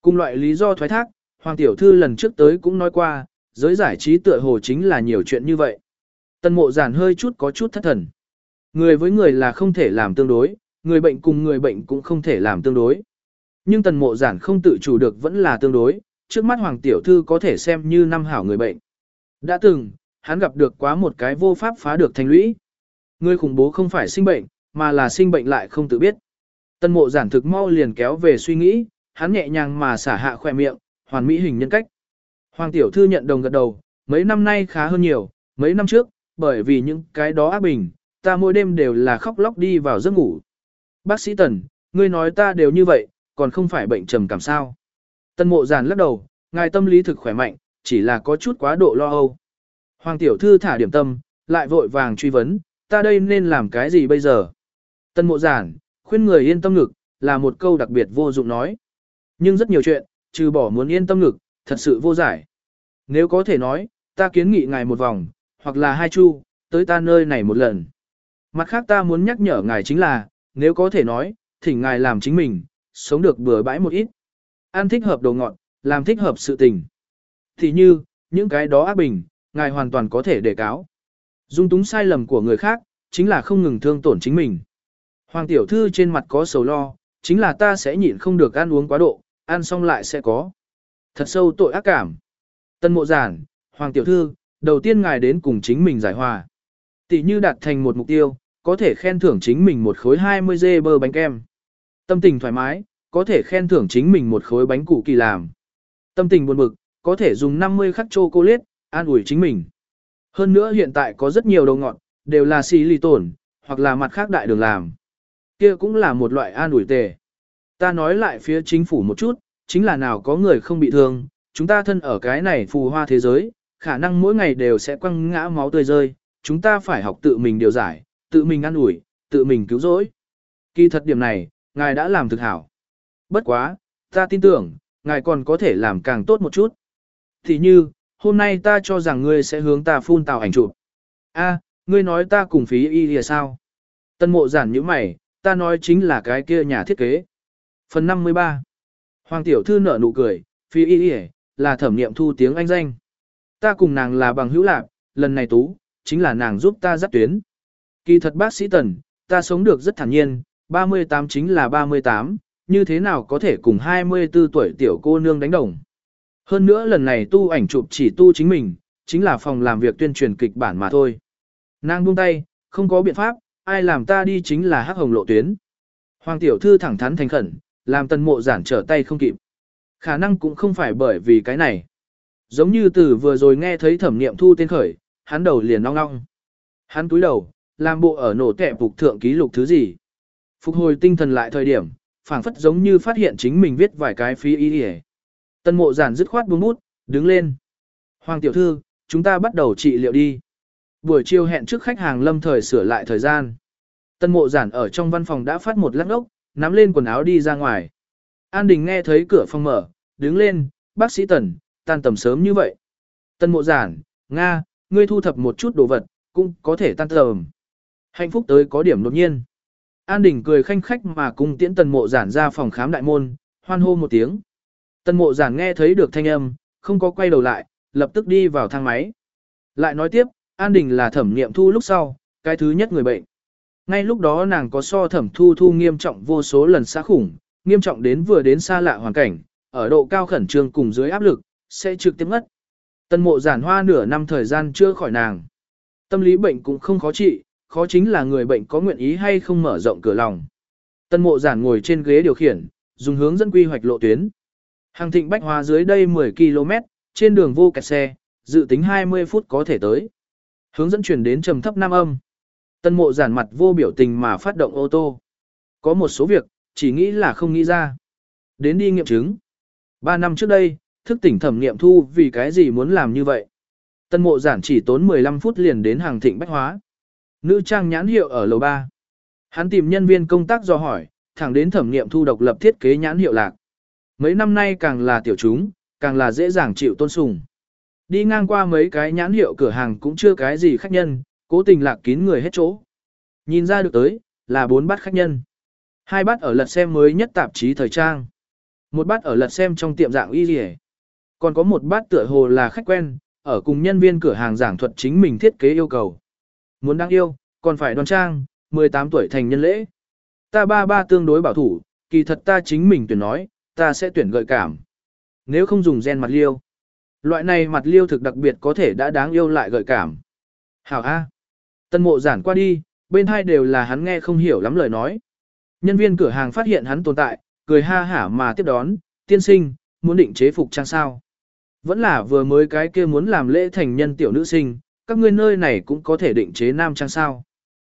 [SPEAKER 1] Cùng loại lý do thoái thác, Hoàng Tiểu Thư lần trước tới cũng nói qua, giới giải trí tựa hồ chính là nhiều chuyện như vậy. Tân mộ giản hơi chút có chút thất thần. Người với người là không thể làm tương đối, người bệnh cùng người bệnh cũng không thể làm tương đối. Nhưng tần mộ giản không tự chủ được vẫn là tương đối, trước mắt Hoàng Tiểu Thư có thể xem như năm hảo người bệnh. Đã từng, hắn gặp được quá một cái vô pháp phá được thành lũy. Người khủng bố không phải sinh bệnh, mà là sinh bệnh lại không tự biết. Tân mộ giản thực mau liền kéo về suy nghĩ, hắn nhẹ nhàng mà xả hạ khỏe miệng, hoàn mỹ hình nhân cách. Hoàng tiểu thư nhận đồng gật đầu, mấy năm nay khá hơn nhiều, mấy năm trước, bởi vì những cái đó ác bình, ta mỗi đêm đều là khóc lóc đi vào giấc ngủ. Bác sĩ Tần, ngươi nói ta đều như vậy, còn không phải bệnh trầm cảm sao. Tân mộ giản lắc đầu, ngài tâm lý thực khỏe mạnh, chỉ là có chút quá độ lo âu. Hoàng tiểu thư thả điểm tâm, lại vội vàng truy vấn, ta đây nên làm cái gì bây giờ? Tân mộ giản, khuyên người yên tâm ngực, là một câu đặc biệt vô dụng nói. Nhưng rất nhiều chuyện, trừ bỏ muốn yên tâm ngực, thật sự vô giải. Nếu có thể nói, ta kiến nghị ngài một vòng, hoặc là hai chu, tới ta nơi này một lần. Mặt khác ta muốn nhắc nhở ngài chính là, nếu có thể nói, thỉnh ngài làm chính mình, sống được bừa bãi một ít. Ăn thích hợp đồ ngọt, làm thích hợp sự tình. Thì như, những cái đó ác bình, ngài hoàn toàn có thể đề cáo. Dung túng sai lầm của người khác, chính là không ngừng thương tổn chính mình. Hoàng tiểu thư trên mặt có sầu lo, chính là ta sẽ nhịn không được ăn uống quá độ, ăn xong lại sẽ có. Thật sâu tội ác cảm. Tân mộ giản, Hoàng tiểu thư, đầu tiên ngài đến cùng chính mình giải hòa. Tỷ như đạt thành một mục tiêu, có thể khen thưởng chính mình một khối 20 dê bơ bánh kem. Tâm tình thoải mái, có thể khen thưởng chính mình một khối bánh củ kỳ làm. Tâm tình buồn bực, có thể dùng 50 khắc chocolate, an ủi chính mình. Hơn nữa hiện tại có rất nhiều đồ ngọt, đều là xì lì tổn, hoặc là mặt khác đại đường làm. Kia cũng là một loại an ủi tề. Ta nói lại phía chính phủ một chút, chính là nào có người không bị thương, chúng ta thân ở cái này phù hoa thế giới, khả năng mỗi ngày đều sẽ quăng ngã máu tươi rơi, chúng ta phải học tự mình điều giải, tự mình an ủi, tự mình cứu rỗi. Kỳ thật điểm này, ngài đã làm thực hảo. Bất quá, ta tin tưởng, ngài còn có thể làm càng tốt một chút. Thì như, hôm nay ta cho rằng ngươi sẽ hướng ta phun tào ảnh chụp. A, ngươi nói ta cùng phí y thì sao? Tân mộ giản như mày, ta nói chính là cái kia nhà thiết kế. Phần 53 Hoàng tiểu thư nở nụ cười, phi y y là thẩm nghiệm thu tiếng anh danh. Ta cùng nàng là bằng hữu lạc, lần này tú, chính là nàng giúp ta dắt tuyến. Kỳ thật bác sĩ Tần, ta sống được rất thản nhiên, 38 chính là 38, như thế nào có thể cùng 24 tuổi tiểu cô nương đánh đồng. Hơn nữa lần này tu ảnh chụp chỉ tu chính mình, chính là phòng làm việc tuyên truyền kịch bản mà thôi. Nàng buông tay, không có biện pháp, ai làm ta đi chính là hắc hồng lộ tuyến. Hoàng tiểu thư thẳng thắn thành khẩn, làm tần mộ giản trở tay không kịp. Khả năng cũng không phải bởi vì cái này. Giống như từ vừa rồi nghe thấy thẩm niệm thu tên khởi, hắn đầu liền nong nong. Hắn túi đầu, làm bộ ở nổ kẹp phục thượng ký lục thứ gì. Phục hồi tinh thần lại thời điểm, phảng phất giống như phát hiện chính mình viết vài cái phí ý hề. Tân mộ giản dứt khoát buông bút, đứng lên. Hoàng tiểu thư, chúng ta bắt đầu trị liệu đi. Buổi chiều hẹn trước khách hàng lâm thời sửa lại thời gian. Tân mộ giản ở trong văn phòng đã phát một lát ốc, nắm lên quần áo đi ra ngoài. An Đình nghe thấy cửa phòng mở, đứng lên, bác sĩ Tần, tan tầm sớm như vậy. Tân mộ giản, Nga, ngươi thu thập một chút đồ vật, cũng có thể tan tầm. Hạnh phúc tới có điểm đột nhiên. An Đình cười khanh khách mà cùng tiễn tần mộ giản ra phòng khám đại môn, hoan hô một tiếng. Tần mộ giản nghe thấy được thanh âm, không có quay đầu lại, lập tức đi vào thang máy. Lại nói tiếp, An Đình là thẩm nghiệm thu lúc sau, cái thứ nhất người bệnh. Ngay lúc đó nàng có so thẩm thu thu nghiêm trọng vô số lần xa khủng, nghiêm trọng đến vừa đến xa lạ hoàn cảnh, ở độ cao khẩn trương cùng dưới áp lực, sẽ trực tiếp ngất. Tân mộ giản hoa nửa năm thời gian chưa khỏi nàng. Tâm lý bệnh cũng không khó trị, khó chính là người bệnh có nguyện ý hay không mở rộng cửa lòng. Tân mộ giản ngồi trên ghế điều khiển, dùng hướng dẫn quy hoạch lộ tuyến. Hàng thịnh bách hóa dưới đây 10 km, trên đường vô kẹt xe, dự tính 20 phút có thể tới. Hướng dẫn chuyển đến trầm thấp nam âm. Tân mộ giản mặt vô biểu tình mà phát động ô tô. Có một số việc, chỉ nghĩ là không nghĩ ra. Đến đi nghiệm chứng. Ba năm trước đây, thức tỉnh thẩm nghiệm thu vì cái gì muốn làm như vậy. Tân mộ giản chỉ tốn 15 phút liền đến hàng thịnh bách hóa. Nữ trang nhãn hiệu ở lầu 3. Hắn tìm nhân viên công tác do hỏi, thẳng đến thẩm nghiệm thu độc lập thiết kế nhãn hiệu lạc. Mấy năm nay càng là tiểu chúng, càng là dễ dàng chịu tôn sùng. Đi ngang qua mấy cái nhãn hiệu cửa hàng cũng chưa cái gì khách nhân, cố tình lạc kín người hết chỗ. Nhìn ra được tới, là bốn bát khách nhân. Hai bát ở lật xem mới nhất tạp chí thời trang. Một bát ở lật xem trong tiệm dạng y rỉ. Còn có một bát tựa hồ là khách quen, ở cùng nhân viên cửa hàng giảng thuật chính mình thiết kế yêu cầu. Muốn đáng yêu, còn phải đoan trang, 18 tuổi thành nhân lễ. Ta ba ba tương đối bảo thủ, kỳ thật ta chính mình tuyển nói, ta sẽ tuyển gợi cảm. Nếu không dùng gen mặt liêu. Loại này mặt liêu thực đặc biệt có thể đã đáng yêu lại gợi cảm. Hảo A. Tân mộ giản qua đi, bên hai đều là hắn nghe không hiểu lắm lời nói. Nhân viên cửa hàng phát hiện hắn tồn tại, cười ha hả mà tiếp đón, tiên sinh, muốn định chế phục trang sao. Vẫn là vừa mới cái kia muốn làm lễ thành nhân tiểu nữ sinh, các ngươi nơi này cũng có thể định chế nam trang sao.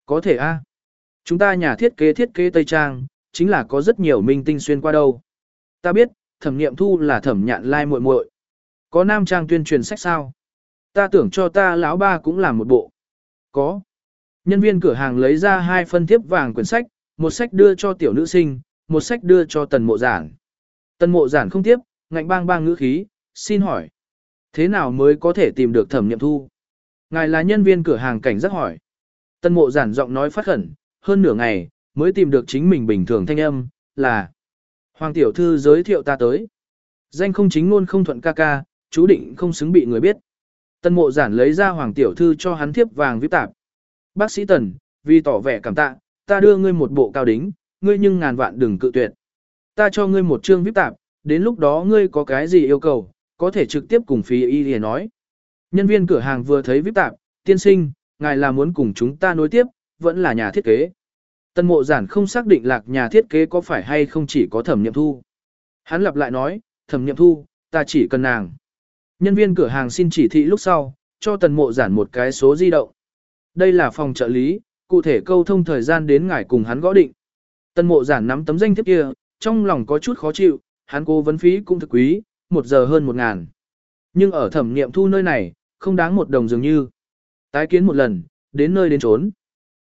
[SPEAKER 1] Có thể a. Chúng ta nhà thiết kế thiết kế Tây Trang, chính là có rất nhiều minh tinh xuyên qua đâu. Ta biết, thẩm nghiệm thu là thẩm nhạn lai like muội muội. Có nam trang tuyên truyền sách sao? Ta tưởng cho ta lão ba cũng làm một bộ. Có. Nhân viên cửa hàng lấy ra hai phân thiếp vàng quyển sách, một sách đưa cho tiểu nữ sinh, một sách đưa cho tần mộ giản. Tần mộ giản không tiếp, ngạnh bang bang ngữ khí, xin hỏi. Thế nào mới có thể tìm được thẩm nghiệm thu? Ngài là nhân viên cửa hàng cảnh giác hỏi. Tần mộ giản giọng nói phát khẩn, hơn nửa ngày, mới tìm được chính mình bình thường thanh âm, là Hoàng tiểu thư giới thiệu ta tới. Danh không chính luôn không thuận ca ca, chú định không xứng bị người biết. Tân mộ giản lấy ra hoàng tiểu thư cho hắn thiếp vàng viết tạp. Bác sĩ Tần, vì tỏ vẻ cảm tạ, ta đưa ngươi một bộ cao đính, ngươi nhưng ngàn vạn đừng cự tuyệt. Ta cho ngươi một chương viết tạp, đến lúc đó ngươi có cái gì yêu cầu, có thể trực tiếp cùng phí y để nói. Nhân viên cửa hàng vừa thấy viết tạp, tiên sinh, ngài là muốn cùng chúng ta nối tiếp, vẫn là nhà thiết kế. Tân mộ giản không xác định lạc nhà thiết kế có phải hay không chỉ có thẩm nghiệm thu. Hắn lặp lại nói, thẩm nghiệm thu, ta chỉ cần nàng. Nhân viên cửa hàng xin chỉ thị lúc sau, cho tần mộ giản một cái số di động. Đây là phòng trợ lý, cụ thể câu thông thời gian đến ngài cùng hắn gõ định. Tần mộ giản nắm tấm danh thiếp kia, trong lòng có chút khó chịu, hắn cố vấn phí cũng thực quý, một giờ hơn một ngàn. Nhưng ở thẩm nghiệm thu nơi này, không đáng một đồng dường như. Tái kiến một lần, đến nơi đến trốn.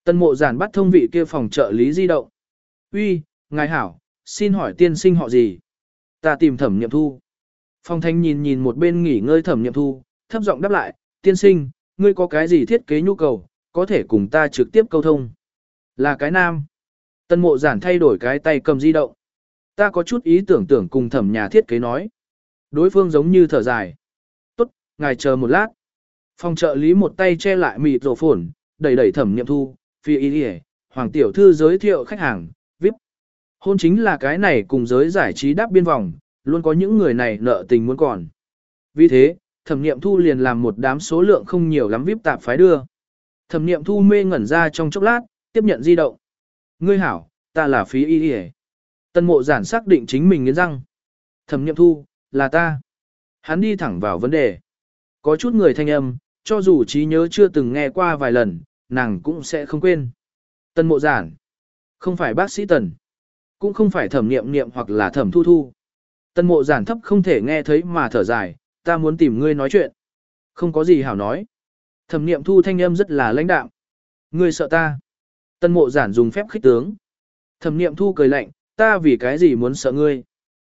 [SPEAKER 1] Tần mộ giản bắt thông vị kia phòng trợ lý di động. Uy, ngài hảo, xin hỏi tiên sinh họ gì? Ta tìm thẩm nghiệm thu. Phong thanh nhìn nhìn một bên nghỉ ngơi thẩm Niệm thu, thấp giọng đáp lại, tiên sinh, ngươi có cái gì thiết kế nhu cầu, có thể cùng ta trực tiếp câu thông. Là cái nam. Tân mộ giản thay đổi cái tay cầm di động. Ta có chút ý tưởng tưởng cùng thẩm nhà thiết kế nói. Đối phương giống như thở dài. Tốt, ngài chờ một lát. Phòng trợ lý một tay che lại mịt rổ phồn, đẩy đẩy thẩm nhậm thu, phi y Hoàng tiểu thư giới thiệu khách hàng, VIP. Hôn chính là cái này cùng giới giải trí đáp biên vòng, luôn có những người này nợ tình muốn còn. Vì thế, thẩm nghiệm thu liền làm một đám số lượng không nhiều lắm VIP tạp phái đưa. Thẩm nghiệm thu mê ngẩn ra trong chốc lát, tiếp nhận di động. Ngươi hảo, ta là phí y y Tân mộ giản xác định chính mình nghiến răng. Thẩm nghiệm thu, là ta. Hắn đi thẳng vào vấn đề. Có chút người thanh âm, cho dù trí nhớ chưa từng nghe qua vài lần, nàng cũng sẽ không quên. Tân mộ giản. Không phải bác sĩ tần. Cũng không phải thẩm nghiệm nghiệm hoặc là thẩm thu thu. Tân mộ giản thấp không thể nghe thấy mà thở dài, ta muốn tìm ngươi nói chuyện. Không có gì hảo nói. Thẩm Niệm thu thanh âm rất là lãnh đạm. Ngươi sợ ta. Tân mộ giản dùng phép khích tướng. Thẩm Niệm thu cười lạnh, ta vì cái gì muốn sợ ngươi.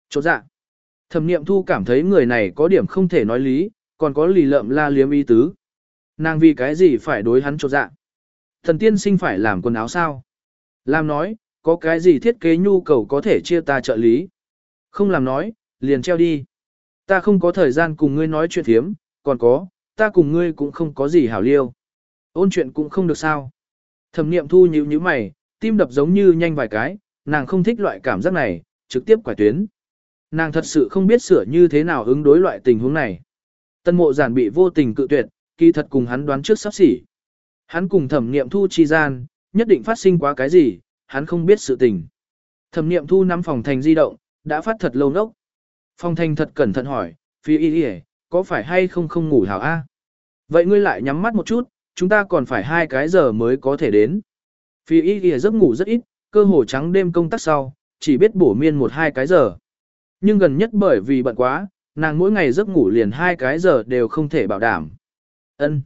[SPEAKER 1] Chốt dạ. Thẩm Niệm thu cảm thấy người này có điểm không thể nói lý, còn có lì lợm la liếm ý tứ. Nàng vì cái gì phải đối hắn chỗ dạ. Thần tiên sinh phải làm quần áo sao? Làm nói, có cái gì thiết kế nhu cầu có thể chia ta trợ lý. Không làm nói, liền treo đi. Ta không có thời gian cùng ngươi nói chuyện thiếm, còn có, ta cùng ngươi cũng không có gì hảo liêu. Ôn chuyện cũng không được sao. Thẩm niệm thu nhíu nhíu mày, tim đập giống như nhanh vài cái, nàng không thích loại cảm giác này, trực tiếp quải tuyến. Nàng thật sự không biết sửa như thế nào ứng đối loại tình huống này. Tân mộ giản bị vô tình cự tuyệt, kỳ thật cùng hắn đoán trước sắp xỉ. Hắn cùng thẩm niệm thu chi gian, nhất định phát sinh quá cái gì, hắn không biết sự tình. Thẩm niệm thu nắm phòng thành di động, đã phát thật lâu nốc. Phong thanh thật cẩn thận hỏi, phi y y có phải hay không không ngủ hảo a? Vậy ngươi lại nhắm mắt một chút, chúng ta còn phải hai cái giờ mới có thể đến. Phi y y giấc ngủ rất ít, cơ hồ trắng đêm công tác sau, chỉ biết bổ miên một hai cái giờ. Nhưng gần nhất bởi vì bận quá, nàng mỗi ngày giấc ngủ liền hai cái giờ đều không thể bảo đảm. Ân.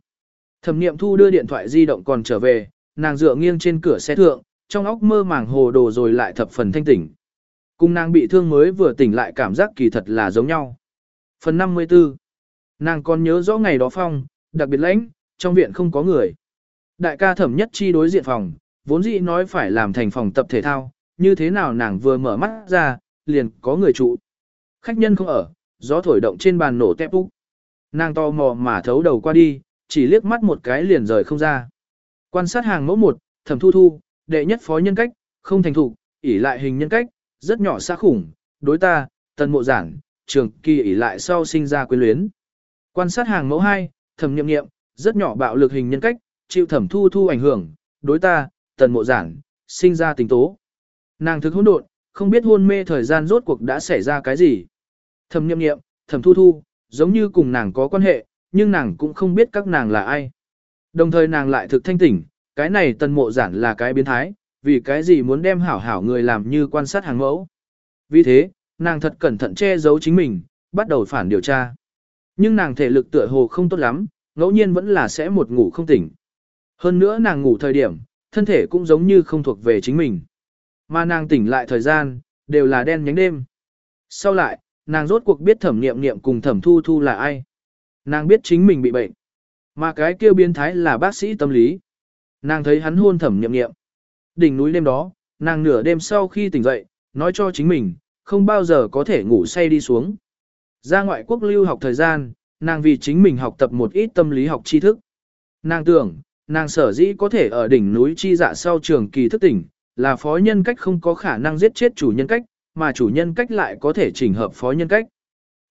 [SPEAKER 1] Thẩm niệm thu đưa điện thoại di động còn trở về, nàng dựa nghiêng trên cửa xe thượng, trong óc mơ màng hồ đồ rồi lại thập phần thanh tỉnh. Cùng nàng bị thương mới vừa tỉnh lại cảm giác kỳ thật là giống nhau. Phần 54 Nàng còn nhớ rõ ngày đó phong, đặc biệt lãnh, trong viện không có người. Đại ca thẩm nhất chi đối diện phòng, vốn dĩ nói phải làm thành phòng tập thể thao, như thế nào nàng vừa mở mắt ra, liền có người trụ. Khách nhân không ở, gió thổi động trên bàn nổ tép úc. Nàng to mò mà thấu đầu qua đi, chỉ liếc mắt một cái liền rời không ra. Quan sát hàng mẫu một, thẩm thu thu, đệ nhất phó nhân cách, không thành thủ, ỉ lại hình nhân cách, rất nhỏ xa khủng, đối ta, tần mộ giản, trường kỳ ỉ lại sau sinh ra quyến luyến. Quan sát hàng mẫu 2, thẩm nghiệm nghiệm, rất nhỏ bạo lực hình nhân cách, chịu thẩm thu thu ảnh hưởng, đối ta, tần mộ giản, sinh ra tình tố. Nàng thực hỗn độn, không biết hôn mê thời gian rốt cuộc đã xảy ra cái gì. Thẩm nghiệm nghiệm, thẩm thu thu, giống như cùng nàng có quan hệ, nhưng nàng cũng không biết các nàng là ai. Đồng thời nàng lại thực thanh tỉnh, cái này tần mộ giản là cái biến thái, vì cái gì muốn đem hảo hảo người làm như quan sát hàng mẫu. Vì thế, nàng thật cẩn thận che giấu chính mình, bắt đầu phản điều tra. Nhưng nàng thể lực tựa hồ không tốt lắm, ngẫu nhiên vẫn là sẽ một ngủ không tỉnh. Hơn nữa nàng ngủ thời điểm, thân thể cũng giống như không thuộc về chính mình. Mà nàng tỉnh lại thời gian, đều là đen nhánh đêm. Sau lại, nàng rốt cuộc biết thẩm nghiệm nghiệm cùng thẩm thu thu là ai. Nàng biết chính mình bị bệnh. Mà cái kêu biến thái là bác sĩ tâm lý. Nàng thấy hắn hôn thẩm nghiệm nghiệm. Đỉnh núi đêm đó, nàng nửa đêm sau khi tỉnh dậy, nói cho chính mình, không bao giờ có thể ngủ say đi xuống. Ra ngoại quốc lưu học thời gian, nàng vì chính mình học tập một ít tâm lý học tri thức. Nàng tưởng, nàng sở dĩ có thể ở đỉnh núi chi dạ sau trường kỳ thức tỉnh, là phó nhân cách không có khả năng giết chết chủ nhân cách, mà chủ nhân cách lại có thể chỉnh hợp phó nhân cách.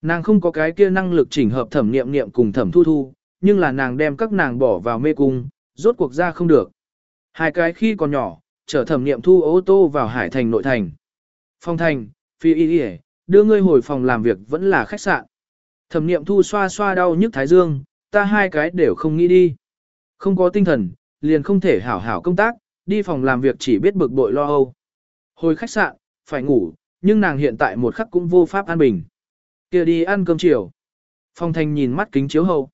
[SPEAKER 1] Nàng không có cái kia năng lực chỉnh hợp thẩm niệm niệm cùng thẩm thu thu, nhưng là nàng đem các nàng bỏ vào mê cung, rốt cuộc ra không được. Hai cái khi còn nhỏ, chở thẩm niệm thu ô tô vào hải thành nội thành. Phong thành, phi y y đưa ngươi hồi phòng làm việc vẫn là khách sạn. Thẩm niệm thu xoa xoa đau nhức thái dương, ta hai cái đều không nghĩ đi. Không có tinh thần, liền không thể hảo hảo công tác, đi phòng làm việc chỉ biết bực bội lo âu. Hồi khách sạn, phải ngủ, nhưng nàng hiện tại một khắc cũng vô pháp an bình. kia đi ăn cơm chiều. Phong Thanh nhìn mắt kính chiếu hậu.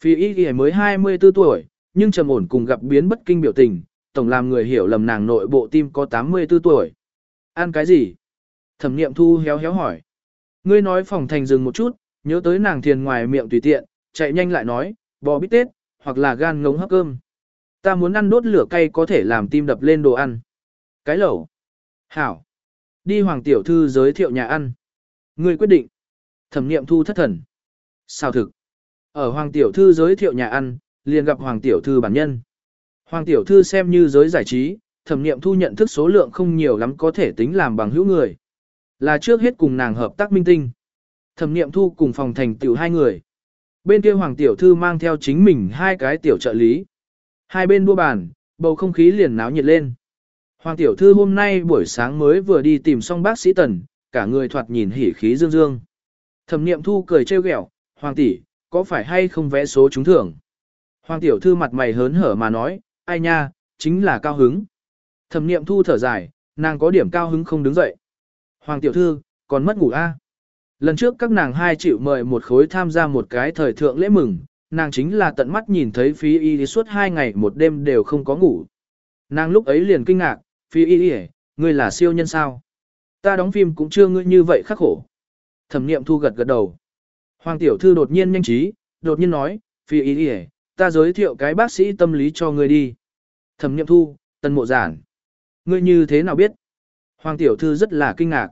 [SPEAKER 1] Phi y y mới 24 tuổi, nhưng trầm ổn cùng gặp biến bất kinh biểu tình, tổng làm người hiểu lầm nàng nội bộ tim có 84 tuổi. Ăn cái gì? Thẩm niệm thu héo héo hỏi. Ngươi nói phòng thành dừng một chút, nhớ tới nàng thiền ngoài miệng tùy tiện, chạy nhanh lại nói, bò bít tết, hoặc là gan ngống hấp cơm. Ta muốn ăn đốt lửa cay có thể làm tim đập lên đồ ăn. Cái lẩu. Hảo. Đi hoàng tiểu thư giới thiệu nhà ăn. Ngươi quyết định. Thẩm niệm thu thất thần. Sao thực? Ở hoàng tiểu thư giới thiệu nhà ăn, liền gặp hoàng tiểu thư bản nhân. Hoàng tiểu thư xem như giới giải trí, thẩm niệm thu nhận thức số lượng không nhiều lắm có thể tính làm bằng hữu người. Là trước hết cùng nàng hợp tác minh tinh. Thẩm niệm thu cùng phòng thành tiểu hai người. Bên kia hoàng tiểu thư mang theo chính mình hai cái tiểu trợ lý. Hai bên đua bàn, bầu không khí liền náo nhiệt lên. Hoàng tiểu thư hôm nay buổi sáng mới vừa đi tìm xong bác sĩ tần, cả người thoạt nhìn hỉ khí dương dương. Thẩm niệm thu cười trêu ghẹo, hoàng tỷ, có phải hay không vẽ số trúng thưởng? Hoàng tiểu thư mặt mày hớn hở mà nói, ai nha, chính là cao hứng. Thẩm niệm thu thở dài, nàng có điểm cao hứng không đứng dậy. Hoàng tiểu thư, còn mất ngủ a? À? Lần trước các nàng hai chịu mời một khối tham gia một cái thời thượng lễ mừng, nàng chính là tận mắt nhìn thấy phí y suốt hai ngày một đêm đều không có ngủ. Nàng lúc ấy liền kinh ngạc, phí y y, ngươi là siêu nhân sao? Ta đóng phim cũng chưa ngươi như vậy khắc khổ. Thẩm niệm thu gật gật đầu. Hoàng tiểu thư đột nhiên nhanh trí, đột nhiên nói, phí y y, ta giới thiệu cái bác sĩ tâm lý cho ngươi đi. Thẩm niệm thu, tân mộ giản. Ngươi như thế nào biết? Hoàng tiểu thư rất là kinh ngạc.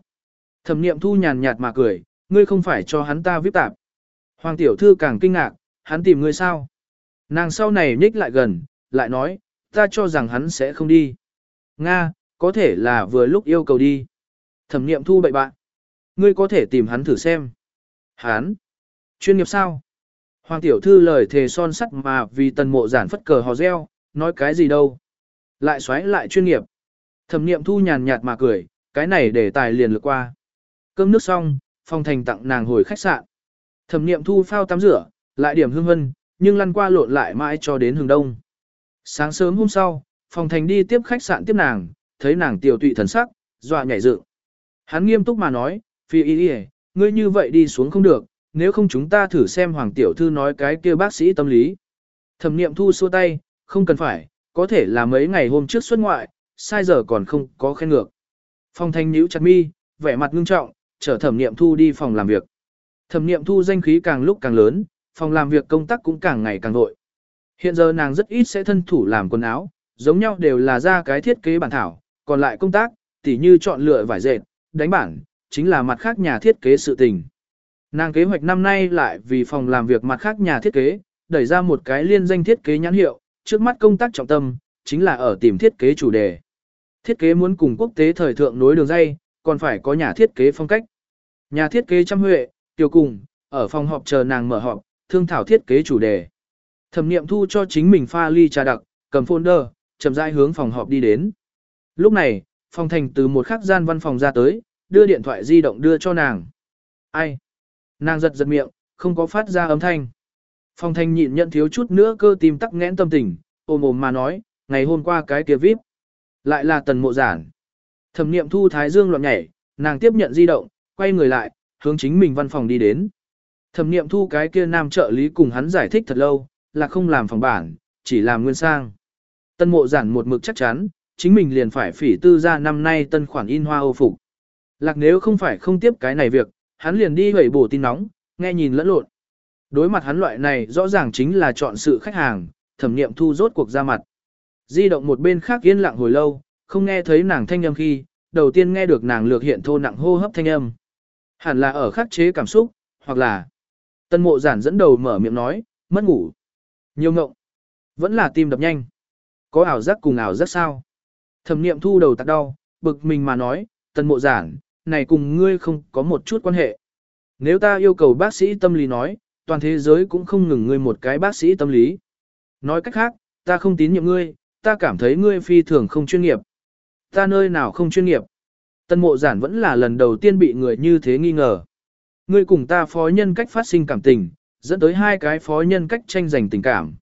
[SPEAKER 1] Thẩm niệm thu nhàn nhạt mà cười, ngươi không phải cho hắn ta viết tạp. Hoàng tiểu thư càng kinh ngạc, hắn tìm ngươi sao? Nàng sau này nhích lại gần, lại nói, ta cho rằng hắn sẽ không đi. Nga, có thể là vừa lúc yêu cầu đi. Thẩm niệm thu bậy bạn. Ngươi có thể tìm hắn thử xem. Hắn? Chuyên nghiệp sao? Hoàng tiểu thư lời thề son sắt mà vì tần mộ giản phất cờ hò reo, nói cái gì đâu. Lại xoáy lại chuyên nghiệp. Thẩm niệm thu nhàn nhạt mà cười, cái này để tài liền lược qua. Cơm nước xong, phong thành tặng nàng hồi khách sạn. Thẩm niệm thu phao tắm rửa, lại điểm hương vân, nhưng lăn qua lộn lại mãi cho đến hừng đông. Sáng sớm hôm sau, phong thành đi tiếp khách sạn tiếp nàng, thấy nàng tiểu tụy thần sắc, dọa nhảy dựng. Hắn nghiêm túc mà nói, phi y ngươi như vậy đi xuống không được, nếu không chúng ta thử xem hoàng tiểu thư nói cái kia bác sĩ tâm lý. Thẩm niệm thu xua tay, không cần phải, có thể là mấy ngày hôm trước xuất ngoại, sai giờ còn không có khen ngược. Phong thanh nhíu chặt mi, vẻ mặt ngưng trọng, chở thẩm niệm thu đi phòng làm việc. Thẩm niệm thu danh khí càng lúc càng lớn, phòng làm việc công tác cũng càng ngày càng vội. Hiện giờ nàng rất ít sẽ thân thủ làm quần áo, giống nhau đều là ra cái thiết kế bản thảo, còn lại công tác, tỉ như chọn lựa vải dệt, đánh bản, chính là mặt khác nhà thiết kế sự tình. Nàng kế hoạch năm nay lại vì phòng làm việc mặt khác nhà thiết kế, đẩy ra một cái liên danh thiết kế nhãn hiệu, trước mắt công tác trọng tâm, chính là ở tìm thiết kế chủ đề. Thiết kế muốn cùng quốc tế thời thượng nối đường dây, còn phải có nhà thiết kế phong cách. Nhà thiết kế trăm huệ, tiêu cùng, ở phòng họp chờ nàng mở họp, thương thảo thiết kế chủ đề. Thẩm niệm thu cho chính mình pha ly trà đặc, cầm folder, chậm rãi hướng phòng họp đi đến. Lúc này, phòng thành từ một khắc gian văn phòng ra tới, đưa điện thoại di động đưa cho nàng. Ai? Nàng giật giật miệng, không có phát ra âm thanh. Phong Thanh nhịn nhận thiếu chút nữa cơ tim tắc nghẽn tâm tình, ôm ôm mà nói, ngày hôm qua cái kia vip. Lại là tần mộ giản. Thẩm niệm thu thái dương loạn nhảy, nàng tiếp nhận di động, quay người lại, hướng chính mình văn phòng đi đến. Thẩm niệm thu cái kia nam trợ lý cùng hắn giải thích thật lâu, là không làm phòng bản, chỉ làm nguyên sang. Tân mộ giản một mực chắc chắn, chính mình liền phải phỉ tư ra năm nay tân khoản in hoa ô phục. Lạc nếu không phải không tiếp cái này việc, hắn liền đi hủy bổ tin nóng, nghe nhìn lẫn lộn. Đối mặt hắn loại này rõ ràng chính là chọn sự khách hàng, thẩm nghiệm thu rốt cuộc ra mặt. Di động một bên khác yên lặng hồi lâu, không nghe thấy nàng thanh âm khi, đầu tiên nghe được nàng lược hiện thô nặng hô hấp thanh âm. Hẳn là ở khắc chế cảm xúc, hoặc là Tân mộ giản dẫn đầu mở miệng nói, mất ngủ. Nhiều ngộng. Vẫn là tim đập nhanh. Có ảo giác cùng ảo giác sao? Thẩm nghiệm thu đầu tạc đau, bực mình mà nói, tân mộ giản, này cùng ngươi không có một chút quan hệ. Nếu ta yêu cầu bác sĩ tâm lý nói, toàn thế giới cũng không ngừng ngươi một cái bác sĩ tâm lý. Nói cách khác, ta không tín nhiệm ngươi, ta cảm thấy ngươi phi thường không chuyên nghiệp. Ta nơi nào không chuyên nghiệp. Tân mộ giản vẫn là lần đầu tiên bị người như thế nghi ngờ. Ngươi cùng ta phó nhân cách phát sinh cảm tình, dẫn tới hai cái phó nhân cách tranh giành tình cảm.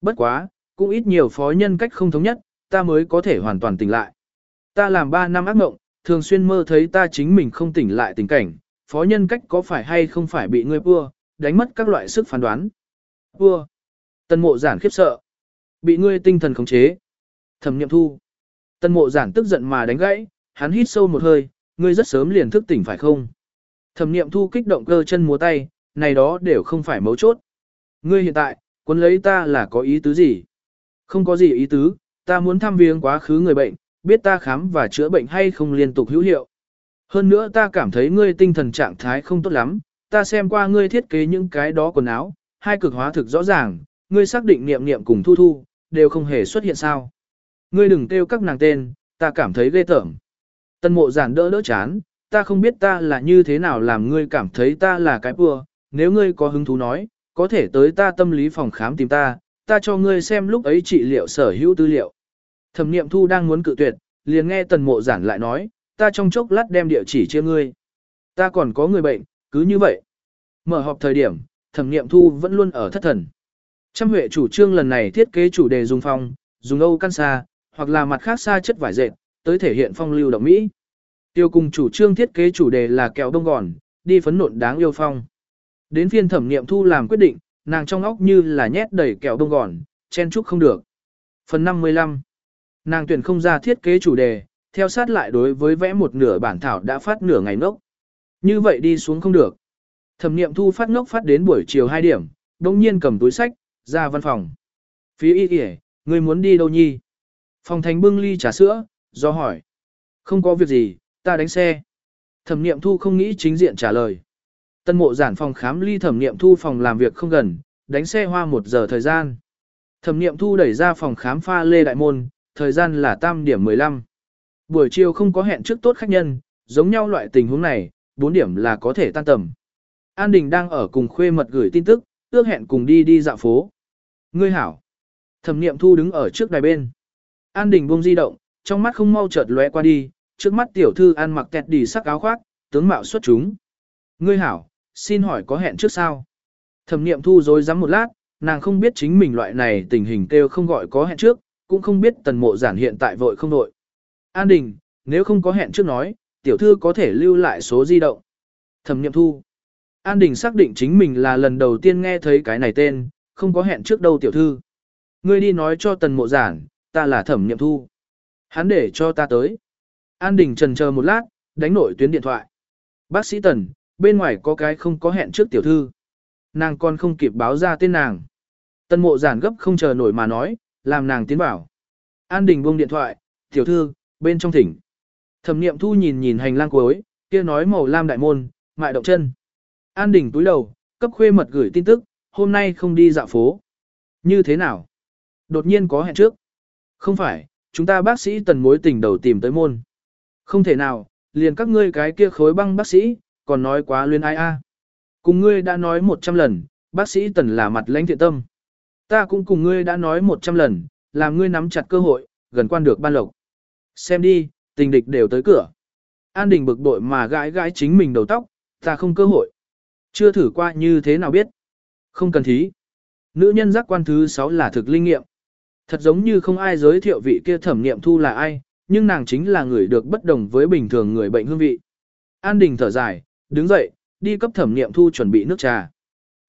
[SPEAKER 1] Bất quá, cũng ít nhiều phó nhân cách không thống nhất, ta mới có thể hoàn toàn tỉnh lại. Ta làm 3 năm ác mộng, thường xuyên mơ thấy ta chính mình không tỉnh lại tình cảnh, phó nhân cách có phải hay không phải bị ngươi pua, đánh mất các loại sức phán đoán. Pua. Tân mộ giản khiếp sợ. Bị ngươi tinh thần khống chế. Thẩm nghiệm thu. Tân mộ giản tức giận mà đánh gãy, hắn hít sâu một hơi, ngươi rất sớm liền thức tỉnh phải không? Thẩm niệm thu kích động cơ chân múa tay, này đó đều không phải mấu chốt. Ngươi hiện tại, quân lấy ta là có ý tứ gì? Không có gì ý tứ, ta muốn thăm viếng quá khứ người bệnh, biết ta khám và chữa bệnh hay không liên tục hữu hiệu. Hơn nữa ta cảm thấy ngươi tinh thần trạng thái không tốt lắm, ta xem qua ngươi thiết kế những cái đó quần áo, hai cực hóa thực rõ ràng, ngươi xác định niệm niệm cùng thu thu, đều không hề xuất hiện sao. Ngươi đừng kêu các nàng tên, ta cảm thấy ghê tởm. Tân mộ giản đỡ đỡ chán, ta không biết ta là như thế nào làm ngươi cảm thấy ta là cái bùa, nếu ngươi có hứng thú nói, có thể tới ta tâm lý phòng khám tìm ta, ta cho ngươi xem lúc ấy trị liệu sở hữu tư liệu. Thẩm niệm thu đang muốn cự tuyệt, liền nghe tần mộ giản lại nói, ta trong chốc lát đem địa chỉ chia ngươi. Ta còn có người bệnh, cứ như vậy. Mở họp thời điểm, thẩm niệm thu vẫn luôn ở thất thần. Trăm huệ chủ trương lần này thiết kế chủ đề dùng phong, dùng âu căn xa, hoặc là mặt khác xa chất vải dệt, tới thể hiện phong lưu động Mỹ. Tiêu cùng chủ trương thiết kế chủ đề là kẹo đông gòn, đi phấn nộn đáng yêu phong. Đến phiên thẩm niệm thu làm quyết định, nàng trong óc như là nhét đầy kẹo đông gòn, chen chúc không được. Phần 55 Nàng tuyển không ra thiết kế chủ đề, theo sát lại đối với vẽ một nửa bản thảo đã phát nửa ngày ngốc. Như vậy đi xuống không được. Thẩm niệm thu phát ngốc phát đến buổi chiều 2 điểm, đồng nhiên cầm túi sách, ra văn phòng. Phía y kìa, người muốn đi đâu nhi? Phòng thành bưng ly trà sữa, do hỏi. Không có việc gì, ta đánh xe. Thẩm niệm thu không nghĩ chính diện trả lời. Tân mộ giản phòng khám ly thẩm niệm thu phòng làm việc không gần, đánh xe hoa một giờ thời gian. Thẩm niệm thu đẩy ra phòng khám pha lê đại môn, thời gian là tam điểm 15. Buổi chiều không có hẹn trước tốt khách nhân, giống nhau loại tình huống này, 4 điểm là có thể tan tầm. An Đình đang ở cùng khuê mật gửi tin tức, ước hẹn cùng đi đi dạo phố. Ngươi hảo. Thẩm niệm thu đứng ở trước đài bên. An Đình buông di động, trong mắt không mau chợt lóe qua đi, trước mắt tiểu thư ăn mặc kẹt đi sắc áo khoác, tướng mạo xuất chúng. Ngươi hảo, xin hỏi có hẹn trước sao? Thẩm niệm thu dối rắm một lát, nàng không biết chính mình loại này tình hình kêu không gọi có hẹn trước, cũng không biết tần mộ giản hiện tại vội không vội An Đình, nếu không có hẹn trước nói, tiểu thư có thể lưu lại số di động. Thẩm niệm thu. An Đình xác định chính mình là lần đầu tiên nghe thấy cái này tên, không có hẹn trước đâu tiểu thư. Ngươi đi nói cho tần mộ giản, ta là thẩm niệm thu. Hắn để cho ta tới. An Đình trần chờ một lát, đánh nội tuyến điện thoại. Bác sĩ Tần, bên ngoài có cái không có hẹn trước tiểu thư. Nàng còn không kịp báo ra tên nàng. Tần mộ giản gấp không chờ nổi mà nói, làm nàng tiến bảo. An Đình buông điện thoại, tiểu thư, bên trong thỉnh. Thẩm niệm thu nhìn nhìn hành lang cuối, kia nói màu lam đại môn, mại động chân. An Đình túi đầu, cấp khuê mật gửi tin tức, hôm nay không đi dạo phố. Như thế nào? Đột nhiên có hẹn trước. Không phải, chúng ta bác sĩ tần mối tình đầu tìm tới môn. Không thể nào, liền các ngươi cái kia khối băng bác sĩ, còn nói quá luyến ai a. Cùng ngươi đã nói một trăm lần, bác sĩ tần là mặt lãnh thiện tâm. Ta cũng cùng ngươi đã nói một trăm lần, làm ngươi nắm chặt cơ hội, gần quan được ban lộc. Xem đi, tình địch đều tới cửa. An Đình bực bội mà gãi gãi chính mình đầu tóc, ta không cơ hội. Chưa thử qua như thế nào biết. Không cần thí. Nữ nhân giác quan thứ 6 là thực linh nghiệm. Thật giống như không ai giới thiệu vị kia thẩm nghiệm thu là ai, nhưng nàng chính là người được bất đồng với bình thường người bệnh hương vị. An Đình thở dài, đứng dậy, đi cấp thẩm nghiệm thu chuẩn bị nước trà.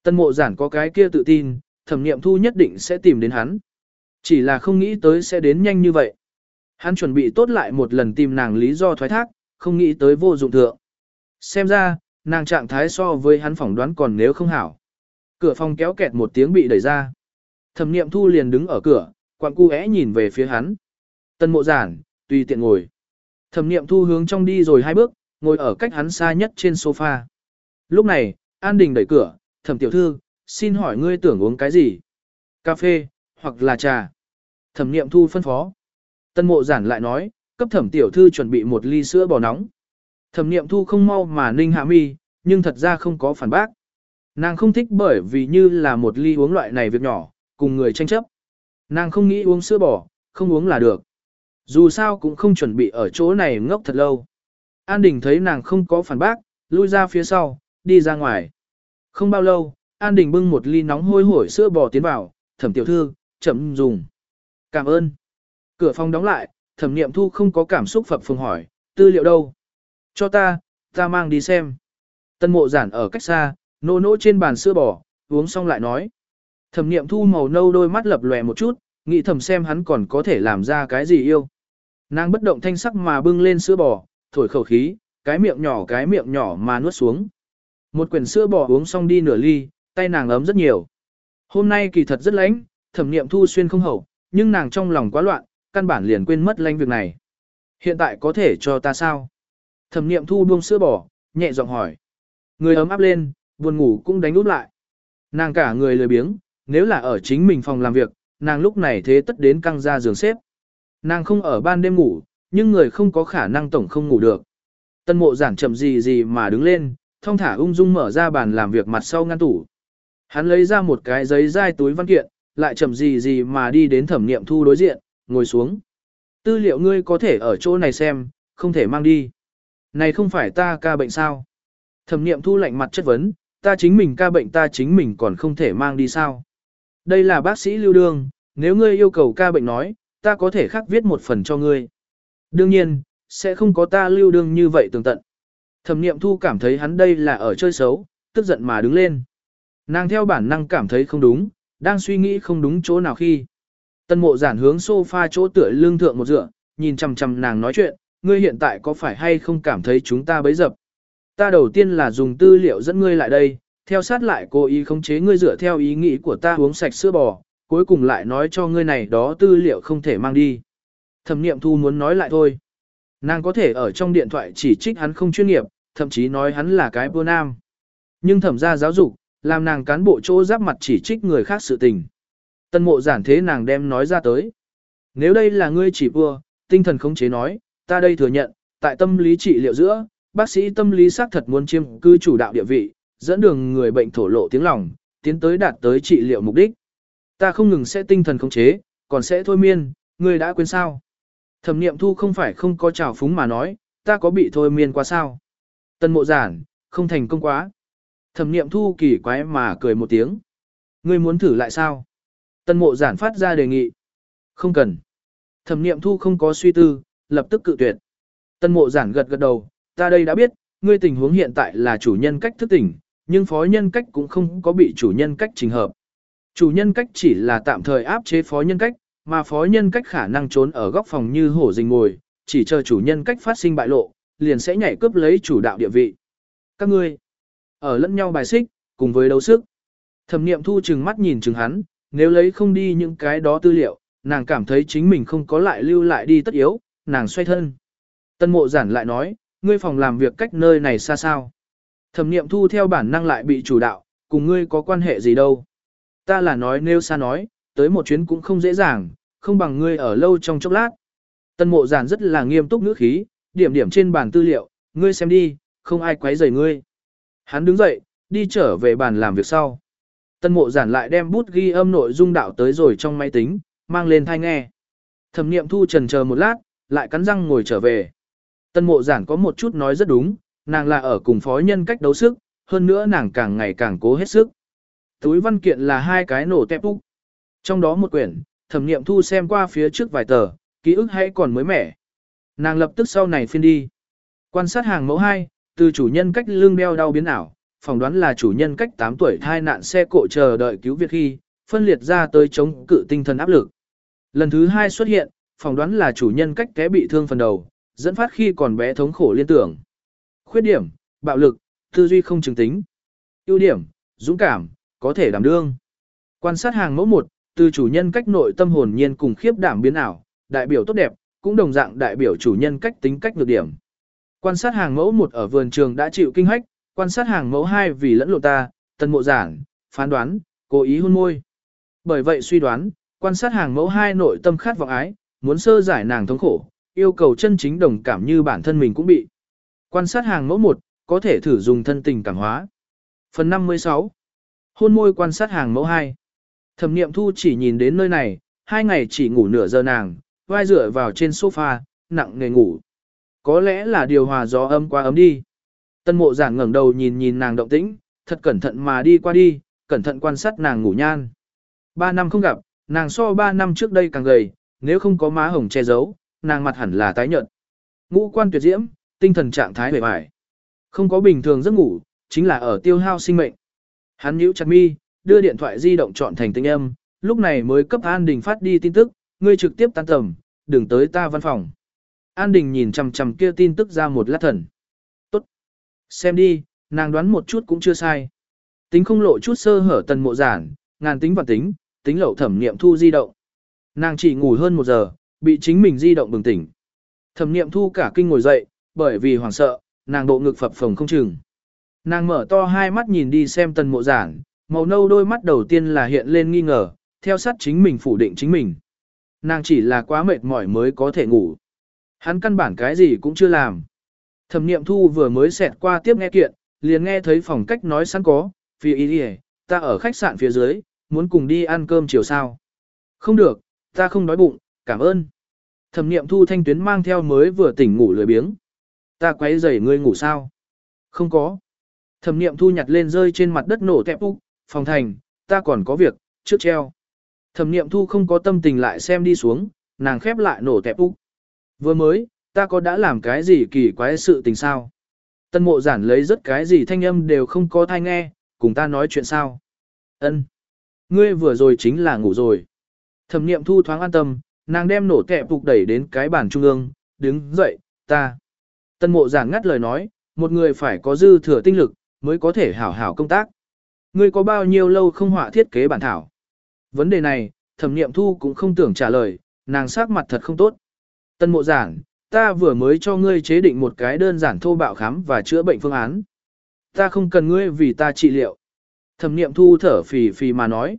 [SPEAKER 1] Tân mộ giản có cái kia tự tin, thẩm nghiệm thu nhất định sẽ tìm đến hắn. Chỉ là không nghĩ tới sẽ đến nhanh như vậy. Hắn chuẩn bị tốt lại một lần tìm nàng lý do thoái thác, không nghĩ tới vô dụng thượng. Xem ra, nàng trạng thái so với hắn phỏng đoán còn nếu không hảo. Cửa phòng kéo kẹt một tiếng bị đẩy ra. Thẩm nghiệm thu liền đứng ở cửa, quặng cu é nhìn về phía hắn. Tân mộ giản, tùy tiện ngồi. Thẩm niệm thu hướng trong đi rồi hai bước, ngồi ở cách hắn xa nhất trên sofa. Lúc này, An Đình đẩy cửa, thẩm tiểu thư, xin hỏi ngươi tưởng uống cái gì? Cà phê, hoặc là trà? Thẩm niệm thu phân phó. Tân mộ giản lại nói, cấp thẩm tiểu thư chuẩn bị một ly sữa bò nóng. Thẩm niệm thu không mau mà ninh hạ mi, nhưng thật ra không có phản bác. Nàng không thích bởi vì như là một ly uống loại này việc nhỏ, cùng người tranh chấp. Nàng không nghĩ uống sữa bò, không uống là được. Dù sao cũng không chuẩn bị ở chỗ này ngốc thật lâu. An Đình thấy nàng không có phản bác, lui ra phía sau, đi ra ngoài. Không bao lâu, An Đình bưng một ly nóng hôi hổi sữa bò tiến vào, thẩm tiểu thư, chậm dùng. Cảm ơn. Cửa phòng đóng lại, thẩm niệm thu không có cảm xúc phập phồng hỏi, tư liệu đâu? Cho ta, ta mang đi xem. Tân mộ giản ở cách xa, nô nỗ trên bàn sữa bò, uống xong lại nói. Thẩm niệm thu màu nâu đôi mắt lập lòe một chút, nghĩ thầm xem hắn còn có thể làm ra cái gì yêu. Nàng bất động thanh sắc mà bưng lên sữa bò, thổi khẩu khí, cái miệng nhỏ cái miệng nhỏ mà nuốt xuống. Một quyển sữa bò uống xong đi nửa ly, tay nàng ấm rất nhiều. Hôm nay kỳ thật rất lạnh, thẩm niệm thu xuyên không hậu, nhưng nàng trong lòng quá loạn, căn bản liền quên mất lanh việc này. Hiện tại có thể cho ta sao? Thẩm niệm thu buông sữa bỏ, nhẹ giọng hỏi. Người ấm áp lên, buồn ngủ cũng đánh út lại. Nàng cả người lười biếng, nếu là ở chính mình phòng làm việc, nàng lúc này thế tất đến căng ra giường xếp. Nàng không ở ban đêm ngủ, nhưng người không có khả năng tổng không ngủ được. Tân mộ giản chậm gì gì mà đứng lên, thong thả ung dung mở ra bàn làm việc mặt sau ngăn tủ. Hắn lấy ra một cái giấy dai túi văn kiện, lại chậm gì gì mà đi đến thẩm nghiệm thu đối diện, ngồi xuống. Tư liệu ngươi có thể ở chỗ này xem, không thể mang đi. Này không phải ta ca bệnh sao? Thẩm nghiệm thu lạnh mặt chất vấn, ta chính mình ca bệnh ta chính mình còn không thể mang đi sao? Đây là bác sĩ lưu đương, nếu ngươi yêu cầu ca bệnh nói, ta có thể khác viết một phần cho ngươi. Đương nhiên, sẽ không có ta lưu đương như vậy tường tận. Thẩm nghiệm thu cảm thấy hắn đây là ở chơi xấu, tức giận mà đứng lên. Nàng theo bản năng cảm thấy không đúng, đang suy nghĩ không đúng chỗ nào khi. Tân mộ giản hướng sofa chỗ tựa lương thượng một dựa, nhìn chằm chằm nàng nói chuyện, ngươi hiện tại có phải hay không cảm thấy chúng ta bấy dập. Ta đầu tiên là dùng tư liệu dẫn ngươi lại đây, theo sát lại cố ý khống chế ngươi dựa theo ý nghĩ của ta uống sạch sữa bò, cuối cùng lại nói cho ngươi này đó tư liệu không thể mang đi. Thẩm niệm thu muốn nói lại thôi. Nàng có thể ở trong điện thoại chỉ trích hắn không chuyên nghiệp, thậm chí nói hắn là cái vô nam. Nhưng thẩm gia giáo dục, làm nàng cán bộ chỗ giáp mặt chỉ trích người khác sự tình. Tân mộ giản thế nàng đem nói ra tới. Nếu đây là ngươi chỉ vua, tinh thần khống chế nói, ta đây thừa nhận, tại tâm lý trị liệu giữa, bác sĩ tâm lý xác thật muốn chiêm cư chủ đạo địa vị, dẫn đường người bệnh thổ lộ tiếng lòng, tiến tới đạt tới trị liệu mục đích. Ta không ngừng sẽ tinh thần khống chế, còn sẽ thôi miên, ngươi đã quên sao? Thẩm niệm thu không phải không có trào phúng mà nói, ta có bị thôi miên quá sao? Tân mộ giản, không thành công quá. Thẩm niệm thu kỳ quái mà cười một tiếng. Ngươi muốn thử lại sao? Tân mộ giản phát ra đề nghị. Không cần. Thẩm niệm thu không có suy tư, lập tức cự tuyệt. Tân mộ giản gật gật đầu, ta đây đã biết, ngươi tình huống hiện tại là chủ nhân cách thức tỉnh, nhưng phó nhân cách cũng không có bị chủ nhân cách trình hợp. Chủ nhân cách chỉ là tạm thời áp chế phó nhân cách, mà phó nhân cách khả năng trốn ở góc phòng như hổ rình ngồi, chỉ chờ chủ nhân cách phát sinh bại lộ, liền sẽ nhảy cướp lấy chủ đạo địa vị. Các ngươi, ở lẫn nhau bài xích, cùng với đấu sức. Thẩm niệm thu chừng mắt nhìn chừng hắn, nếu lấy không đi những cái đó tư liệu, nàng cảm thấy chính mình không có lại lưu lại đi tất yếu, nàng xoay thân. Tân mộ giản lại nói, ngươi phòng làm việc cách nơi này xa sao. Thẩm niệm thu theo bản năng lại bị chủ đạo, cùng ngươi có quan hệ gì đâu. Ta là nói nêu xa nói, tới một chuyến cũng không dễ dàng, không bằng ngươi ở lâu trong chốc lát. Tân mộ giản rất là nghiêm túc ngữ khí, điểm điểm trên bàn tư liệu, ngươi xem đi, không ai quấy rầy ngươi. Hắn đứng dậy, đi trở về bàn làm việc sau. Tân mộ giản lại đem bút ghi âm nội dung đạo tới rồi trong máy tính, mang lên thai nghe. Thẩm niệm thu trần chờ một lát, lại cắn răng ngồi trở về. Tân mộ giản có một chút nói rất đúng, nàng là ở cùng phó nhân cách đấu sức, hơn nữa nàng càng ngày càng cố hết sức. Túi văn kiện là hai cái nổ tẹp úc. Trong đó một quyển, thẩm niệm thu xem qua phía trước vài tờ, ký ức hay còn mới mẻ. Nàng lập tức sau này phiên đi. Quan sát hàng mẫu 2, từ chủ nhân cách lưng đeo đau biến ảo, phỏng đoán là chủ nhân cách 8 tuổi thai nạn xe cộ chờ đợi cứu việc khi, phân liệt ra tới chống cự tinh thần áp lực. Lần thứ hai xuất hiện, phỏng đoán là chủ nhân cách té bị thương phần đầu, dẫn phát khi còn bé thống khổ liên tưởng. Khuyết điểm, bạo lực, tư duy không chứng tính. ưu điểm, dũng cảm, có thể đảm đương. Quan sát hàng mẫu 1, từ chủ nhân cách nội tâm hồn nhiên cùng khiếp đảm biến ảo, đại biểu tốt đẹp, cũng đồng dạng đại biểu chủ nhân cách tính cách nhược điểm. Quan sát hàng mẫu một ở vườn trường đã chịu kinh hách, quan sát hàng mẫu hai vì lẫn lộ ta, tân mộ giản, phán đoán, cố ý hôn môi. Bởi vậy suy đoán, quan sát hàng mẫu hai nội tâm khát vọng ái, muốn sơ giải nàng thống khổ, yêu cầu chân chính đồng cảm như bản thân mình cũng bị. Quan sát hàng mẫu một, có thể thử dùng thân tình cảm hóa. Phần 56 Hôn môi quan sát hàng mẫu 2 Thẩm niệm thu chỉ nhìn đến nơi này, hai ngày chỉ ngủ nửa giờ nàng, vai dựa vào trên sofa, nặng nề ngủ. Có lẽ là điều hòa gió âm qua ấm đi. Tân mộ giản ngẩng đầu nhìn nhìn nàng động tĩnh, thật cẩn thận mà đi qua đi, cẩn thận quan sát nàng ngủ nhan. Ba năm không gặp, nàng so ba năm trước đây càng gầy, nếu không có má hồng che giấu, nàng mặt hẳn là tái nhợt. Ngũ quan tuyệt diễm, tinh thần trạng thái bề bài. Không có bình thường giấc ngủ, chính là ở tiêu hao sinh mệnh. Hắn nhíu chặt mi, đưa điện thoại di động chọn thành tinh âm, lúc này mới cấp An Đình phát đi tin tức, ngươi trực tiếp tan tầm, đừng tới ta văn phòng. An Đình nhìn chằm chằm kia tin tức ra một lát thần. Tốt. Xem đi, nàng đoán một chút cũng chưa sai. Tính không lộ chút sơ hở tần mộ giản, ngàn tính và tính, tính lậu thẩm niệm thu di động. Nàng chỉ ngủ hơn một giờ, bị chính mình di động bừng tỉnh. Thẩm niệm thu cả kinh ngồi dậy, bởi vì hoảng sợ, nàng độ ngực phập phồng không chừng. Nàng mở to hai mắt nhìn đi xem tần mộ giản, màu nâu đôi mắt đầu tiên là hiện lên nghi ngờ, theo sát chính mình phủ định chính mình. Nàng chỉ là quá mệt mỏi mới có thể ngủ. Hắn căn bản cái gì cũng chưa làm. Thẩm niệm thu vừa mới xẹt qua tiếp nghe kiện, liền nghe thấy phòng cách nói sẵn có, phi ý đi ta ở khách sạn phía dưới, muốn cùng đi ăn cơm chiều sao. Không được, ta không đói bụng, cảm ơn. Thẩm niệm thu thanh tuyến mang theo mới vừa tỉnh ngủ lười biếng. Ta quấy rầy ngươi ngủ sao? Không có. Thẩm niệm thu nhặt lên rơi trên mặt đất nổ tẹp úc, phòng thành, ta còn có việc, trước treo. Thẩm niệm thu không có tâm tình lại xem đi xuống, nàng khép lại nổ tẹp úc. Vừa mới, ta có đã làm cái gì kỳ quái sự tình sao? Tân mộ giản lấy rất cái gì thanh âm đều không có thai nghe, cùng ta nói chuyện sao? Ân, Ngươi vừa rồi chính là ngủ rồi. Thẩm niệm thu thoáng an tâm, nàng đem nổ kẹp phục đẩy đến cái bàn trung ương, đứng dậy, ta. Tân mộ giản ngắt lời nói, một người phải có dư thừa tinh lực, mới có thể hảo hảo công tác. Ngươi có bao nhiêu lâu không họa thiết kế bản thảo? Vấn đề này, thẩm niệm thu cũng không tưởng trả lời, nàng sắc mặt thật không tốt. Tân mộ giản, ta vừa mới cho ngươi chế định một cái đơn giản thô bạo khám và chữa bệnh phương án. Ta không cần ngươi vì ta trị liệu. Thẩm niệm thu thở phì phì mà nói.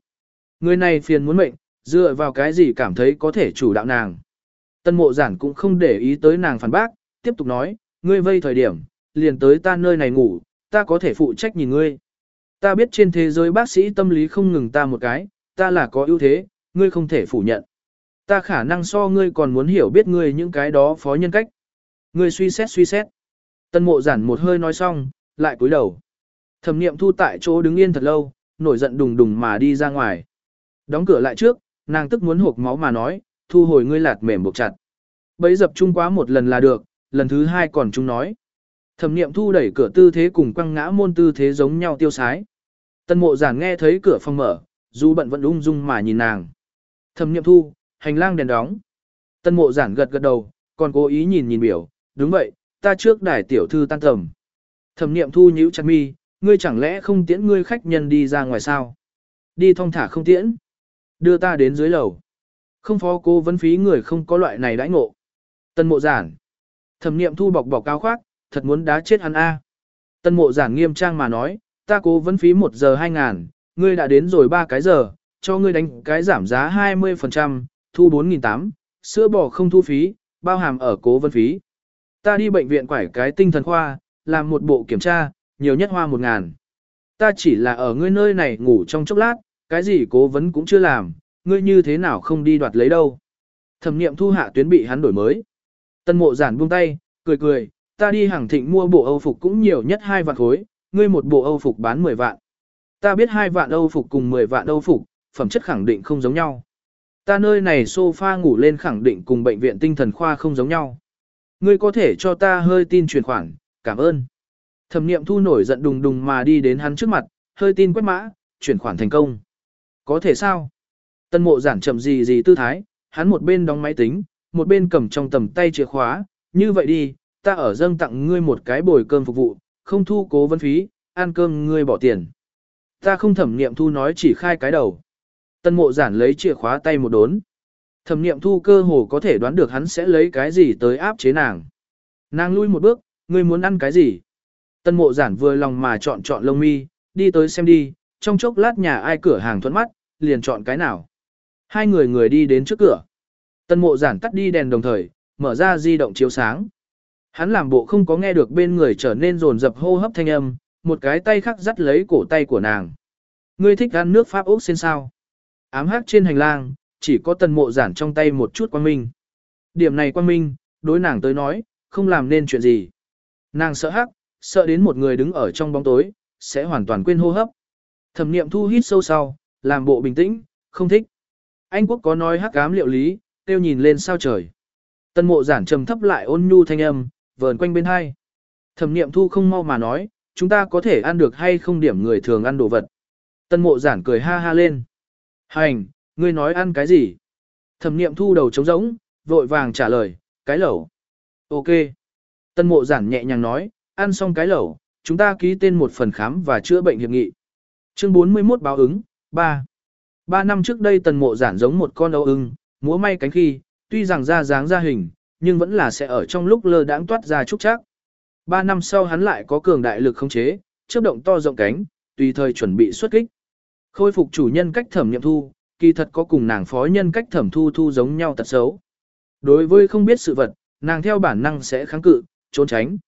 [SPEAKER 1] Người này phiền muốn mệnh, dựa vào cái gì cảm thấy có thể chủ đạo nàng. Tân mộ giản cũng không để ý tới nàng phản bác, tiếp tục nói, ngươi vây thời điểm, liền tới ta nơi này ngủ, ta có thể phụ trách nhìn ngươi. Ta biết trên thế giới bác sĩ tâm lý không ngừng ta một cái, ta là có ưu thế, ngươi không thể phủ nhận. Ta khả năng so ngươi còn muốn hiểu biết ngươi những cái đó phó nhân cách. Ngươi suy xét suy xét. Tân mộ giản một hơi nói xong, lại cúi đầu. Thẩm niệm thu tại chỗ đứng yên thật lâu, nổi giận đùng đùng mà đi ra ngoài. Đóng cửa lại trước, nàng tức muốn hộp máu mà nói, thu hồi ngươi lạt mềm buộc chặt. Bấy dập chung quá một lần là được, lần thứ hai còn chúng nói. Thẩm niệm thu đẩy cửa tư thế cùng quăng ngã môn tư thế giống nhau tiêu sái. Tân mộ giản nghe thấy cửa phòng mở, dù bận vẫn ung dung mà nhìn nàng. Thẩm niệm thu, hành lang đèn đóng. Tân mộ giản gật gật đầu, còn cố ý nhìn nhìn biểu, đúng vậy, ta trước đài tiểu thư tan tầm. Thẩm niệm thu nhíu chặt mi, ngươi chẳng lẽ không tiễn ngươi khách nhân đi ra ngoài sao? Đi thong thả không tiễn. Đưa ta đến dưới lầu. Không phó cô vấn phí người không có loại này đãi ngộ. Tân mộ giản. Thẩm niệm thu bọc bọc cao khoác, thật muốn đá chết hắn a. Tân mộ giản nghiêm trang mà nói, ta cố vấn phí một giờ hai ngàn, ngươi đã đến rồi ba cái giờ, cho ngươi đánh cái giảm giá 20%, thu 4.800, sữa bò không thu phí, bao hàm ở cố vấn phí. Ta đi bệnh viện quải cái tinh thần khoa, làm một bộ kiểm tra, nhiều nhất hoa một ngàn. Ta chỉ là ở ngươi nơi này ngủ trong chốc lát, cái gì cố vấn cũng chưa làm, ngươi như thế nào không đi đoạt lấy đâu. Thẩm niệm thu hạ tuyến bị hắn đổi mới. Tân mộ giản buông tay, cười cười, ta đi hàng thịnh mua bộ Âu phục cũng nhiều nhất hai vạn khối, ngươi một bộ Âu phục bán 10 vạn. Ta biết hai vạn Âu phục cùng 10 vạn Âu phục, phẩm chất khẳng định không giống nhau. Ta nơi này sofa ngủ lên khẳng định cùng bệnh viện tinh thần khoa không giống nhau. Ngươi có thể cho ta hơi tin chuyển khoản, cảm ơn. Thẩm niệm thu nổi giận đùng đùng mà đi đến hắn trước mặt, hơi tin quét mã, chuyển khoản thành công. Có thể sao? Tân mộ giản chậm gì gì tư thái, hắn một bên đóng máy tính, một bên cầm trong tầm tay chìa khóa, như vậy đi, ta ở dâng tặng ngươi một cái bồi cơm phục vụ, không thu cố vấn phí, ăn cơm ngươi bỏ tiền. Ta không thẩm niệm thu nói chỉ khai cái đầu. Tân mộ giản lấy chìa khóa tay một đốn. Thẩm niệm thu cơ hồ có thể đoán được hắn sẽ lấy cái gì tới áp chế nàng. Nàng lui một bước, ngươi muốn ăn cái gì? Tân mộ giản vừa lòng mà chọn chọn lông mi, đi tới xem đi, trong chốc lát nhà ai cửa hàng thuận mắt, liền chọn cái nào. Hai người người đi đến trước cửa. Tân mộ giản tắt đi đèn đồng thời, mở ra di động chiếu sáng. Hắn làm bộ không có nghe được bên người trở nên rồn rập hô hấp thanh âm, một cái tay khác dắt lấy cổ tay của nàng. Ngươi thích ăn nước Pháp úc xin sao? Ám hát trên hành lang, chỉ có tần mộ giản trong tay một chút quang minh. Điểm này quang minh, đối nàng tới nói, không làm nên chuyện gì. Nàng sợ hắc, sợ đến một người đứng ở trong bóng tối, sẽ hoàn toàn quên hô hấp. Thẩm niệm thu hít sâu sau, làm bộ bình tĩnh, không thích. Anh quốc có nói hắc ám liệu lý, tiêu nhìn lên sao trời. Tân mộ giản trầm thấp lại ôn nhu thanh âm, vờn quanh bên hai. Thẩm niệm thu không mau mà nói, chúng ta có thể ăn được hay không điểm người thường ăn đồ vật. Tân mộ giản cười ha ha lên. Hành, ngươi nói ăn cái gì? Thẩm niệm thu đầu trống rỗng, vội vàng trả lời, cái lẩu. Ok. Tân mộ giản nhẹ nhàng nói, ăn xong cái lẩu, chúng ta ký tên một phần khám và chữa bệnh hiệp nghị. Chương 41 báo ứng, 3. Ba năm trước đây tần mộ giản giống một con âu ưng, múa may cánh khi, tuy rằng ra dáng ra hình, nhưng vẫn là sẽ ở trong lúc lơ đãng toát ra trúc chắc. Ba năm sau hắn lại có cường đại lực khống chế, chớp động to rộng cánh, tùy thời chuẩn bị xuất kích. Khôi phục chủ nhân cách thẩm nghiệm thu, kỳ thật có cùng nàng phó nhân cách thẩm thu thu giống nhau tật xấu. Đối với không biết sự vật, nàng theo bản năng sẽ kháng cự, trốn tránh.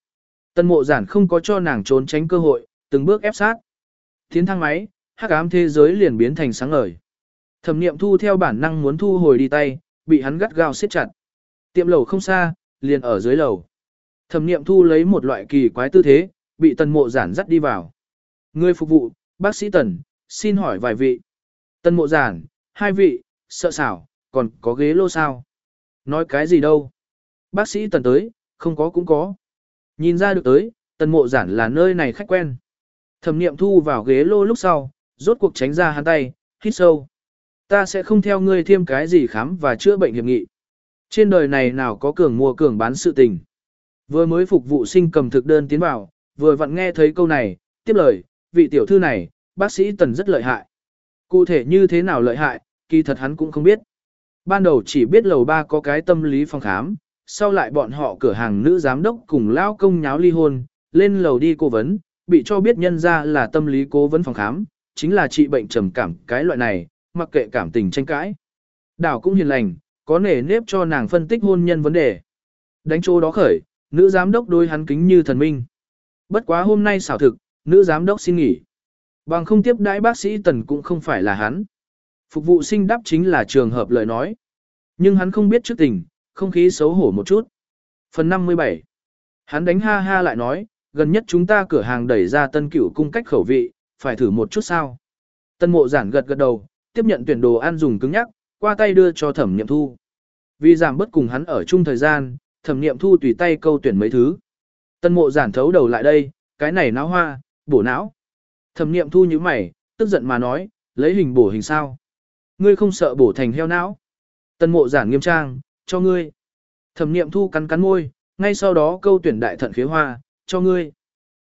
[SPEAKER 1] Tân mộ giản không có cho nàng trốn tránh cơ hội, từng bước ép sát. Tiến thang máy, hắc ám thế giới liền biến thành sáng ngời. Thẩm nghiệm thu theo bản năng muốn thu hồi đi tay, bị hắn gắt gao siết chặt. Tiệm lầu không xa, liền ở dưới lầu. Thẩm nghiệm thu lấy một loại kỳ quái tư thế, bị tần mộ giản dắt đi vào. Người phục vụ, bác sĩ tần, xin hỏi vài vị. tân mộ giản, hai vị, sợ xảo, còn có ghế lô sao? Nói cái gì đâu? Bác sĩ tần tới, không có cũng có. Nhìn ra được tới, tần mộ giản là nơi này khách quen. Thẩm niệm thu vào ghế lô lúc sau, rốt cuộc tránh ra hắn tay, hít sâu. Ta sẽ không theo ngươi thêm cái gì khám và chữa bệnh hiệp nghị. Trên đời này nào có cường mua cường bán sự tình. Vừa mới phục vụ sinh cầm thực đơn tiến vào, vừa vặn nghe thấy câu này, tiếp lời, vị tiểu thư này, bác sĩ tần rất lợi hại. Cụ thể như thế nào lợi hại, kỳ thật hắn cũng không biết. Ban đầu chỉ biết lầu ba có cái tâm lý phòng khám, sau lại bọn họ cửa hàng nữ giám đốc cùng lao công nháo ly hôn, lên lầu đi cố vấn, bị cho biết nhân ra là tâm lý cố vấn phòng khám, chính là trị bệnh trầm cảm cái loại này, mặc kệ cảm tình tranh cãi. Đảo cũng hiền lành, có nể nếp cho nàng phân tích hôn nhân vấn đề. Đánh chỗ đó khởi, nữ giám đốc đối hắn kính như thần minh. Bất quá hôm nay xảo thực, nữ giám đốc xin nghỉ. Bằng không tiếp đãi bác sĩ tần cũng không phải là hắn. Phục vụ sinh đáp chính là trường hợp lời nói. Nhưng hắn không biết trước tình, không khí xấu hổ một chút. Phần 57 Hắn đánh ha ha lại nói, gần nhất chúng ta cửa hàng đẩy ra tân cửu cung cách khẩu vị, phải thử một chút sao. Tân mộ giản gật gật đầu, tiếp nhận tuyển đồ ăn dùng cứng nhắc, qua tay đưa cho thẩm nghiệm thu. Vì giảm bất cùng hắn ở chung thời gian, thẩm nghiệm thu tùy tay câu tuyển mấy thứ. Tân mộ giản thấu đầu lại đây, cái này não hoa, bổ não. Thẩm niệm thu như mày, tức giận mà nói, lấy hình bổ hình sao. Ngươi không sợ bổ thành heo não. Tân mộ giản nghiêm trang, cho ngươi. Thẩm niệm thu cắn cắn môi, ngay sau đó câu tuyển đại thận khế hoa, cho ngươi.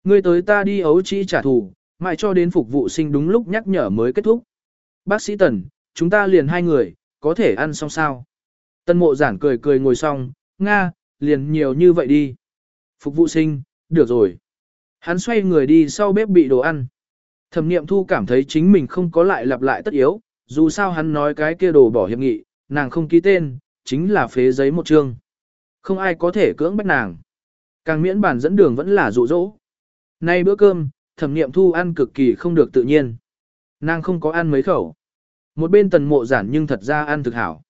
[SPEAKER 1] Ngươi tới ta đi ấu trĩ trả thù, mãi cho đến phục vụ sinh đúng lúc nhắc nhở mới kết thúc. Bác sĩ Tần, chúng ta liền hai người, có thể ăn xong sao? Tân mộ giản cười cười ngồi xong, Nga, liền nhiều như vậy đi. Phục vụ sinh, được rồi. Hắn xoay người đi sau bếp bị đồ ăn. Thẩm niệm thu cảm thấy chính mình không có lại lặp lại tất yếu, dù sao hắn nói cái kia đồ bỏ hiệp nghị, nàng không ký tên, chính là phế giấy một chương. Không ai có thể cưỡng bắt nàng. Càng miễn bản dẫn đường vẫn là dụ dỗ. Nay bữa cơm, thẩm niệm thu ăn cực kỳ không được tự nhiên. Nàng không có ăn mấy khẩu. Một bên tần mộ giản nhưng thật ra ăn thực hảo.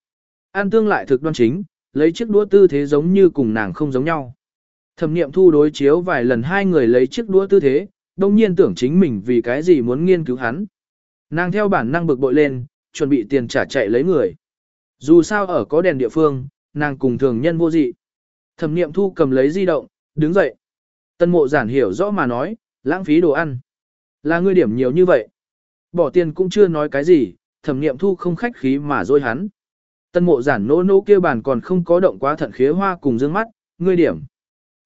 [SPEAKER 1] Ăn tương lại thực đoan chính, lấy chiếc đũa tư thế giống như cùng nàng không giống nhau. Thẩm niệm thu đối chiếu vài lần hai người lấy chiếc đũa tư thế, đông nhiên tưởng chính mình vì cái gì muốn nghiên cứu hắn. Nàng theo bản năng bực bội lên, chuẩn bị tiền trả chạy lấy người. Dù sao ở có đèn địa phương, nàng cùng thường nhân vô dị. Thẩm niệm thu cầm lấy di động, đứng dậy. Tân mộ giản hiểu rõ mà nói, lãng phí đồ ăn. Là ngươi điểm nhiều như vậy. Bỏ tiền cũng chưa nói cái gì, thẩm niệm thu không khách khí mà dối hắn. Tân mộ giản nỗ nỗ kia bàn còn không có động quá thận khế hoa cùng dương mắt, ngươi điểm.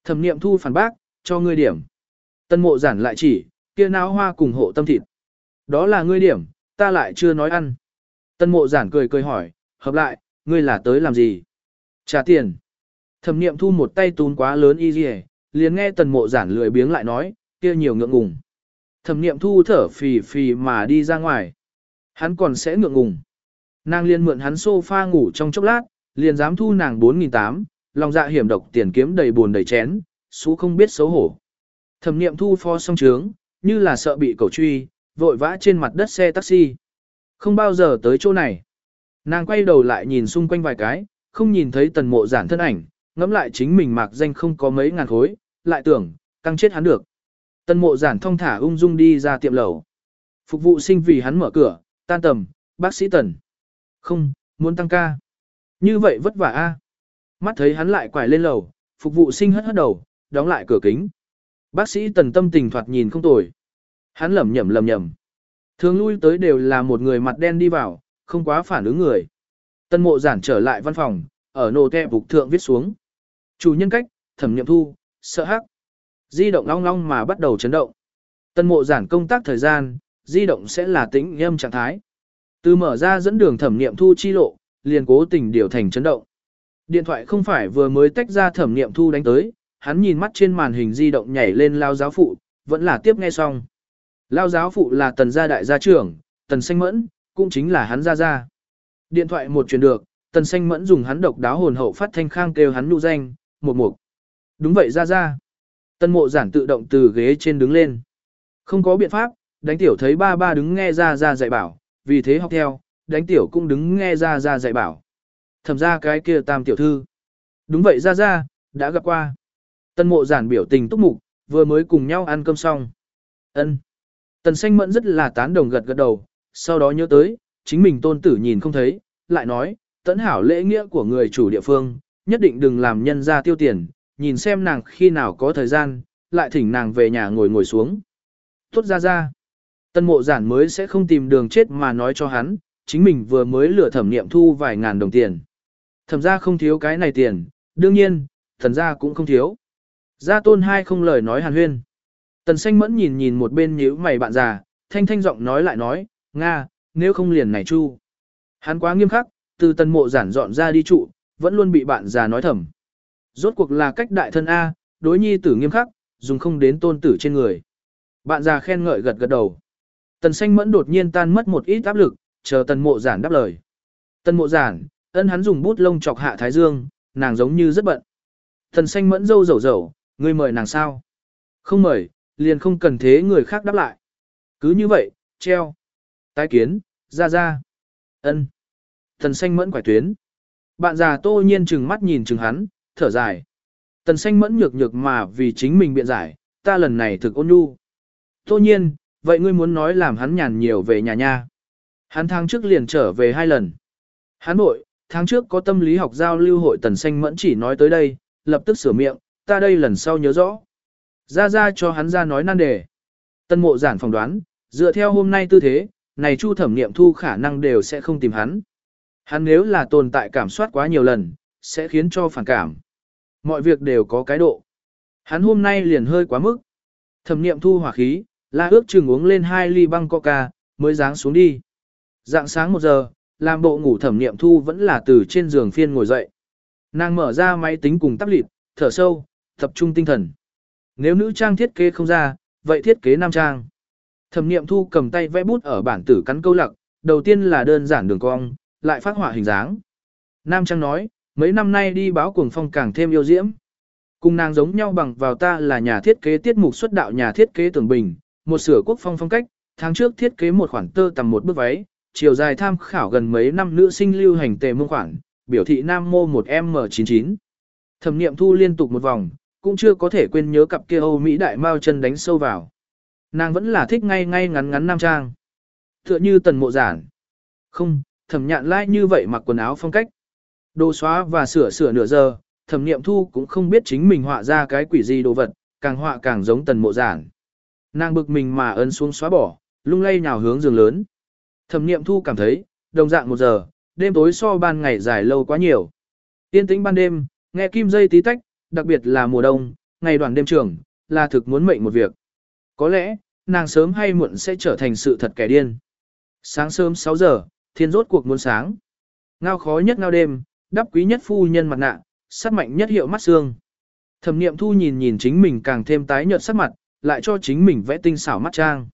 [SPEAKER 1] Thẩm niệm thu phản bác, cho ngươi điểm. Tân mộ giản lại chỉ, kia náo hoa cùng hộ tâm thịt. Đó là ngươi điểm, ta lại chưa nói ăn. Tân mộ giản cười cười hỏi, hợp lại, ngươi là tới làm gì? Trả tiền. Thẩm niệm thu một tay tún quá lớn y dì liền nghe tần mộ giản lười biếng lại nói, kia nhiều ngượng ngùng. Thẩm niệm thu thở phì phì mà đi ra ngoài. Hắn còn sẽ ngượng ngùng. Nàng liền mượn hắn sofa ngủ trong chốc lát, liền dám thu nàng 4.800, lòng dạ hiểm độc tiền kiếm đầy buồn đầy chén, xú không biết xấu hổ. Thẩm niệm thu pho song trướng, như là sợ bị cầu truy, vội vã trên mặt đất xe taxi. Không bao giờ tới chỗ này. Nàng quay đầu lại nhìn xung quanh vài cái, không nhìn thấy tần mộ giản thân ảnh, ngẫm lại chính mình mạc danh không có mấy ngàn khối, lại tưởng, căng chết hắn được. Tần mộ giản thong thả ung dung đi ra tiệm lẩu. Phục vụ sinh vì hắn mở cửa, tan tầm, bác sĩ tần. Không, muốn tăng ca. Như vậy vất vả a. Mắt thấy hắn lại quải lên lầu, phục vụ sinh hất hất đầu, đóng lại cửa kính. Bác sĩ tần tâm tình thoạt nhìn không tồi. Hắn lẩm nhẩm lẩm nhẩm. Thường lui tới đều là một người mặt đen đi vào, không quá phản ứng người. Tân mộ giản trở lại văn phòng, ở nô kẹ bục thượng viết xuống. Chủ nhân cách, thẩm nhậm thu, sợ hắc. Di động long long mà bắt đầu chấn động. Tân mộ giản công tác thời gian, di động sẽ là tĩnh nghiêm trạng thái. Từ mở ra dẫn đường thẩm niệm thu chi lộ, liền cố tình điều thành chấn động. Điện thoại không phải vừa mới tách ra thẩm niệm thu đánh tới, hắn nhìn mắt trên màn hình di động nhảy lên lao giáo phụ, vẫn là tiếp nghe xong. Lao giáo phụ là tần gia đại gia trưởng, tần xanh mẫn, cũng chính là hắn gia gia. Điện thoại một truyền được, tần xanh mẫn dùng hắn độc đáo hồn hậu phát thanh khang kêu hắn nụ danh, một mục. Đúng vậy gia gia. Tần mộ giản tự động từ ghế trên đứng lên. Không có biện pháp, đánh tiểu thấy ba ba đứng nghe gia gia dạy bảo, vì thế học theo, đánh tiểu cũng đứng nghe gia gia dạy bảo. Thẩm ra cái kia tam tiểu thư. Đúng vậy ra ra, đã gặp qua. Tân mộ giản biểu tình túc mục, vừa mới cùng nhau ăn cơm xong. ân Tần xanh mẫn rất là tán đồng gật gật đầu, sau đó nhớ tới, chính mình tôn tử nhìn không thấy, lại nói, tấn hảo lễ nghĩa của người chủ địa phương, nhất định đừng làm nhân ra tiêu tiền, nhìn xem nàng khi nào có thời gian, lại thỉnh nàng về nhà ngồi ngồi xuống. Tốt ra ra. Tân mộ giản mới sẽ không tìm đường chết mà nói cho hắn, chính mình vừa mới lừa thẩm niệm thu vài ngàn đồng tiền. Thẩm ra không thiếu cái này tiền, đương nhiên, thần ra cũng không thiếu. Gia tôn hai không lời nói hàn huyên. Tần xanh mẫn nhìn nhìn một bên nhíu mày bạn già, thanh thanh giọng nói lại nói, Nga, nếu không liền này chu. Hắn quá nghiêm khắc, từ tần mộ giản dọn ra đi trụ, vẫn luôn bị bạn già nói thầm. Rốt cuộc là cách đại thân A, đối nhi tử nghiêm khắc, dùng không đến tôn tử trên người. Bạn già khen ngợi gật gật đầu. Tần xanh mẫn đột nhiên tan mất một ít áp lực, chờ tần mộ giản đáp lời. Tần mộ giản, ân hắn dùng bút lông chọc hạ thái dương, nàng giống như rất bận. Tần xanh mẫn dâu dầu dầu, ngươi mời nàng sao? Không mời, liền không cần thế người khác đáp lại. Cứ như vậy, treo. Tái kiến, ra ra. ân Thần xanh mẫn quải tuyến. Bạn già tô nhiên chừng mắt nhìn chừng hắn, thở dài. Tần xanh mẫn nhược nhược mà vì chính mình biện giải, ta lần này thực ôn nhu. Tô nhiên, vậy ngươi muốn nói làm hắn nhàn nhiều về nhà nha. Hắn tháng trước liền trở về hai lần. Hắn bội, tháng trước có tâm lý học giao lưu hội tần xanh mẫn chỉ nói tới đây, lập tức sửa miệng, ta đây lần sau nhớ rõ. Ra ra cho hắn ra nói nan đề. Tân mộ giản phỏng đoán, dựa theo hôm nay tư thế, này chu thẩm nghiệm thu khả năng đều sẽ không tìm hắn. Hắn nếu là tồn tại cảm soát quá nhiều lần, sẽ khiến cho phản cảm. Mọi việc đều có cái độ. Hắn hôm nay liền hơi quá mức. Thẩm nghiệm thu hỏa khí, là ước chừng uống lên hai ly băng coca, mới dáng xuống đi. Dạng sáng một giờ, làm bộ ngủ thẩm nghiệm thu vẫn là từ trên giường phiên ngồi dậy. Nàng mở ra máy tính cùng tắp lịt, thở sâu, tập trung tinh thần. Nếu nữ trang thiết kế không ra, vậy thiết kế nam trang. Thẩm Niệm thu cầm tay vẽ bút ở bản tử cắn câu lặc, đầu tiên là đơn giản đường cong, lại phát họa hình dáng. Nam trang nói, mấy năm nay đi báo cuồng phong càng thêm yêu diễm. Cùng nàng giống nhau bằng vào ta là nhà thiết kế tiết mục xuất đạo nhà thiết kế tưởng bình, một sửa quốc phong phong cách, tháng trước thiết kế một khoản tơ tầm một bước váy, chiều dài tham khảo gần mấy năm nữ sinh lưu hành tề mông khoản, biểu thị nam mô một M99. Thẩm niệm thu liên tục một vòng, cũng chưa có thể quên nhớ cặp kia Âu Mỹ đại mao chân đánh sâu vào. Nàng vẫn là thích ngay ngay ngắn ngắn nam trang. Tựa như tần mộ giản. Không, thẩm nhạn lai like như vậy mặc quần áo phong cách. Đồ xóa và sửa sửa nửa giờ, thẩm niệm thu cũng không biết chính mình họa ra cái quỷ gì đồ vật, càng họa càng giống tần mộ giản. Nàng bực mình mà ấn xuống xóa bỏ, lung lay nhào hướng giường lớn. Thẩm niệm thu cảm thấy, đồng dạng một giờ, đêm tối so ban ngày dài lâu quá nhiều. Tiên tĩnh ban đêm, nghe kim dây tí tách, đặc biệt là mùa đông, ngày đoàn đêm trường, là thực muốn mệnh một việc. Có lẽ, nàng sớm hay muộn sẽ trở thành sự thật kẻ điên. Sáng sớm 6 giờ, thiên rốt cuộc muốn sáng. Ngao khó nhất ngao đêm, đắp quý nhất phu nhân mặt nạ, sắc mạnh nhất hiệu mắt xương. Thẩm niệm thu nhìn nhìn chính mình càng thêm tái nhợt sắc mặt, lại cho chính mình vẽ tinh xảo mắt trang.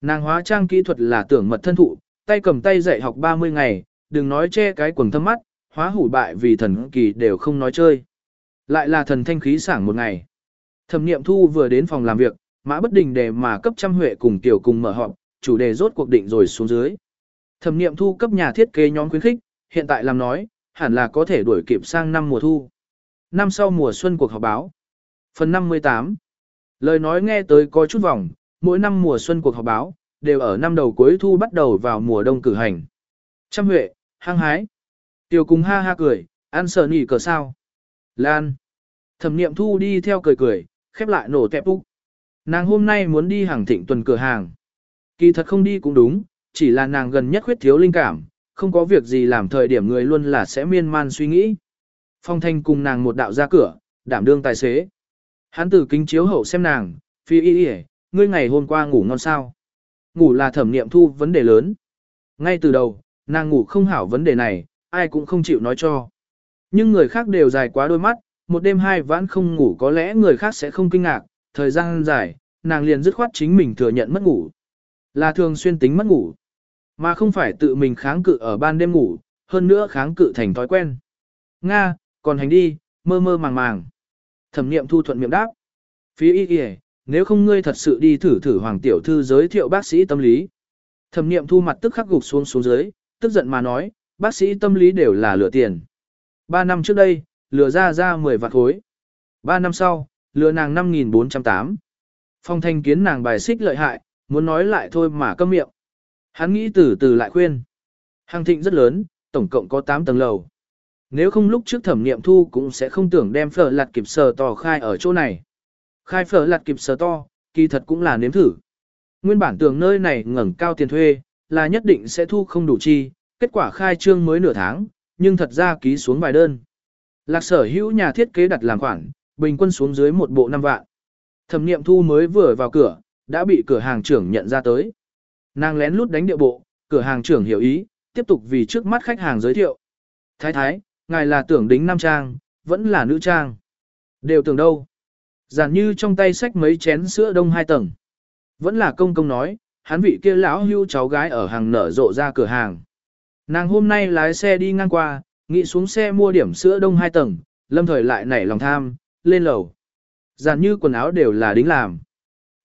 [SPEAKER 1] Nàng hóa trang kỹ thuật là tưởng mật thân thụ, tay cầm tay dạy học 30 ngày, đừng nói che cái quần thâm mắt, hóa hủ bại vì thần kỳ đều không nói chơi. Lại là thần thanh khí sảng một ngày. Thẩm niệm thu vừa đến phòng làm việc, mã bất đình để mà cấp trăm huệ cùng tiểu cùng mở họp, chủ đề rốt cuộc định rồi xuống dưới. Thẩm niệm thu cấp nhà thiết kế nhóm khuyến khích, hiện tại làm nói, hẳn là có thể đuổi kịp sang năm mùa thu. Năm sau mùa xuân cuộc họp báo. Phần 58 Lời nói nghe tới có chút vòng, mỗi năm mùa xuân cuộc họp báo, đều ở năm đầu cuối thu bắt đầu vào mùa đông cử hành. Trăm huệ, hăng hái. Tiểu cùng ha ha cười, ăn sợ nỉ cờ sao. Lan. Thẩm niệm thu đi theo cười cười, khép lại nổ tẹp úc. Nàng hôm nay muốn đi hàng thịnh tuần cửa hàng. Kỳ thật không đi cũng đúng, chỉ là nàng gần nhất khuyết thiếu linh cảm, không có việc gì làm thời điểm người luôn là sẽ miên man suy nghĩ. Phong thanh cùng nàng một đạo ra cửa, đảm đương tài xế. Hắn từ kính chiếu hậu xem nàng, phi y y ngươi ngày hôm qua ngủ ngon sao. Ngủ là thẩm niệm thu vấn đề lớn. Ngay từ đầu, nàng ngủ không hảo vấn đề này, ai cũng không chịu nói cho. Nhưng người khác đều dài quá đôi mắt, một đêm hai vãn không ngủ có lẽ người khác sẽ không kinh ngạc, thời gian dài, nàng liền dứt khoát chính mình thừa nhận mất ngủ. Là thường xuyên tính mất ngủ, mà không phải tự mình kháng cự ở ban đêm ngủ, hơn nữa kháng cự thành thói quen. Nga, còn hành đi, mơ mơ màng màng. Thẩm niệm thu thuận miệng đáp. Phía y kìa, nếu không ngươi thật sự đi thử thử hoàng tiểu thư giới thiệu bác sĩ tâm lý. Thẩm niệm thu mặt tức khắc gục xuống xuống dưới, tức giận mà nói, bác sĩ tâm lý đều là lừa tiền. Ba năm trước đây, lừa ra ra 10 vạn khối. Ba năm sau, lừa nàng 5.408. Phong thanh kiến nàng bài xích lợi hại, muốn nói lại thôi mà câm miệng. Hắn nghĩ từ từ lại khuyên. Hàng thịnh rất lớn, tổng cộng có 8 tầng lầu. Nếu không lúc trước thẩm nghiệm thu cũng sẽ không tưởng đem phở lạt kịp sờ to khai ở chỗ này. Khai phở lạt kịp sờ to, kỳ thật cũng là nếm thử. Nguyên bản tưởng nơi này ngẩng cao tiền thuê, là nhất định sẽ thu không đủ chi, kết quả khai trương mới nửa tháng, nhưng thật ra ký xuống vài đơn. Lạc sở hữu nhà thiết kế đặt làm khoản, bình quân xuống dưới một bộ năm vạn. Thẩm niệm thu mới vừa vào cửa, đã bị cửa hàng trưởng nhận ra tới. Nàng lén lút đánh địa bộ, cửa hàng trưởng hiểu ý, tiếp tục vì trước mắt khách hàng giới thiệu. Thái thái, ngài là tưởng đính nam trang, vẫn là nữ trang. Đều tưởng đâu. Giản như trong tay sách mấy chén sữa đông hai tầng. Vẫn là công công nói, hắn vị kia lão hưu cháu gái ở hàng nở rộ ra cửa hàng. Nàng hôm nay lái xe đi ngang qua, nghĩ xuống xe mua điểm sữa đông hai tầng, lâm thời lại nảy lòng tham, lên lầu. Giản như quần áo đều là đính làm.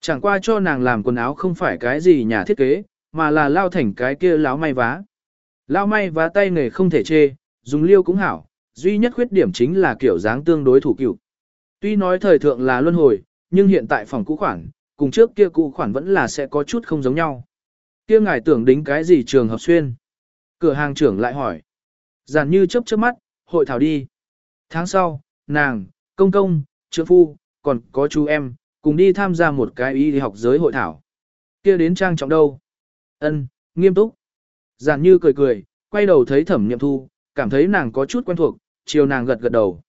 [SPEAKER 1] Chẳng qua cho nàng làm quần áo không phải cái gì nhà thiết kế, mà là lao thành cái kia láo may vá. Lao may vá tay nghề không thể chê, dùng liêu cũng hảo, duy nhất khuyết điểm chính là kiểu dáng tương đối thủ cựu. Tuy nói thời thượng là luân hồi, nhưng hiện tại phòng cũ khoản, cùng trước kia cũ khoản vẫn là sẽ có chút không giống nhau. Kia ngài tưởng đính cái gì trường hợp xuyên? Cửa hàng trưởng lại hỏi. Giản như chớp chớp mắt, hội thảo đi. Tháng sau, nàng, công công, trượng phu, còn có chú em, cùng đi tham gia một cái y học giới hội thảo. Kia đến trang trọng đâu? Ân, nghiêm túc. Giản như cười cười, quay đầu thấy thẩm nhậm thu, cảm thấy nàng có chút quen thuộc, chiều nàng gật gật đầu.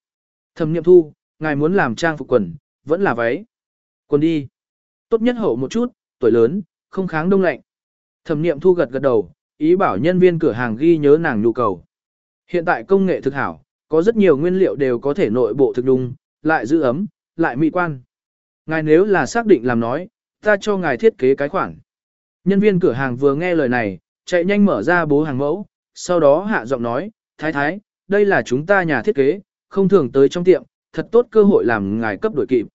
[SPEAKER 1] Thẩm nhậm thu, ngài muốn làm trang phục quần, vẫn là váy. Quần đi. Tốt nhất hậu một chút, tuổi lớn, không kháng đông lạnh. Thẩm niệm thu gật gật đầu, ý bảo nhân viên cửa hàng ghi nhớ nàng nhu cầu. Hiện tại công nghệ thực hảo, có rất nhiều nguyên liệu đều có thể nội bộ thực đung, lại giữ ấm, lại mỹ quan. Ngài nếu là xác định làm nói, ta cho ngài thiết kế cái khoản. Nhân viên cửa hàng vừa nghe lời này, chạy nhanh mở ra bố hàng mẫu, sau đó hạ giọng nói, thái thái, đây là chúng ta nhà thiết kế, không thường tới trong tiệm, thật tốt cơ hội làm ngài cấp đổi kịp.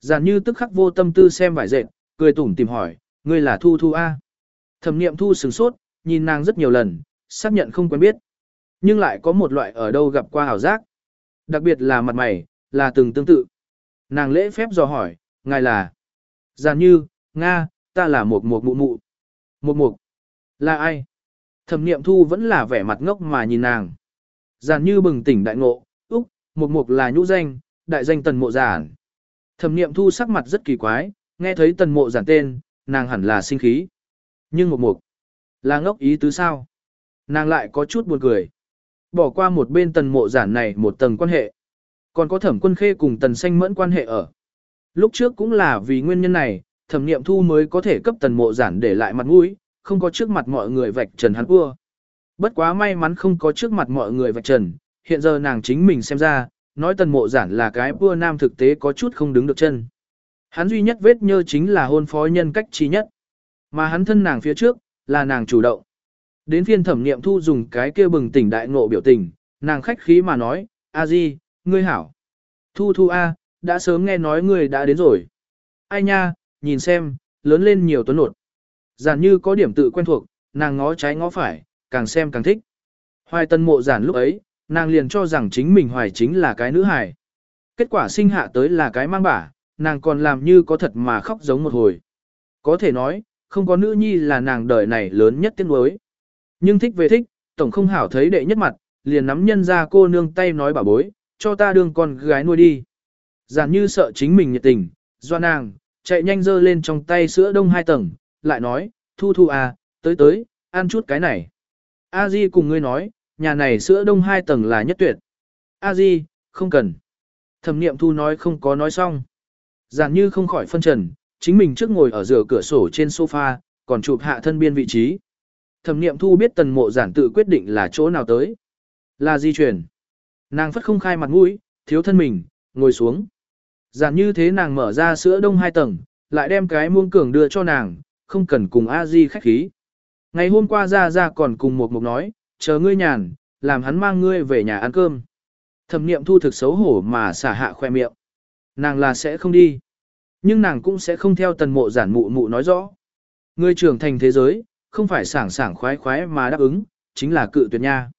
[SPEAKER 1] Giản như tức khắc vô tâm tư xem vải dệt, cười tủm tìm hỏi, ngươi là Thu Thu A. Thẩm niệm Thu sừng sốt, nhìn nàng rất nhiều lần, xác nhận không quen biết. Nhưng lại có một loại ở đâu gặp qua hảo giác. Đặc biệt là mặt mày, là từng tương tự. Nàng lễ phép dò hỏi, ngài là. giàn như, Nga, ta là một một mụ mụ. Một mục. Là ai? Thẩm niệm thu vẫn là vẻ mặt ngốc mà nhìn nàng. giàn như bừng tỉnh đại ngộ, úc, một mục là nhũ danh, đại danh tần mộ giản. Thẩm niệm thu sắc mặt rất kỳ quái, nghe thấy tần mộ giản tên, nàng hẳn là sinh khí. Nhưng một mục, là ngốc ý tứ sao? Nàng lại có chút buồn cười. Bỏ qua một bên tần mộ giản này một tầng quan hệ. Còn có thẩm quân khê cùng tần xanh mẫn quan hệ ở. Lúc trước cũng là vì nguyên nhân này, thẩm niệm thu mới có thể cấp tần mộ giản để lại mặt mũi, không có trước mặt mọi người vạch trần hắn cua. Bất quá may mắn không có trước mặt mọi người vạch trần, hiện giờ nàng chính mình xem ra, nói tần mộ giản là cái vua nam thực tế có chút không đứng được chân. Hắn duy nhất vết nhơ chính là hôn phó nhân cách trí nhất. Mà hắn thân nàng phía trước, là nàng chủ động. Đến phiên thẩm niệm thu dùng cái kia bừng tỉnh đại ngộ biểu tình, nàng khách khí mà nói, a di, ngươi hảo. Thu thu a, đã sớm nghe nói ngươi đã đến rồi. Ai nha, nhìn xem, lớn lên nhiều tuấn nột. Giản như có điểm tự quen thuộc, nàng ngó trái ngó phải, càng xem càng thích. Hoài tân mộ giản lúc ấy, nàng liền cho rằng chính mình hoài chính là cái nữ hài. Kết quả sinh hạ tới là cái mang bả, nàng còn làm như có thật mà khóc giống một hồi. Có thể nói, không có nữ nhi là nàng đời này lớn nhất tiếng đối. Nhưng thích về thích, tổng không hảo thấy đệ nhất mặt, liền nắm nhân ra cô nương tay nói bà bối, cho ta đương con gái nuôi đi. Giản như sợ chính mình nhiệt tình, do nàng, chạy nhanh dơ lên trong tay sữa đông hai tầng, lại nói, thu thu à, tới tới, ăn chút cái này. A Di cùng ngươi nói, nhà này sữa đông hai tầng là nhất tuyệt. A Di, không cần. Thẩm niệm thu nói không có nói xong. Giản như không khỏi phân trần, chính mình trước ngồi ở giữa cửa sổ trên sofa, còn chụp hạ thân biên vị trí. Thẩm niệm thu biết tần mộ giản tự quyết định là chỗ nào tới. Là di chuyển. Nàng phất không khai mặt mũi, thiếu thân mình, ngồi xuống. Giản như thế nàng mở ra sữa đông hai tầng, lại đem cái muông cường đưa cho nàng, không cần cùng a di khách khí. Ngày hôm qua ra ra còn cùng một mục nói, chờ ngươi nhàn, làm hắn mang ngươi về nhà ăn cơm. Thẩm niệm thu thực xấu hổ mà xả hạ khoe miệng. Nàng là sẽ không đi. Nhưng nàng cũng sẽ không theo tần mộ giản mụ mụ nói rõ. Người trưởng thành thế giới, không phải sảng sảng khoái khoái mà đáp ứng, chính là cự tuyệt nha.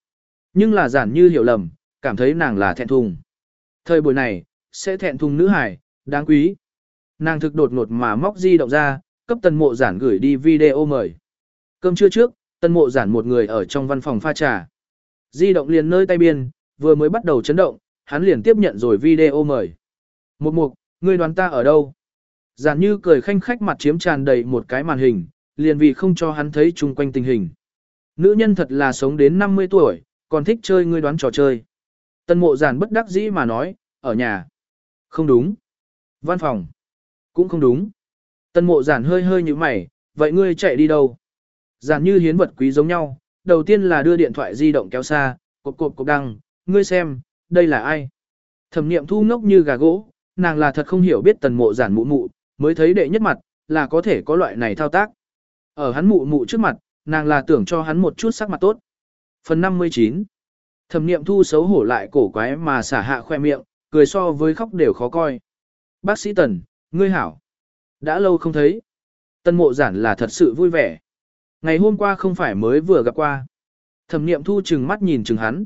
[SPEAKER 1] Nhưng là giản như hiểu lầm, cảm thấy nàng là thẹn thùng. Thời buổi này, sẽ thẹn thùng nữ hải, đáng quý. Nàng thực đột ngột mà móc di động ra, cấp tần mộ giản gửi đi video mời. Cơm trưa trước, tần mộ giản một người ở trong văn phòng pha trà. Di động liền nơi tay biên, vừa mới bắt đầu chấn động, hắn liền tiếp nhận rồi video mời. Một mục, ngươi đoán ta ở đâu? Giản như cười khanh khách mặt chiếm tràn đầy một cái màn hình, liền vì không cho hắn thấy chung quanh tình hình. Nữ nhân thật là sống đến 50 tuổi, còn thích chơi ngươi đoán trò chơi. Tân mộ giản bất đắc dĩ mà nói, ở nhà. Không đúng. Văn phòng. Cũng không đúng. Tân mộ giản hơi hơi như mày, vậy ngươi chạy đi đâu? Giản như hiến vật quý giống nhau, đầu tiên là đưa điện thoại di động kéo xa, cộp cộp cộp đăng, ngươi xem, đây là ai? Thẩm niệm thu ngốc như gà gỗ, nàng là thật không hiểu biết tần mộ giản mụ mụ, mới thấy đệ nhất mặt, là có thể có loại này thao tác. Ở hắn mụ mụ trước mặt, nàng là tưởng cho hắn một chút sắc mặt tốt. Phần 59 Thẩm niệm thu xấu hổ lại cổ quái mà xả hạ khoe miệng, cười so với khóc đều khó coi. Bác sĩ Tần, ngươi hảo. Đã lâu không thấy. Tân mộ giản là thật sự vui vẻ. Ngày hôm qua không phải mới vừa gặp qua. Thẩm niệm thu chừng mắt nhìn chừng hắn.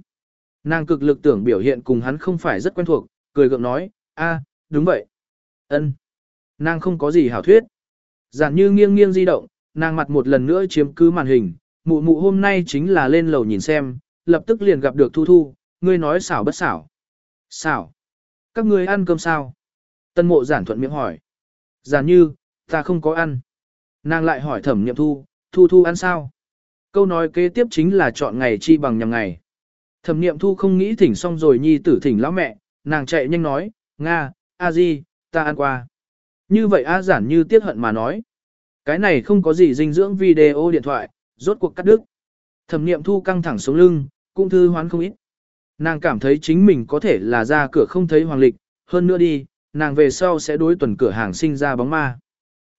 [SPEAKER 1] Nàng cực lực tưởng biểu hiện cùng hắn không phải rất quen thuộc, cười gượng nói, a, đúng vậy. ân, Nàng không có gì hảo thuyết. Giản như nghiêng nghiêng di động, nàng mặt một lần nữa chiếm cứ màn hình, mụ mụ hôm nay chính là lên lầu nhìn xem, lập tức liền gặp được Thu Thu, ngươi nói xảo bất xảo. Xảo. Các ngươi ăn cơm sao? Tân mộ giản thuận miệng hỏi. Giản như, ta không có ăn. Nàng lại hỏi thẩm niệm thu, thu thu ăn sao? Câu nói kế tiếp chính là chọn ngày chi bằng nhằm ngày. Thẩm niệm thu không nghĩ thỉnh xong rồi nhi tử thỉnh lão mẹ, nàng chạy nhanh nói, Nga, a di, ta ăn qua. Như vậy a giản như tiếc hận mà nói. Cái này không có gì dinh dưỡng video điện thoại, rốt cuộc cắt đứt. Thẩm niệm thu căng thẳng sống lưng, cũng thư hoán không ít. Nàng cảm thấy chính mình có thể là ra cửa không thấy hoàng lịch, hơn nữa đi, nàng về sau sẽ đối tuần cửa hàng sinh ra bóng ma.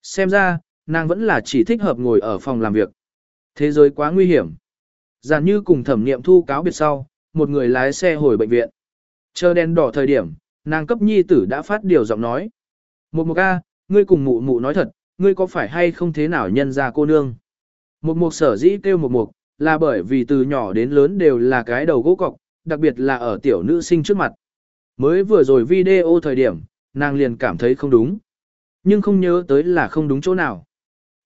[SPEAKER 1] Xem ra, nàng vẫn là chỉ thích hợp ngồi ở phòng làm việc. Thế giới quá nguy hiểm. Giản như cùng thẩm niệm thu cáo biệt sau, một người lái xe hồi bệnh viện. Chờ đèn đỏ thời điểm, nàng cấp nhi tử đã phát điều giọng nói. Một một a, ngươi cùng mụ mụ nói thật, ngươi có phải hay không thế nào nhân ra cô nương. Một mục sở dĩ kêu một mục, là bởi vì từ nhỏ đến lớn đều là cái đầu gỗ cọc, đặc biệt là ở tiểu nữ sinh trước mặt. Mới vừa rồi video thời điểm, nàng liền cảm thấy không đúng. Nhưng không nhớ tới là không đúng chỗ nào.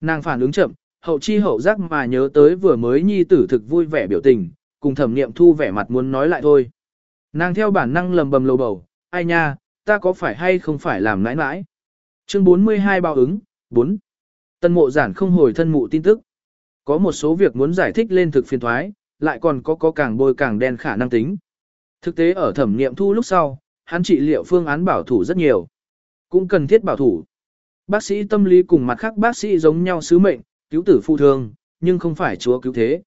[SPEAKER 1] Nàng phản ứng chậm, hậu chi hậu giác mà nhớ tới vừa mới nhi tử thực vui vẻ biểu tình, cùng thẩm niệm thu vẻ mặt muốn nói lại thôi. Nàng theo bản năng lầm bầm lầu bầu, ai nha, ta có phải hay không phải làm nãi nãi. Chương 42 báo ứng, 4. Tân mộ giản không hồi thân mụ tin tức. Có một số việc muốn giải thích lên thực phiền thoái, lại còn có có càng bôi càng đen khả năng tính. Thực tế ở thẩm nghiệm thu lúc sau, hắn trị liệu phương án bảo thủ rất nhiều. Cũng cần thiết bảo thủ. Bác sĩ tâm lý cùng mặt khác bác sĩ giống nhau sứ mệnh, cứu tử phụ thương, nhưng không phải chúa cứu thế.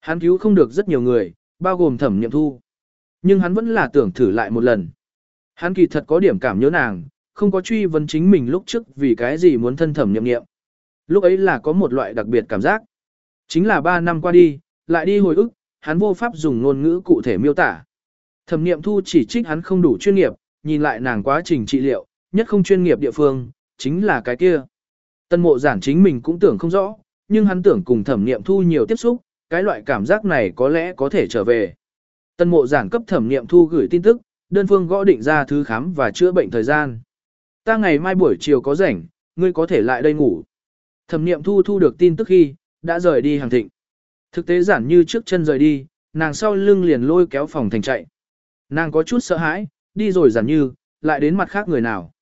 [SPEAKER 1] Hắn cứu không được rất nhiều người, bao gồm thẩm nghiệm thu. Nhưng hắn vẫn là tưởng thử lại một lần. Hắn kỳ thật có điểm cảm nhớ nàng, không có truy vấn chính mình lúc trước vì cái gì muốn thân thẩm nhậm nghiệm. Lúc ấy là có một loại đặc biệt cảm giác. Chính là 3 năm qua đi, lại đi hồi ức, hắn vô pháp dùng ngôn ngữ cụ thể miêu tả. Thẩm nghiệm thu chỉ trích hắn không đủ chuyên nghiệp, nhìn lại nàng quá trình trị liệu, nhất không chuyên nghiệp địa phương, chính là cái kia. Tân mộ giản chính mình cũng tưởng không rõ, nhưng hắn tưởng cùng thẩm nghiệm thu nhiều tiếp xúc, cái loại cảm giác này có lẽ có thể trở về. Tân mộ giản cấp thẩm nghiệm thu gửi tin tức, đơn phương gõ định ra thứ khám và chữa bệnh thời gian. Ta ngày mai buổi chiều có rảnh, ngươi có thể lại đây ngủ. Thẩm Niệm thu thu được tin tức khi, đã rời đi hàng thịnh. Thực tế giản như trước chân rời đi, nàng sau lưng liền lôi kéo phòng thành chạy. Nàng có chút sợ hãi, đi rồi giản như, lại đến mặt khác người nào.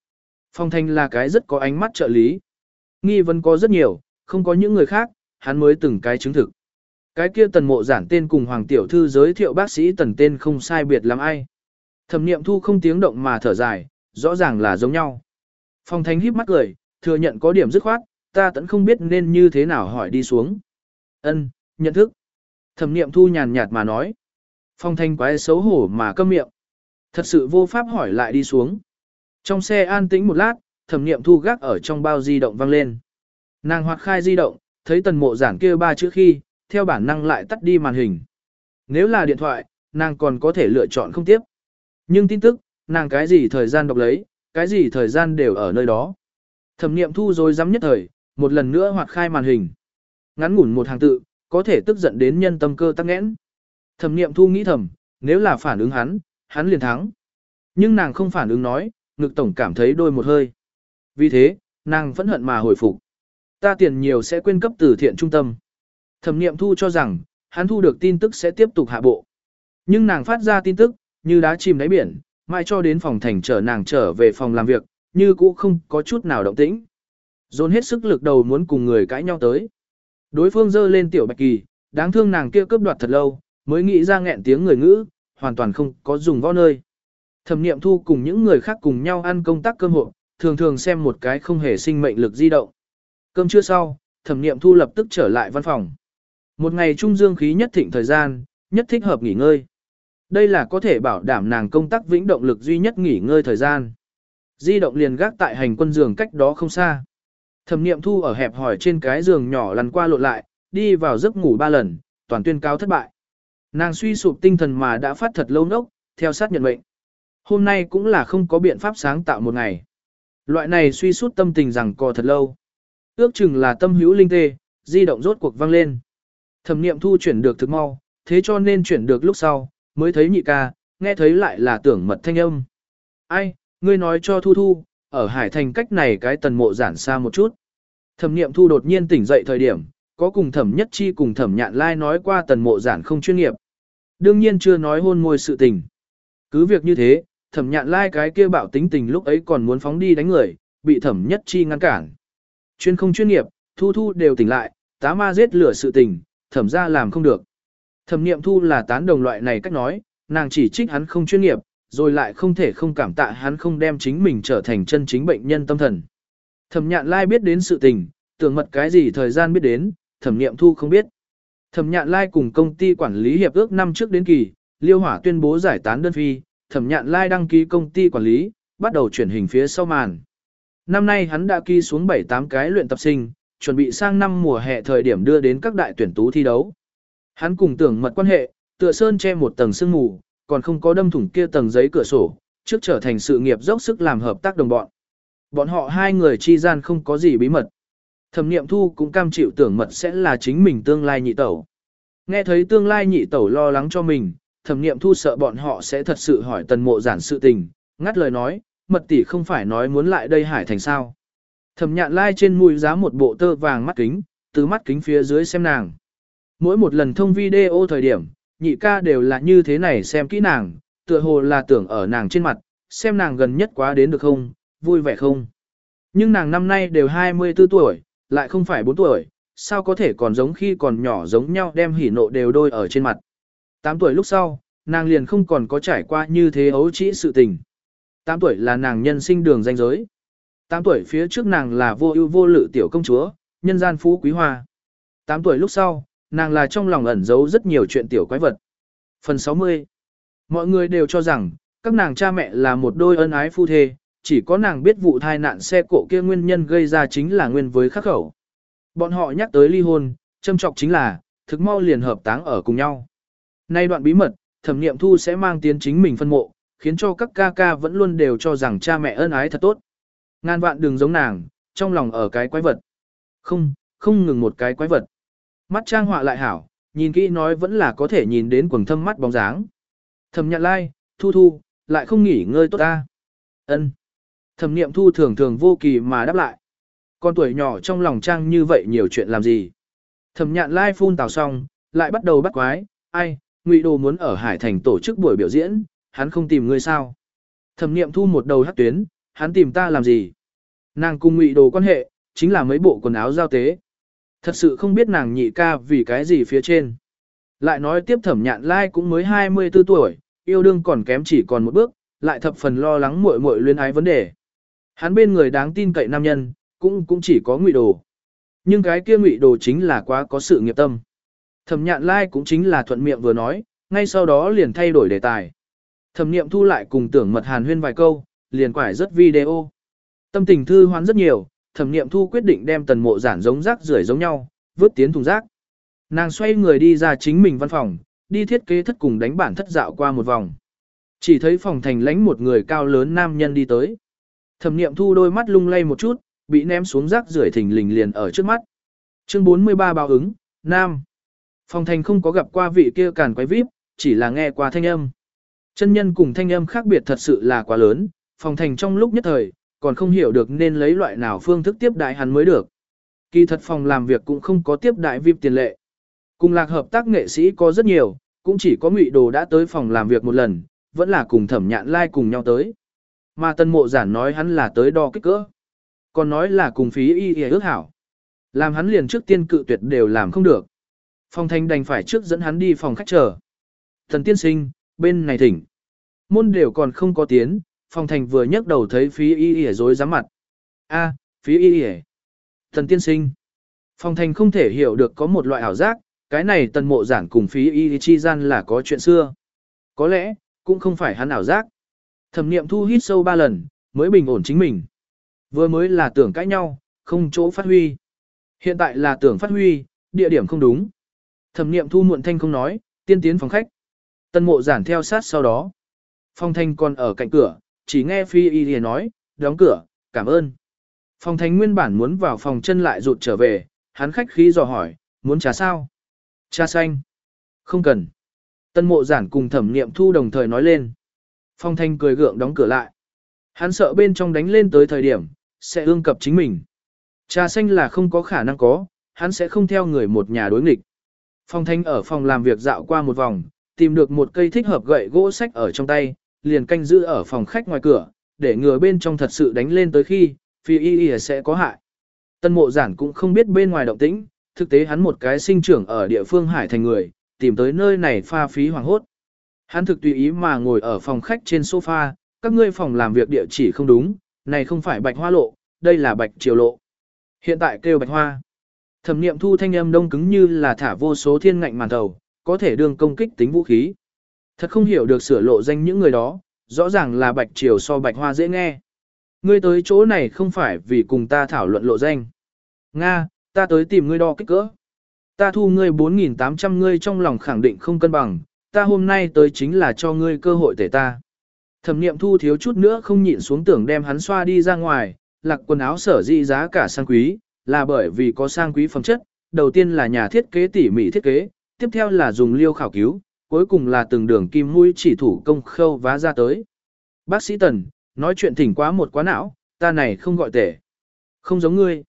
[SPEAKER 1] Phòng thành là cái rất có ánh mắt trợ lý. Nghi vấn có rất nhiều, không có những người khác, hắn mới từng cái chứng thực. Cái kia tần mộ giản tên cùng Hoàng Tiểu Thư giới thiệu bác sĩ tần tên không sai biệt lắm ai. Thẩm niệm thu không tiếng động mà thở dài, rõ ràng là giống nhau. Phong Thanh híp mắt cười, thừa nhận có điểm dứt khoát, ta tẫn không biết nên như thế nào hỏi đi xuống. Ân, nhận thức. Thẩm niệm thu nhàn nhạt mà nói. Phong Thanh quái xấu hổ mà câm miệng. Thật sự vô pháp hỏi lại đi xuống. Trong xe an tĩnh một lát, thẩm niệm thu gác ở trong bao di động vang lên. Nàng hoạt khai di động, thấy tần mộ giản kia ba chữ khi, theo bản năng lại tắt đi màn hình. Nếu là điện thoại, nàng còn có thể lựa chọn không tiếp. Nhưng tin tức, nàng cái gì thời gian đọc lấy, cái gì thời gian đều ở nơi đó. Thẩm niệm thu rồi dám nhất thời, một lần nữa hoạt khai màn hình. Ngắn ngủn một hàng tự, có thể tức giận đến nhân tâm cơ tắc nghẽn. Thẩm niệm thu nghĩ thầm, nếu là phản ứng hắn, hắn liền thắng. Nhưng nàng không phản ứng nói, ngực tổng cảm thấy đôi một hơi. Vì thế, nàng vẫn hận mà hồi phục. Ta tiền nhiều sẽ quên cấp từ thiện trung tâm. Thẩm niệm thu cho rằng, hắn thu được tin tức sẽ tiếp tục hạ bộ. Nhưng nàng phát ra tin tức, như đá chìm đáy biển, mai cho đến phòng thành trở nàng trở về phòng làm việc, như cũ không có chút nào động tĩnh. Dồn hết sức lực đầu muốn cùng người cãi nhau tới. Đối phương dơ lên tiểu bạch kỳ, đáng thương nàng kia cướp đoạt thật lâu, mới nghĩ ra nghẹn tiếng người ngữ, hoàn toàn không có dùng võ nơi. Thẩm niệm thu cùng những người khác cùng nhau ăn công tác cơm hộ, thường thường xem một cái không hề sinh mệnh lực di động. Cơm trưa sau, thẩm niệm thu lập tức trở lại văn phòng. Một ngày trung dương khí nhất thịnh thời gian, nhất thích hợp nghỉ ngơi. Đây là có thể bảo đảm nàng công tác vĩnh động lực duy nhất nghỉ ngơi thời gian. Di động liền gác tại hành quân giường cách đó không xa. Thẩm niệm thu ở hẹp hỏi trên cái giường nhỏ lăn qua lộn lại, đi vào giấc ngủ ba lần, toàn tuyên cáo thất bại. Nàng suy sụp tinh thần mà đã phát thật lâu nốc, theo sát nhận mệnh. Hôm nay cũng là không có biện pháp sáng tạo một ngày. Loại này suy sút tâm tình rằng co thật lâu. Ước chừng là tâm hữu linh tê, di động rốt cuộc vang lên. Thẩm niệm thu chuyển được thực mau, thế cho nên chuyển được lúc sau, mới thấy nhị ca, nghe thấy lại là tưởng mật thanh âm. Ai, ngươi nói cho thu thu, ở hải thành cách này cái tần mộ giản xa một chút. Thẩm niệm thu đột nhiên tỉnh dậy thời điểm, có cùng thẩm nhất chi cùng thẩm nhạn lai nói qua tần mộ giản không chuyên nghiệp. Đương nhiên chưa nói hôn môi sự tình. Cứ việc như thế, thẩm nhạn lai cái kia bạo tính tình lúc ấy còn muốn phóng đi đánh người, bị thẩm nhất chi ngăn cản. Chuyên không chuyên nghiệp, thu thu đều tỉnh lại, tá ma giết lửa sự tình, thẩm ra làm không được. Thẩm niệm thu là tán đồng loại này cách nói, nàng chỉ trích hắn không chuyên nghiệp, rồi lại không thể không cảm tạ hắn không đem chính mình trở thành chân chính bệnh nhân tâm thần. Thẩm nhạn lai biết đến sự tình, tưởng mật cái gì thời gian biết đến, thẩm niệm thu không biết. Thẩm nhạn lai cùng công ty quản lý hiệp ước năm trước đến kỳ, liêu hỏa tuyên bố giải tán đơn phi, thẩm nhạn lai đăng ký công ty quản lý, bắt đầu chuyển hình phía sau màn. Năm nay hắn đã ký xuống 7-8 cái luyện tập sinh, chuẩn bị sang năm mùa hè thời điểm đưa đến các đại tuyển tú thi đấu. Hắn cùng tưởng mật quan hệ, tựa sơn che một tầng sương mù, còn không có đâm thủng kia tầng giấy cửa sổ, trước trở thành sự nghiệp dốc sức làm hợp tác đồng bọn. Bọn họ hai người chi gian không có gì bí mật. Thẩm niệm thu cũng cam chịu tưởng mật sẽ là chính mình tương lai nhị tẩu. Nghe thấy tương lai nhị tẩu lo lắng cho mình, thẩm niệm thu sợ bọn họ sẽ thật sự hỏi tần mộ giản sự tình, ngắt lời nói, mật tỷ không phải nói muốn lại đây hải thành sao. Thẩm nhạn lai trên mũi giá một bộ tơ vàng mắt kính, từ mắt kính phía dưới xem nàng. Mỗi một lần thông video thời điểm, nhị ca đều là như thế này xem kỹ nàng, tựa hồ là tưởng ở nàng trên mặt, xem nàng gần nhất quá đến được không, vui vẻ không. Nhưng nàng năm nay đều 24 tuổi, lại không phải 4 tuổi, sao có thể còn giống khi còn nhỏ giống nhau đem hỉ nộ đều đôi ở trên mặt. 8 tuổi lúc sau, nàng liền không còn có trải qua như thế ấu trĩ sự tình. 8 tuổi là nàng nhân sinh đường danh giới. 8 tuổi phía trước nàng là vô ưu vô lự tiểu công chúa, nhân gian phú quý hoa. 8 tuổi lúc sau, nàng là trong lòng ẩn giấu rất nhiều chuyện tiểu quái vật. Phần 60 Mọi người đều cho rằng, các nàng cha mẹ là một đôi ân ái phu thê, chỉ có nàng biết vụ thai nạn xe cộ kia nguyên nhân gây ra chính là nguyên với khắc khẩu. Bọn họ nhắc tới ly hôn, châm trọng chính là, thực mau liền hợp táng ở cùng nhau. Nay đoạn bí mật, thẩm nghiệm thu sẽ mang tiến chính mình phân mộ, khiến cho các ca ca vẫn luôn đều cho rằng cha mẹ ân ái thật tốt. Ngàn vạn đừng giống nàng, trong lòng ở cái quái vật. Không, không ngừng một cái quái vật. Mắt trang họa lại hảo, nhìn kỹ nói vẫn là có thể nhìn đến quầng thâm mắt bóng dáng. Thẩm Nhạn lai, thu thu, lại không nghỉ ngơi tốt ta. ân Thẩm niệm thu thường thường vô kỳ mà đáp lại. Con tuổi nhỏ trong lòng trang như vậy nhiều chuyện làm gì. Thẩm nhạn lai phun tào xong, lại bắt đầu bắt quái, ai, ngụy đồ muốn ở Hải Thành tổ chức buổi biểu diễn, hắn không tìm ngươi sao. Thẩm niệm thu một đầu hát tuyến, hắn tìm ta làm gì. Nàng cùng ngụy đồ quan hệ, chính là mấy bộ quần áo giao tế. Thật sự không biết nàng nhị ca vì cái gì phía trên. Lại nói tiếp thẩm nhạn lai cũng mới 24 tuổi, yêu đương còn kém chỉ còn một bước, lại thập phần lo lắng muội muội luyến ái vấn đề. Hắn bên người đáng tin cậy nam nhân, cũng cũng chỉ có ngụy đồ. Nhưng cái kia ngụy đồ chính là quá có sự nghiệp tâm. Thẩm nhạn lai cũng chính là thuận miệng vừa nói, ngay sau đó liền thay đổi đề tài. Thẩm niệm thu lại cùng tưởng mật hàn huyên vài câu, liền quải rất video. Tâm tình thư hoán rất nhiều, thẩm niệm thu quyết định đem tần mộ giản giống rác rưởi giống nhau, vứt tiến thùng rác. Nàng xoay người đi ra chính mình văn phòng, đi thiết kế thất cùng đánh bản thất dạo qua một vòng. Chỉ thấy phòng thành lánh một người cao lớn nam nhân đi tới. Thẩm niệm thu đôi mắt lung lay một chút, bị ném xuống rác rưởi thình lình liền ở trước mắt. Chương 43 báo ứng, Nam. Phòng thành không có gặp qua vị kia càn quái vip, chỉ là nghe qua thanh âm. Chân nhân cùng thanh âm khác biệt thật sự là quá lớn, phòng thành trong lúc nhất thời, còn không hiểu được nên lấy loại nào phương thức tiếp đại hắn mới được. Kỳ thật phòng làm việc cũng không có tiếp đại vip tiền lệ. Cùng lạc hợp tác nghệ sĩ có rất nhiều, cũng chỉ có ngụy đồ đã tới phòng làm việc một lần, vẫn là cùng thẩm nhạn lai like cùng nhau tới. Mà tân mộ giản nói hắn là tới đo kích cỡ. Còn nói là cùng phí y y ước hảo. Làm hắn liền trước tiên cự tuyệt đều làm không được. Phòng thanh đành phải trước dẫn hắn đi phòng khách chờ. Thần tiên sinh, bên này thỉnh. Môn đều còn không có tiến, phòng thành vừa nhấc đầu thấy phí y y dối rắm mặt. a phí y y Thần tiên sinh. Phòng thành không thể hiểu được có một loại ảo giác, cái này tần mộ giản cùng phí y chi gian là có chuyện xưa. Có lẽ, cũng không phải hắn ảo giác. Thẩm niệm thu hít sâu ba lần, mới bình ổn chính mình. Vừa mới là tưởng cãi nhau, không chỗ phát huy. Hiện tại là tưởng phát huy, địa điểm không đúng. Thẩm niệm thu muộn thanh không nói, tiên tiến phòng khách. Tân mộ giản theo sát sau đó. Phong thanh còn ở cạnh cửa, chỉ nghe phi y thì nói, đóng cửa, cảm ơn. Phong thanh nguyên bản muốn vào phòng chân lại rụt trở về, hắn khách khí dò hỏi, muốn trà sao? Trà xanh. Không cần. Tân mộ giản cùng thẩm niệm thu đồng thời nói lên. Phong thanh cười gượng đóng cửa lại. Hắn sợ bên trong đánh lên tới thời điểm, sẽ ương cập chính mình. Trà xanh là không có khả năng có, hắn sẽ không theo người một nhà đối nghịch. Phong thanh ở phòng làm việc dạo qua một vòng, tìm được một cây thích hợp gậy gỗ sách ở trong tay, liền canh giữ ở phòng khách ngoài cửa, để ngừa bên trong thật sự đánh lên tới khi, phi y y sẽ có hại. Tân mộ giản cũng không biết bên ngoài động tĩnh, thực tế hắn một cái sinh trưởng ở địa phương hải thành người, tìm tới nơi này pha phí hoàng hốt. Hắn thực tùy ý mà ngồi ở phòng khách trên sofa, các ngươi phòng làm việc địa chỉ không đúng, này không phải bạch hoa lộ, đây là bạch triều lộ. Hiện tại kêu bạch hoa. Thẩm niệm thu thanh âm đông cứng như là thả vô số thiên ngạnh màn đầu, có thể đương công kích tính vũ khí. Thật không hiểu được sửa lộ danh những người đó, rõ ràng là bạch triều so bạch hoa dễ nghe. Ngươi tới chỗ này không phải vì cùng ta thảo luận lộ danh. Nga, ta tới tìm ngươi đo kích cỡ. Ta thu ngươi 4.800 ngươi trong lòng khẳng định không cân bằng, ta hôm nay tới chính là cho ngươi cơ hội tể ta. Thẩm niệm thu thiếu chút nữa không nhịn xuống tưởng đem hắn xoa đi ra ngoài, lạc quần áo sở dị giá cả sang quý, là bởi vì có sang quý phẩm chất, đầu tiên là nhà thiết kế tỉ mỉ thiết kế, tiếp theo là dùng liêu khảo cứu, cuối cùng là từng đường kim mũi chỉ thủ công khâu vá ra tới. Bác sĩ Tần, nói chuyện thỉnh quá một quá não, ta này không gọi tể. Không giống ngươi.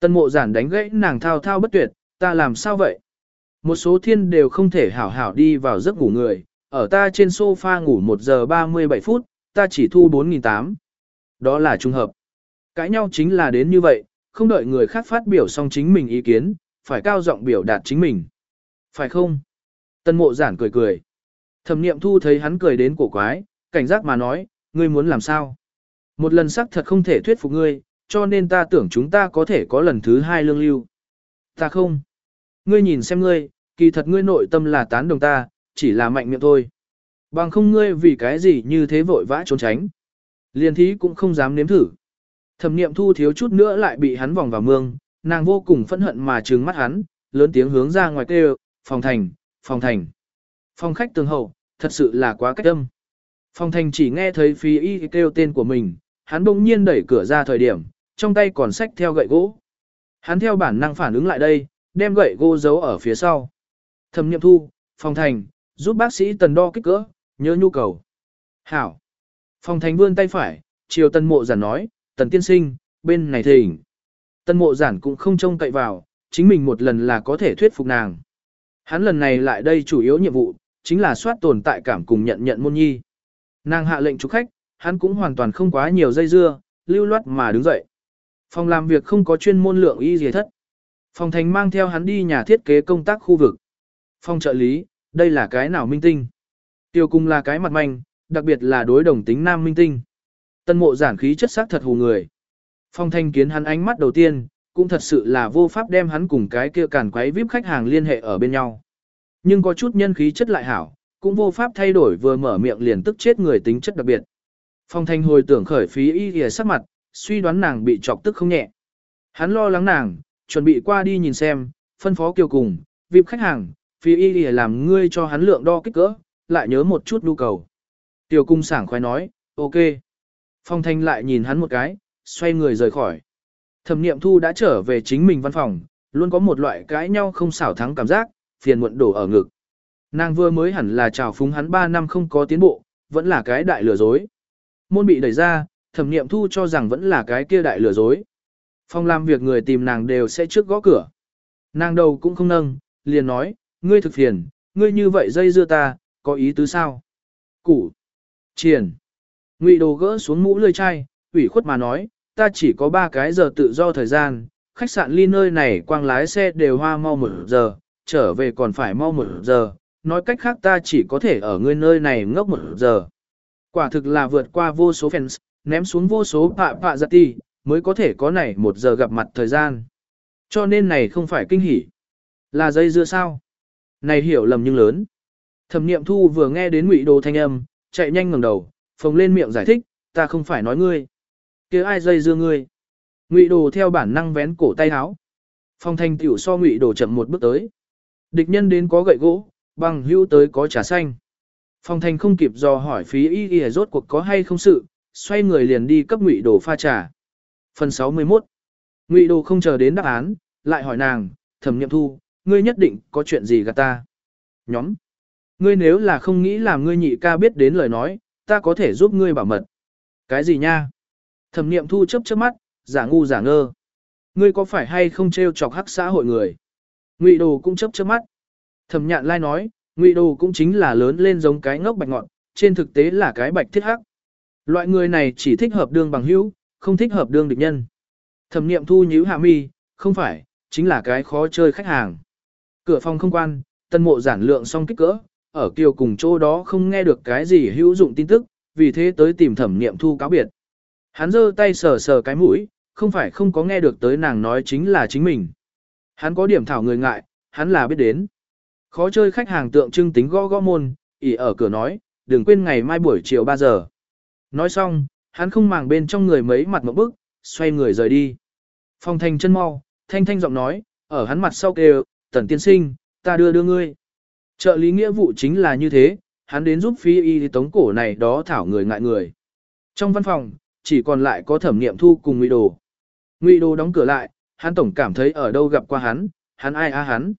[SPEAKER 1] Tần mộ giản đánh gãy nàng thao thao bất tuyệt, ta làm sao vậy? Một số thiên đều không thể hảo hảo đi vào giấc ngủ người, ở ta trên sofa ngủ 1 giờ 37 phút, ta chỉ thu 4.800. Đó là trung hợp. Cãi nhau chính là đến như vậy, không đợi người khác phát biểu xong chính mình ý kiến, phải cao giọng biểu đạt chính mình. Phải không? Tân mộ giản cười cười. Thẩm niệm thu thấy hắn cười đến cổ quái, cảnh giác mà nói, ngươi muốn làm sao? Một lần sắc thật không thể thuyết phục ngươi, cho nên ta tưởng chúng ta có thể có lần thứ hai lương lưu. Ta không. Ngươi nhìn xem ngươi, kỳ thật ngươi nội tâm là tán đồng ta, chỉ là mạnh miệng thôi. Bằng không ngươi vì cái gì như thế vội vã trốn tránh. Liên thí cũng không dám nếm thử. Thẩm niệm thu thiếu chút nữa lại bị hắn vòng vào mương, nàng vô cùng phẫn hận mà trừng mắt hắn, lớn tiếng hướng ra ngoài kêu, phòng thành, phòng thành. Phòng khách tường hậu, thật sự là quá cách âm. Phòng thành chỉ nghe thấy phi y kêu tên của mình, hắn bỗng nhiên đẩy cửa ra thời điểm, trong tay còn sách theo gậy gỗ. Hắn theo bản năng phản ứng lại đây, đem gậy gỗ giấu ở phía sau. Thẩm niệm thu, phòng thành, giúp bác sĩ tần đo kích cỡ, nhớ nhu cầu. Hảo. Phòng thành vươn tay phải, chiều tần mộ giản nói, tần tiên sinh, bên này thỉnh. Tần mộ giản cũng không trông cậy vào, chính mình một lần là có thể thuyết phục nàng. Hắn lần này lại đây chủ yếu nhiệm vụ, chính là soát tồn tại cảm cùng nhận nhận môn nhi. Nàng hạ lệnh chúc khách, hắn cũng hoàn toàn không quá nhiều dây dưa, lưu loát mà đứng dậy. Phòng làm việc không có chuyên môn lượng y gì thất. Phòng thành mang theo hắn đi nhà thiết kế công tác khu vực. Phòng trợ lý, đây là cái nào minh tinh? Tiêu cung là cái mặt manh, đặc biệt là đối đồng tính nam minh tinh. Tân mộ giản khí chất sắc thật hù người. Phong thanh kiến hắn ánh mắt đầu tiên, cũng thật sự là vô pháp đem hắn cùng cái kia càn quấy vip khách hàng liên hệ ở bên nhau. Nhưng có chút nhân khí chất lại hảo, cũng vô pháp thay đổi vừa mở miệng liền tức chết người tính chất đặc biệt. Phong thanh hồi tưởng khởi phí y ghề sắc mặt, suy đoán nàng bị chọc tức không nhẹ. Hắn lo lắng nàng, chuẩn bị qua đi nhìn xem, phân phó kiều cùng, vip khách hàng, phí y ghề làm ngươi cho hắn lượng đo kích cỡ, lại nhớ một chút nhu cầu. Tiểu cung sảng khoái nói, ok. Phong thanh lại nhìn hắn một cái, xoay người rời khỏi. Thẩm niệm thu đã trở về chính mình văn phòng, luôn có một loại cãi nhau không xảo thắng cảm giác, phiền muộn đổ ở ngực. Nàng vừa mới hẳn là chào phúng hắn 3 năm không có tiến bộ, vẫn là cái đại lừa dối. Môn bị đẩy ra, thẩm niệm thu cho rằng vẫn là cái kia đại lừa dối. Phòng làm việc người tìm nàng đều sẽ trước gõ cửa. Nàng đầu cũng không nâng, liền nói, ngươi thực phiền, ngươi như vậy dây dưa ta, có ý tứ sao? Củ. Triển. Ngụy đồ gỡ xuống mũ lươi chai, ủy khuất mà nói, ta chỉ có 3 cái giờ tự do thời gian, khách sạn ly nơi này quang lái xe đều hoa mau một giờ, trở về còn phải mau một giờ, nói cách khác ta chỉ có thể ở ngươi nơi này ngốc một giờ. Quả thực là vượt qua vô số fans, ném xuống vô số pạ pạ giật ti, mới có thể có này một giờ gặp mặt thời gian. Cho nên này không phải kinh hỉ. Là dây dưa sao? Này hiểu lầm nhưng lớn. Thẩm niệm thu vừa nghe đến ngụy đồ thanh âm, chạy nhanh ngẩng đầu, phồng lên miệng giải thích, ta không phải nói ngươi kia ai dây dưa ngươi? Ngụy đồ theo bản năng vén cổ tay áo. Phong thanh tiểu so ngụy đồ chậm một bước tới. Địch nhân đến có gậy gỗ, bằng hữu tới có trà xanh. Phong thanh không kịp do hỏi phí y y rốt cuộc có hay không sự, xoay người liền đi cấp ngụy đồ pha trà. Phần 61 Ngụy đồ không chờ đến đáp án, lại hỏi nàng, thẩm niệm thu, ngươi nhất định có chuyện gì gạt ta. Nhóm Ngươi nếu là không nghĩ làm ngươi nhị ca biết đến lời nói, ta có thể giúp ngươi bảo mật. Cái gì nha? Thẩm niệm thu chớp chớp mắt, giả ngu giả ngơ. Ngươi có phải hay không trêu chọc hắc xã hội người? Ngụy đồ cũng chớp chớp mắt. Thẩm nhạn lai nói, ngụy đồ cũng chính là lớn lên giống cái ngốc bạch ngọn, trên thực tế là cái bạch thiết hắc. Loại người này chỉ thích hợp đương bằng hữu, không thích hợp đương địch nhân. Thẩm niệm thu nhíu hạ mi, không phải, chính là cái khó chơi khách hàng. Cửa phòng không quan, tân mộ giản lượng xong kích cỡ, ở kiều cùng chỗ đó không nghe được cái gì hữu dụng tin tức, vì thế tới tìm thẩm niệm thu cáo biệt. Hắn giơ tay sờ sờ cái mũi, không phải không có nghe được tới nàng nói chính là chính mình. Hắn có điểm thảo người ngại, hắn là biết đến. Khó chơi khách hàng tượng trưng tính gõ gõ môn, ỉ ở cửa nói, đừng quên ngày mai buổi chiều 3 giờ. Nói xong, hắn không màng bên trong người mấy mặt một bức, xoay người rời đi. Phong thanh chân mau, thanh thanh giọng nói, ở hắn mặt sau kêu, tần tiên sinh, ta đưa đưa ngươi. Trợ lý nghĩa vụ chính là như thế, hắn đến giúp phi y tống cổ này đó thảo người ngại người. Trong văn phòng, chỉ còn lại có thẩm nghiệm thu cùng ngụy đồ. Ngụy đồ đóng cửa lại, hắn tổng cảm thấy ở đâu gặp qua hắn, hắn ai à hắn.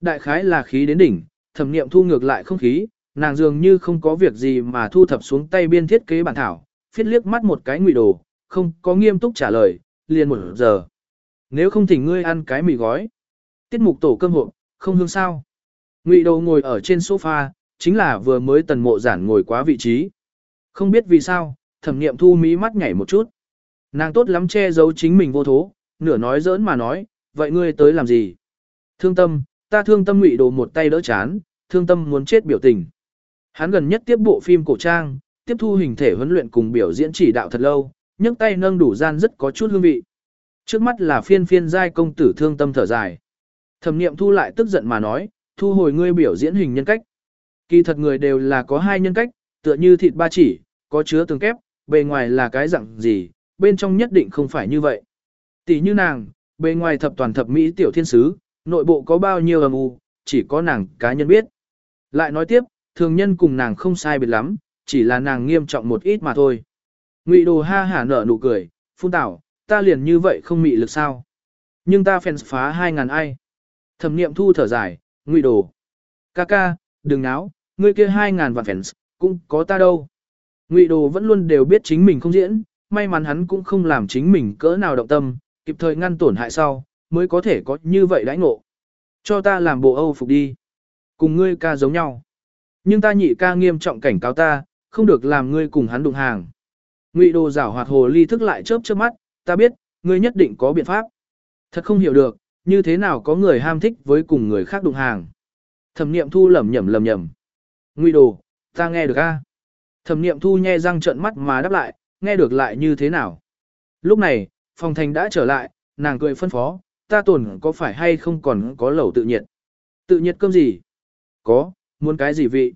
[SPEAKER 1] Đại khái là khí đến đỉnh, thẩm nghiệm thu ngược lại không khí, nàng dường như không có việc gì mà thu thập xuống tay biên thiết kế bản thảo, phiết liếc mắt một cái ngụy đồ, không có nghiêm túc trả lời, liền một giờ. Nếu không thỉnh ngươi ăn cái mì gói, tiết mục tổ cơm hộp, không hương sao. Ngụy Đồ ngồi ở trên sofa, chính là vừa mới tần mộ giản ngồi quá vị trí. Không biết vì sao, thẩm niệm thu mí mắt nhảy một chút. Nàng tốt lắm che giấu chính mình vô thố, nửa nói giỡn mà nói, vậy ngươi tới làm gì? Thương tâm, ta thương tâm ngụy đồ một tay đỡ chán, thương tâm muốn chết biểu tình. Hắn gần nhất tiếp bộ phim cổ trang, tiếp thu hình thể huấn luyện cùng biểu diễn chỉ đạo thật lâu, nhấc tay nâng đủ gian rất có chút hương vị. Trước mắt là phiên phiên giai công tử thương tâm thở dài. Thẩm niệm thu lại tức giận mà nói, thu hồi ngươi biểu diễn hình nhân cách. Kỳ thật người đều là có hai nhân cách, tựa như thịt ba chỉ, có chứa tường kép, bề ngoài là cái dạng gì, bên trong nhất định không phải như vậy. Tỷ như nàng, bề ngoài thập toàn thập mỹ tiểu thiên sứ, nội bộ có bao nhiêu âm u, chỉ có nàng cá nhân biết. Lại nói tiếp, thường nhân cùng nàng không sai biệt lắm, chỉ là nàng nghiêm trọng một ít mà thôi. Ngụy đồ ha hả nở nụ cười, phun tảo, ta liền như vậy không mị lực sao. Nhưng ta phèn phá hai ngàn ai. Thẩm niệm thu thở dài, ngụy đồ. Ca ca, đừng náo, ngươi kia hai ngàn vạn phèn cũng có ta đâu. Ngụy đồ vẫn luôn đều biết chính mình không diễn, may mắn hắn cũng không làm chính mình cỡ nào động tâm, kịp thời ngăn tổn hại sau, mới có thể có như vậy đãi ngộ. Cho ta làm bộ âu phục đi. Cùng ngươi ca giống nhau. Nhưng ta nhị ca nghiêm trọng cảnh cáo ta, không được làm ngươi cùng hắn đụng hàng. Ngụy đồ giảo hoạt hồ ly thức lại chớp chớp mắt, ta biết, ngươi nhất định có biện pháp. Thật không hiểu được, như thế nào có người ham thích với cùng người khác đụng hàng. Thẩm niệm thu lẩm nhẩm lẩm nhẩm. Ngụy đồ, ta nghe được a. Thẩm niệm thu nhe răng trợn mắt mà đáp lại, nghe được lại như thế nào. Lúc này, phòng thành đã trở lại, nàng cười phân phó, ta tổn có phải hay không còn có lẩu tự nhiệt. Tự nhiệt cơm gì? Có, muốn cái gì vị?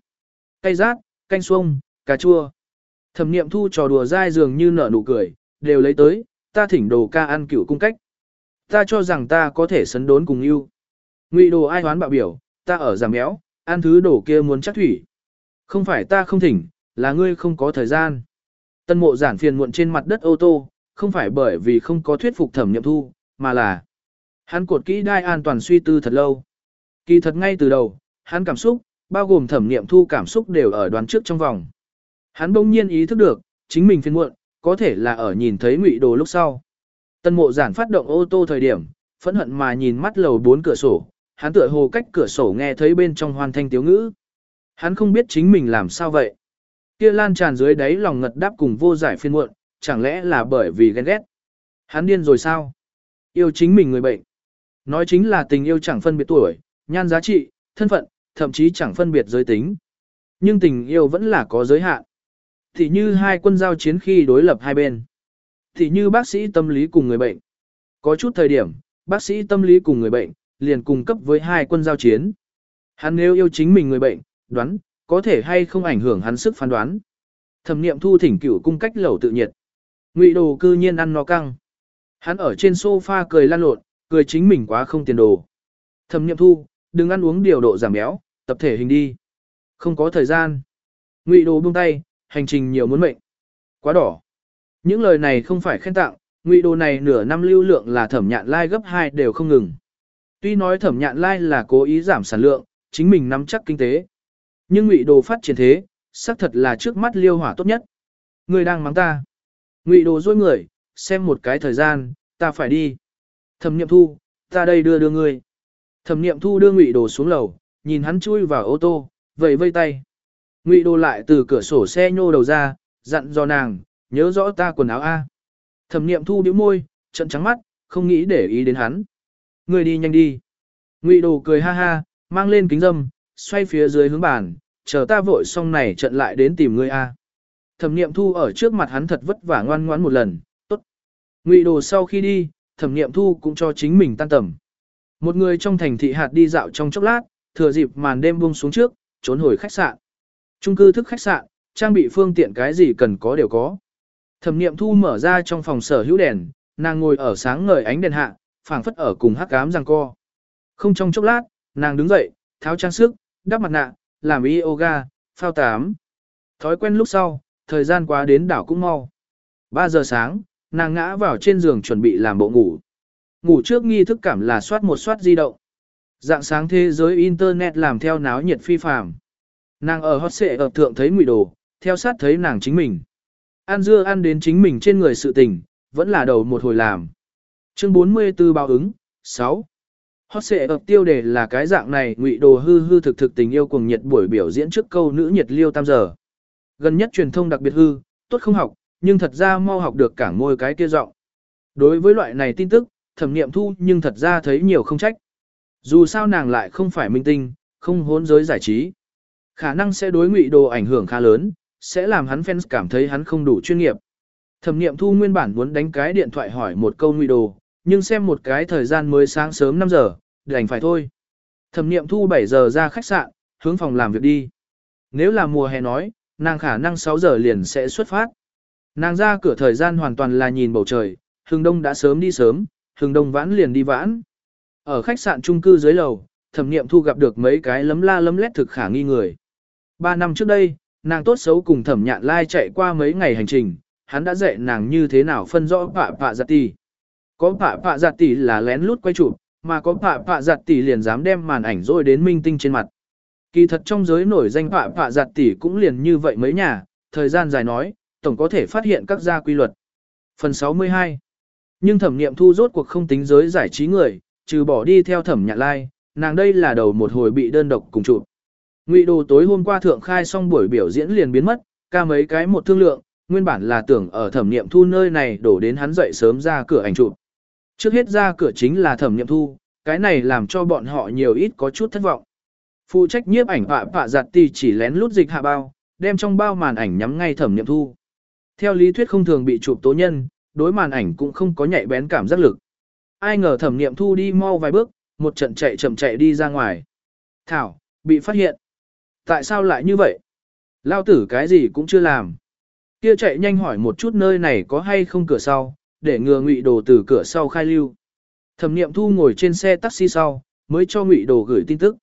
[SPEAKER 1] Cay rát, canh xuông, cà chua. Thẩm niệm thu trò đùa dai dường như nở nụ cười, đều lấy tới, ta thỉnh đồ ca ăn cựu cung cách. Ta cho rằng ta có thể sấn đốn cùng yêu. Ngụy đồ ai hoán bạo biểu, ta ở giảm béo, ăn thứ đồ kia muốn chắc thủy. Không phải ta không thỉnh, là ngươi không có thời gian. Tân mộ giản phiền muộn trên mặt đất ô tô, không phải bởi vì không có thuyết phục thẩm nhậm thu, mà là hắn cột kỹ đai an toàn suy tư thật lâu. Kỳ thật ngay từ đầu, hắn cảm xúc, bao gồm thẩm nghiệm thu cảm xúc đều ở đoán trước trong vòng. Hắn bỗng nhiên ý thức được, chính mình phiền muộn, có thể là ở nhìn thấy ngụy đồ lúc sau. Tân mộ giản phát động ô tô thời điểm, phẫn hận mà nhìn mắt lầu bốn cửa sổ, hắn tựa hồ cách cửa sổ nghe thấy bên trong hoàn thanh tiếu ngữ. Hắn không biết chính mình làm sao vậy. Kia lan tràn dưới đáy lòng ngật đáp cùng vô giải phiên muộn, chẳng lẽ là bởi vì ghen ghét. Hắn điên rồi sao? Yêu chính mình người bệnh. Nói chính là tình yêu chẳng phân biệt tuổi, nhan giá trị, thân phận, thậm chí chẳng phân biệt giới tính. Nhưng tình yêu vẫn là có giới hạn. Thì như hai quân giao chiến khi đối lập hai bên. Thì như bác sĩ tâm lý cùng người bệnh. Có chút thời điểm, bác sĩ tâm lý cùng người bệnh, liền cùng cấp với hai quân giao chiến. Hắn nếu yêu chính mình người bệnh, đoán, có thể hay không ảnh hưởng hắn sức phán đoán. Thẩm niệm thu thỉnh cửu cung cách lẩu tự nhiệt. Ngụy đồ cư nhiên ăn no căng. Hắn ở trên sofa cười lan lộn, cười chính mình quá không tiền đồ. Thẩm niệm thu, đừng ăn uống điều độ giảm béo, tập thể hình đi. Không có thời gian. Ngụy đồ buông tay, hành trình nhiều muốn mệnh. Quá đỏ. Những lời này không phải khen tặng, ngụy đồ này nửa năm lưu lượng là thẩm nhạn lai gấp 2 đều không ngừng. Tuy nói thẩm nhạn lai là cố ý giảm sản lượng, chính mình nắm chắc kinh tế. Nhưng ngụy đồ phát triển thế, xác thật là trước mắt liêu hỏa tốt nhất. Người đang mắng ta. Ngụy đồ dối người, xem một cái thời gian, ta phải đi. Thẩm niệm thu, ta đây đưa đưa ngươi. Thẩm niệm thu đưa ngụy đồ xuống lầu, nhìn hắn chui vào ô tô, vẫy vây tay. Ngụy đồ lại từ cửa sổ xe nhô đầu ra, dặn dò nàng, nhớ rõ ta quần áo A. Thẩm niệm thu bĩu môi, trận trắng mắt, không nghĩ để ý đến hắn. Ngươi đi nhanh đi. Ngụy đồ cười ha ha, mang lên kính dâm, xoay phía dưới hướng bàn, chờ ta vội xong này trận lại đến tìm ngươi a. Thẩm Niệm Thu ở trước mặt hắn thật vất vả ngoan ngoãn một lần, tốt. Ngụy Đồ sau khi đi, Thẩm Niệm Thu cũng cho chính mình tan tầm. Một người trong thành thị hạt đi dạo trong chốc lát, thừa dịp màn đêm buông xuống trước, trốn hồi khách sạn. Trung cư thức khách sạn, trang bị phương tiện cái gì cần có đều có. Thẩm Niệm Thu mở ra trong phòng sở hữu đèn, nàng ngồi ở sáng ngời ánh đèn hạ, phảng phất ở cùng hắc ám giằng co. Không trong chốc lát, nàng đứng dậy, tháo trang sức, đắp mặt nạ, làm yoga, phao tám. Thói quen lúc sau, thời gian quá đến đảo cũng mau. 3 giờ sáng, nàng ngã vào trên giường chuẩn bị làm bộ ngủ. Ngủ trước nghi thức cảm là soát một soát di động. Dạng sáng thế giới Internet làm theo náo nhiệt phi phàm. Nàng ở hot xệ ở thượng thấy ngụy đồ, theo sát thấy nàng chính mình. Ăn dưa ăn đến chính mình trên người sự tình, vẫn là đầu một hồi làm. Chương 44 báo ứng, 6. Hot xệ ập tiêu đề là cái dạng này ngụy đồ hư hư thực thực tình yêu cùng nhiệt buổi biểu diễn trước câu nữ nhiệt liêu tam giờ. Gần nhất truyền thông đặc biệt hư, tốt không học, nhưng thật ra mau học được cả ngôi cái kia giọng. Đối với loại này tin tức, thẩm niệm thu nhưng thật ra thấy nhiều không trách. Dù sao nàng lại không phải minh tinh, không hốn giới giải trí. Khả năng sẽ đối ngụy đồ ảnh hưởng khá lớn, sẽ làm hắn fans cảm thấy hắn không đủ chuyên nghiệp. Thẩm niệm thu nguyên bản muốn đánh cái điện thoại hỏi một câu ngụy đồ, nhưng xem một cái thời gian mới sáng sớm 5 giờ, đành phải thôi. Thẩm niệm thu 7 giờ ra khách sạn, hướng phòng làm việc đi. Nếu là mùa hè nói, nàng khả năng 6 giờ liền sẽ xuất phát. Nàng ra cửa thời gian hoàn toàn là nhìn bầu trời, hừng đông đã sớm đi sớm, hừng đông vãn liền đi vãn. Ở khách sạn trung cư dưới lầu, thẩm Niệm thu gặp được mấy cái lấm la lấm lét thực khả nghi người. Ba năm trước đây, nàng tốt xấu cùng thẩm nhạn lai chạy qua mấy ngày hành trình, hắn đã dạy nàng như thế nào phân rõ vạ vạ giặt tì. Có phạ phạ giặt tỷ là lén lút quay chụp, mà có phạ phạ giặt tỷ liền dám đem màn ảnh rồi đến minh tinh trên mặt. Kỳ thật trong giới nổi danh phạ phạ giặt tỷ cũng liền như vậy mấy nhà, thời gian dài nói, tổng có thể phát hiện các gia quy luật. Phần 62 Nhưng thẩm nghiệm thu rốt cuộc không tính giới giải trí người, trừ bỏ đi theo thẩm nhạn lai, nàng đây là đầu một hồi bị đơn độc cùng chụp. Ngụy đồ tối hôm qua thượng khai xong buổi biểu diễn liền biến mất, ca mấy cái một thương lượng, nguyên bản là tưởng ở thẩm nghiệm thu nơi này đổ đến hắn dậy sớm ra cửa ảnh chụp. Trước hết ra cửa chính là thẩm nghiệm thu, cái này làm cho bọn họ nhiều ít có chút thất vọng. Phụ trách nhiếp ảnh họa họa giặt tì chỉ lén lút dịch hạ bao, đem trong bao màn ảnh nhắm ngay thẩm nghiệm thu. Theo lý thuyết không thường bị chụp tố nhân, đối màn ảnh cũng không có nhạy bén cảm giác lực. Ai ngờ thẩm nghiệm thu đi mau vài bước, một trận chạy chậm chạy đi ra ngoài. Thảo, bị phát hiện. Tại sao lại như vậy? Lao tử cái gì cũng chưa làm. Kia chạy nhanh hỏi một chút nơi này có hay không cửa sau, để ngừa ngụy đồ từ cửa sau khai lưu. Thẩm Niệm thu ngồi trên xe taxi sau, mới cho ngụy đồ gửi tin tức.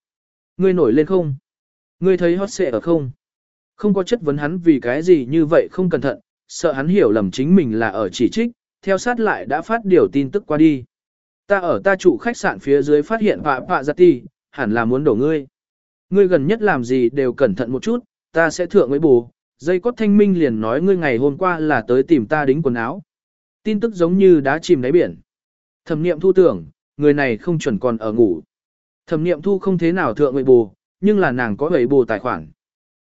[SPEAKER 1] Ngươi nổi lên không? Ngươi thấy hot xệ ở không? Không có chất vấn hắn vì cái gì như vậy không cẩn thận, sợ hắn hiểu lầm chính mình là ở chỉ trích, theo sát lại đã phát điều tin tức qua đi. Ta ở ta trụ khách sạn phía dưới phát hiện vạ vạ giặt ti, hẳn là muốn đổ ngươi. Ngươi gần nhất làm gì đều cẩn thận một chút, ta sẽ thượng với bù. Dây cốt thanh minh liền nói ngươi ngày hôm qua là tới tìm ta đính quần áo. Tin tức giống như đá chìm đáy biển. Thẩm niệm thu tưởng, người này không chuẩn còn ở ngủ. Thẩm niệm thu không thế nào thượng người bù, nhưng là nàng có ấy bù tài khoản.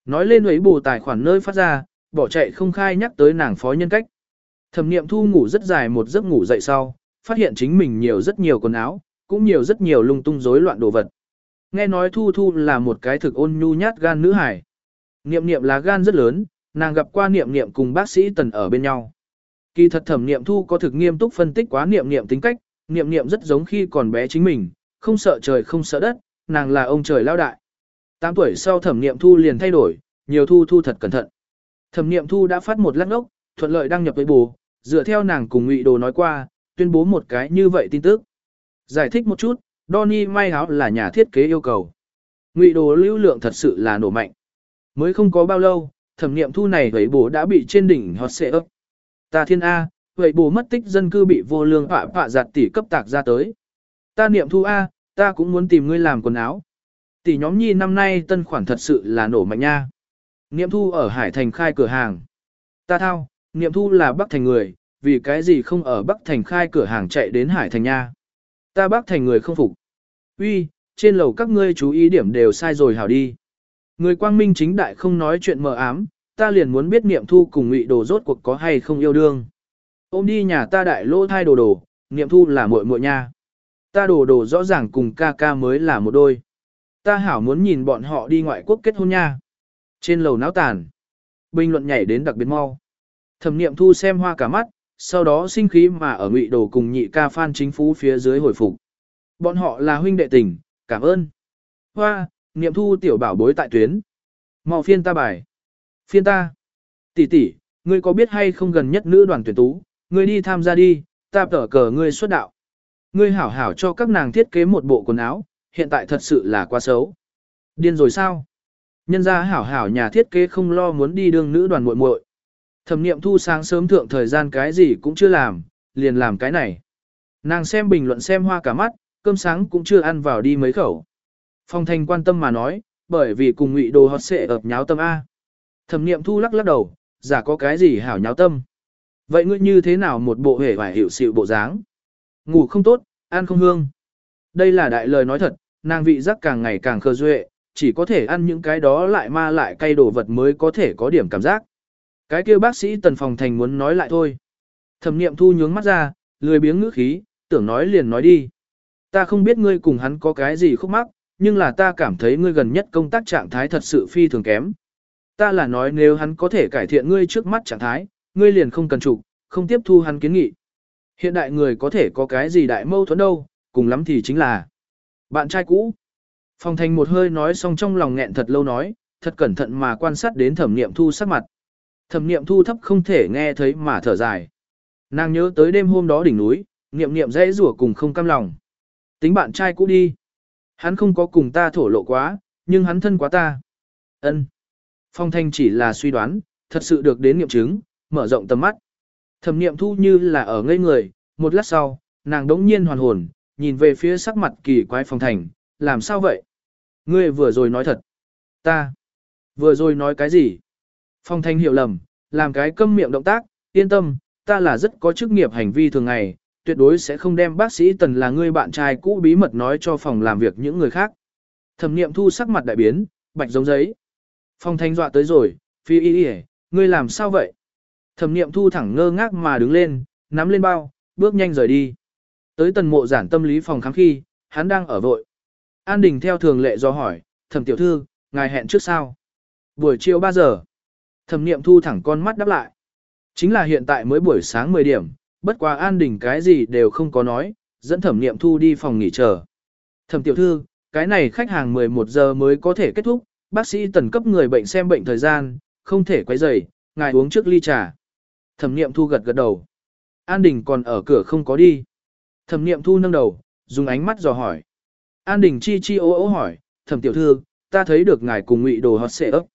[SPEAKER 1] Nói lên ấy bù tài khoản nơi phát ra, bỏ chạy không khai nhắc tới nàng phó nhân cách. Thẩm niệm thu ngủ rất dài một giấc ngủ dậy sau, phát hiện chính mình nhiều rất nhiều quần áo, cũng nhiều rất nhiều lung tung rối loạn đồ vật. Nghe nói Thu Thu là một cái thực ôn nhu nhát gan nữ hải. Niệm niệm là gan rất lớn, nàng gặp qua niệm niệm cùng bác sĩ tần ở bên nhau. Kỳ thật thẩm niệm thu có thực nghiêm túc phân tích quá niệm niệm tính cách, niệm niệm rất giống khi còn bé chính mình, không sợ trời không sợ đất, nàng là ông trời lao đại. 8 tuổi sau thẩm niệm thu liền thay đổi, nhiều thu thu thật cẩn thận. Thẩm niệm thu đã phát một lát ốc, thuận lợi đăng nhập với bù, dựa theo nàng cùng ngụy đồ nói qua, tuyên bố một cái như vậy tin tức. Giải thích một chút, Donny may áo là nhà thiết kế yêu cầu. Ngụy đồ lưu lượng thật sự là nổ mạnh. Mới không có bao lâu, thẩm Niệm thu này với bố đã bị trên đỉnh hot xệ ấp. Ta thiên A, vậy bù mất tích dân cư bị vô lương phạ phạ giặt tỷ cấp tạc ra tới. Ta niệm thu A, ta cũng muốn tìm ngươi làm quần áo. Tỷ nhóm nhi năm nay tân khoản thật sự là nổ mạnh nha. Niệm thu ở Hải Thành khai cửa hàng. Ta thao, niệm thu là Bắc Thành người, vì cái gì không ở Bắc Thành khai cửa hàng chạy đến Hải Thành nha. Ta Bắc Thành người không phục. Uy, trên lầu các ngươi chú ý điểm đều sai rồi hảo đi. Người quang minh chính đại không nói chuyện mờ ám, ta liền muốn biết niệm thu cùng ngụy đồ rốt cuộc có hay không yêu đương. Ôm đi nhà ta đại lô thai đồ đồ, niệm thu là muội muội nha. Ta đồ đồ rõ ràng cùng ca ca mới là một đôi. Ta hảo muốn nhìn bọn họ đi ngoại quốc kết hôn nha. Trên lầu náo tàn. Bình luận nhảy đến đặc biệt mau. Thẩm niệm thu xem hoa cả mắt, sau đó sinh khí mà ở ngụy đồ cùng nhị ca phan chính phú phía dưới hồi phục. Bọn họ là huynh đệ tình, cảm ơn. Hoa, niệm thu tiểu bảo bối tại tuyến. mau phiên ta bài. Phiên ta. Tỷ tỷ, ngươi có biết hay không gần nhất nữ đoàn tuyển tú, ngươi đi tham gia đi, ta tở cờ ngươi xuất đạo. Ngươi hảo hảo cho các nàng thiết kế một bộ quần áo, hiện tại thật sự là quá xấu. Điên rồi sao? Nhân gia hảo hảo nhà thiết kế không lo muốn đi đương nữ đoàn muội muội. Thẩm niệm thu sáng sớm thượng thời gian cái gì cũng chưa làm, liền làm cái này. Nàng xem bình luận xem hoa cả mắt, cơm sáng cũng chưa ăn vào đi mấy khẩu. Phong thành quan tâm mà nói, bởi vì cùng ngụy đồ hót xệ ập nháo tâm A. Thẩm niệm thu lắc lắc đầu, giả có cái gì hảo nháo tâm. Vậy ngươi như thế nào một bộ hề vải hiệu xịu bộ dáng? Ngủ không tốt, ăn không hương. Đây là đại lời nói thật, nàng vị giác càng ngày càng khờ duệ, chỉ có thể ăn những cái đó lại ma lại cay đồ vật mới có thể có điểm cảm giác. Cái kia bác sĩ tần phòng thành muốn nói lại thôi. Thẩm niệm thu nhướng mắt ra, lười biếng ngữ khí, tưởng nói liền nói đi. Ta không biết ngươi cùng hắn có cái gì khúc mắc, nhưng là ta cảm thấy ngươi gần nhất công tác trạng thái thật sự phi thường kém. Ta là nói nếu hắn có thể cải thiện ngươi trước mắt trạng thái, ngươi liền không cần trục, không tiếp thu hắn kiến nghị. Hiện đại người có thể có cái gì đại mâu thuẫn đâu, cùng lắm thì chính là bạn trai cũ. Phong thành một hơi nói xong trong lòng nghẹn thật lâu nói, thật cẩn thận mà quan sát đến thẩm niệm thu sắc mặt. Thẩm niệm thu thấp không thể nghe thấy mà thở dài. Nàng nhớ tới đêm hôm đó đỉnh núi, niệm niệm dễ rủa cùng không cam lòng. Tính bạn trai cũ đi. Hắn không có cùng ta thổ lộ quá, nhưng hắn thân quá ta. Ân. Phong thanh chỉ là suy đoán, thật sự được đến nghiệm chứng, mở rộng tầm mắt. Thẩm niệm thu như là ở ngây người, một lát sau, nàng đống nhiên hoàn hồn, nhìn về phía sắc mặt kỳ quái phong thành, làm sao vậy? Ngươi vừa rồi nói thật. Ta. Vừa rồi nói cái gì? Phong thanh hiểu lầm, làm cái câm miệng động tác, yên tâm, ta là rất có chức nghiệp hành vi thường ngày, tuyệt đối sẽ không đem bác sĩ tần là ngươi bạn trai cũ bí mật nói cho phòng làm việc những người khác. Thẩm niệm thu sắc mặt đại biến, bạch giống giấy. Phong thanh dọa tới rồi, phi y y ngươi làm sao vậy? Thẩm niệm thu thẳng ngơ ngác mà đứng lên, nắm lên bao, bước nhanh rời đi. Tới tần mộ giản tâm lý phòng khám khi, hắn đang ở vội. An Đình theo thường lệ do hỏi, thẩm tiểu thư, ngài hẹn trước sao? Buổi chiều 3 giờ. Thẩm niệm thu thẳng con mắt đáp lại. Chính là hiện tại mới buổi sáng 10 điểm, bất quá An Đình cái gì đều không có nói, dẫn thẩm niệm thu đi phòng nghỉ chờ. Thẩm tiểu thư, cái này khách hàng 11 giờ mới có thể kết thúc, bác sĩ tần cấp người bệnh xem bệnh thời gian, không thể quấy rầy, ngài uống trước ly trà. Thẩm niệm thu gật gật đầu. An Đình còn ở cửa không có đi. Thẩm niệm thu nâng đầu, dùng ánh mắt dò hỏi. An Đình chi chi ố ố hỏi, thẩm tiểu thư, ta thấy được ngài cùng ngụy đồ hot xệ ấp.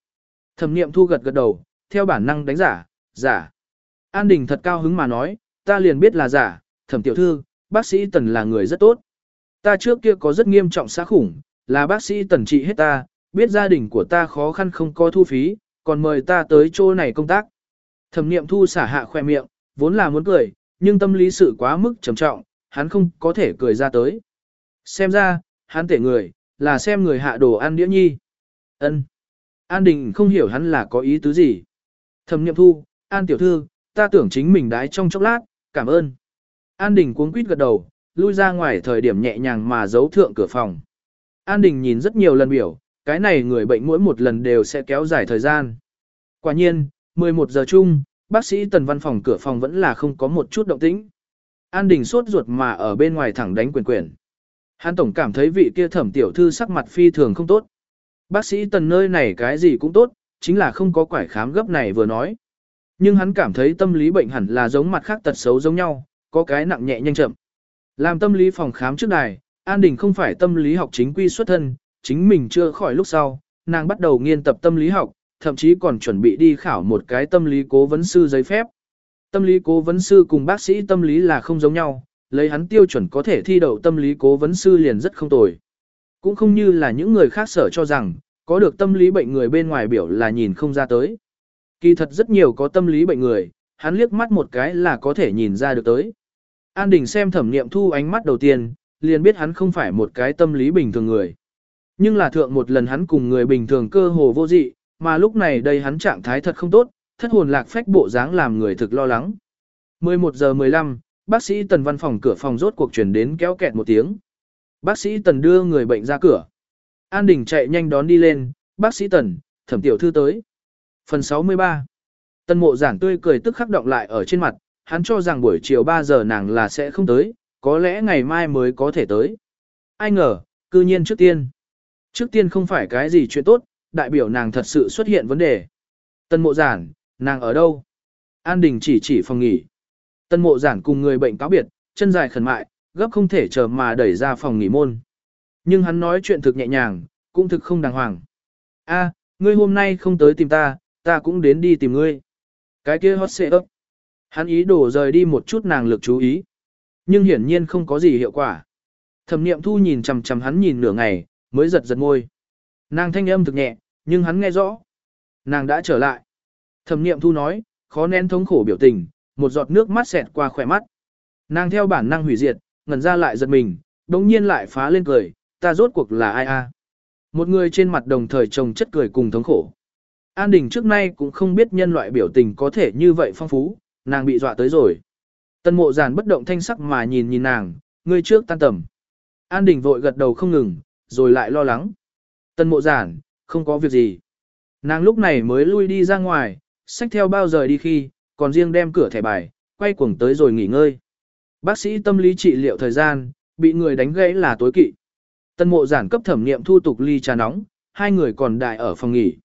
[SPEAKER 1] Thẩm niệm thu gật gật đầu, theo bản năng đánh giả, giả. An Đình thật cao hứng mà nói, ta liền biết là giả, thẩm tiểu thư, bác sĩ tần là người rất tốt. Ta trước kia có rất nghiêm trọng xá khủng, là bác sĩ tần trị hết ta, biết gia đình của ta khó khăn không có thu phí, còn mời ta tới chỗ này công tác. Thẩm niệm thu xả hạ khoe miệng, vốn là muốn cười, nhưng tâm lý sự quá mức trầm trọng, hắn không có thể cười ra tới. Xem ra, hắn tể người, là xem người hạ đồ ăn đĩa nhi. ân An Đình không hiểu hắn là có ý tứ gì. Thẩm niệm thu, An tiểu thư, ta tưởng chính mình đái trong chốc lát, cảm ơn. An Đình cuống quýt gật đầu, lui ra ngoài thời điểm nhẹ nhàng mà giấu thượng cửa phòng. An Đình nhìn rất nhiều lần biểu, cái này người bệnh mỗi một lần đều sẽ kéo dài thời gian. Quả nhiên, 11 giờ chung, bác sĩ tần văn phòng cửa phòng vẫn là không có một chút động tĩnh. An Đình sốt ruột mà ở bên ngoài thẳng đánh quyền quyền. Hàn tổng cảm thấy vị kia thẩm tiểu thư sắc mặt phi thường không tốt. Bác sĩ tần nơi này cái gì cũng tốt, chính là không có quải khám gấp này vừa nói. Nhưng hắn cảm thấy tâm lý bệnh hẳn là giống mặt khác tật xấu giống nhau, có cái nặng nhẹ nhanh chậm. Làm tâm lý phòng khám trước đài, An Đình không phải tâm lý học chính quy xuất thân, chính mình chưa khỏi lúc sau, nàng bắt đầu nghiên tập tâm lý học, thậm chí còn chuẩn bị đi khảo một cái tâm lý cố vấn sư giấy phép. Tâm lý cố vấn sư cùng bác sĩ tâm lý là không giống nhau, lấy hắn tiêu chuẩn có thể thi đậu tâm lý cố vấn sư liền rất không tồi. Cũng không như là những người khác sở cho rằng, có được tâm lý bệnh người bên ngoài biểu là nhìn không ra tới. Kỳ thật rất nhiều có tâm lý bệnh người, hắn liếc mắt một cái là có thể nhìn ra được tới. An Đình xem thẩm nghiệm thu ánh mắt đầu tiên, liền biết hắn không phải một cái tâm lý bình thường người. Nhưng là thượng một lần hắn cùng người bình thường cơ hồ vô dị, mà lúc này đây hắn trạng thái thật không tốt, thất hồn lạc phách bộ dáng làm người thực lo lắng. 11 giờ 15, bác sĩ Tần văn phòng cửa phòng rốt cuộc chuyển đến kéo kẹt một tiếng. Bác sĩ Tần đưa người bệnh ra cửa. An Đình chạy nhanh đón đi lên, bác sĩ Tần, thẩm tiểu thư tới. Phần 63 Tần mộ giản tươi cười tức khắc động lại ở trên mặt, hắn cho rằng buổi chiều 3 giờ nàng là sẽ không tới, có lẽ ngày mai mới có thể tới. Ai ngờ, cư nhiên trước tiên. Trước tiên không phải cái gì chuyện tốt, đại biểu nàng thật sự xuất hiện vấn đề. Tân mộ giản, nàng ở đâu? An Đình chỉ chỉ phòng nghỉ. Tân mộ giản cùng người bệnh cáo biệt, chân dài khẩn mại, gấp không thể chờ mà đẩy ra phòng nghỉ môn. Nhưng hắn nói chuyện thực nhẹ nhàng, cũng thực không đàng hoàng. A, ngươi hôm nay không tới tìm ta, ta cũng đến đi tìm ngươi. Cái kia hot xệ ấp. Hắn ý đổ rời đi một chút nàng lực chú ý. Nhưng hiển nhiên không có gì hiệu quả. Thẩm niệm thu nhìn chằm chằm hắn nhìn nửa ngày, mới giật giật môi. Nàng thanh âm thực nhẹ, nhưng hắn nghe rõ. Nàng đã trở lại. Thẩm niệm thu nói, khó nén thống khổ biểu tình, một giọt nước mắt xẹt qua khỏe mắt. Nàng theo bản năng hủy diệt, ngẩn ra lại giật mình, đống nhiên lại phá lên cười, ta rốt cuộc là ai a? Một người trên mặt đồng thời trồng chất cười cùng thống khổ. An Đình trước nay cũng không biết nhân loại biểu tình có thể như vậy phong phú, nàng bị dọa tới rồi. Tân mộ giản bất động thanh sắc mà nhìn nhìn nàng, người trước tan tầm. An Đình vội gật đầu không ngừng, rồi lại lo lắng. Tân mộ giản, không có việc gì. Nàng lúc này mới lui đi ra ngoài, sách theo bao giờ đi khi, còn riêng đem cửa thẻ bài, quay cuồng tới rồi nghỉ ngơi. Bác sĩ tâm lý trị liệu thời gian, bị người đánh gãy là tối kỵ. Tân mộ giản cấp thẩm nghiệm thu tục ly trà nóng, hai người còn đại ở phòng nghỉ.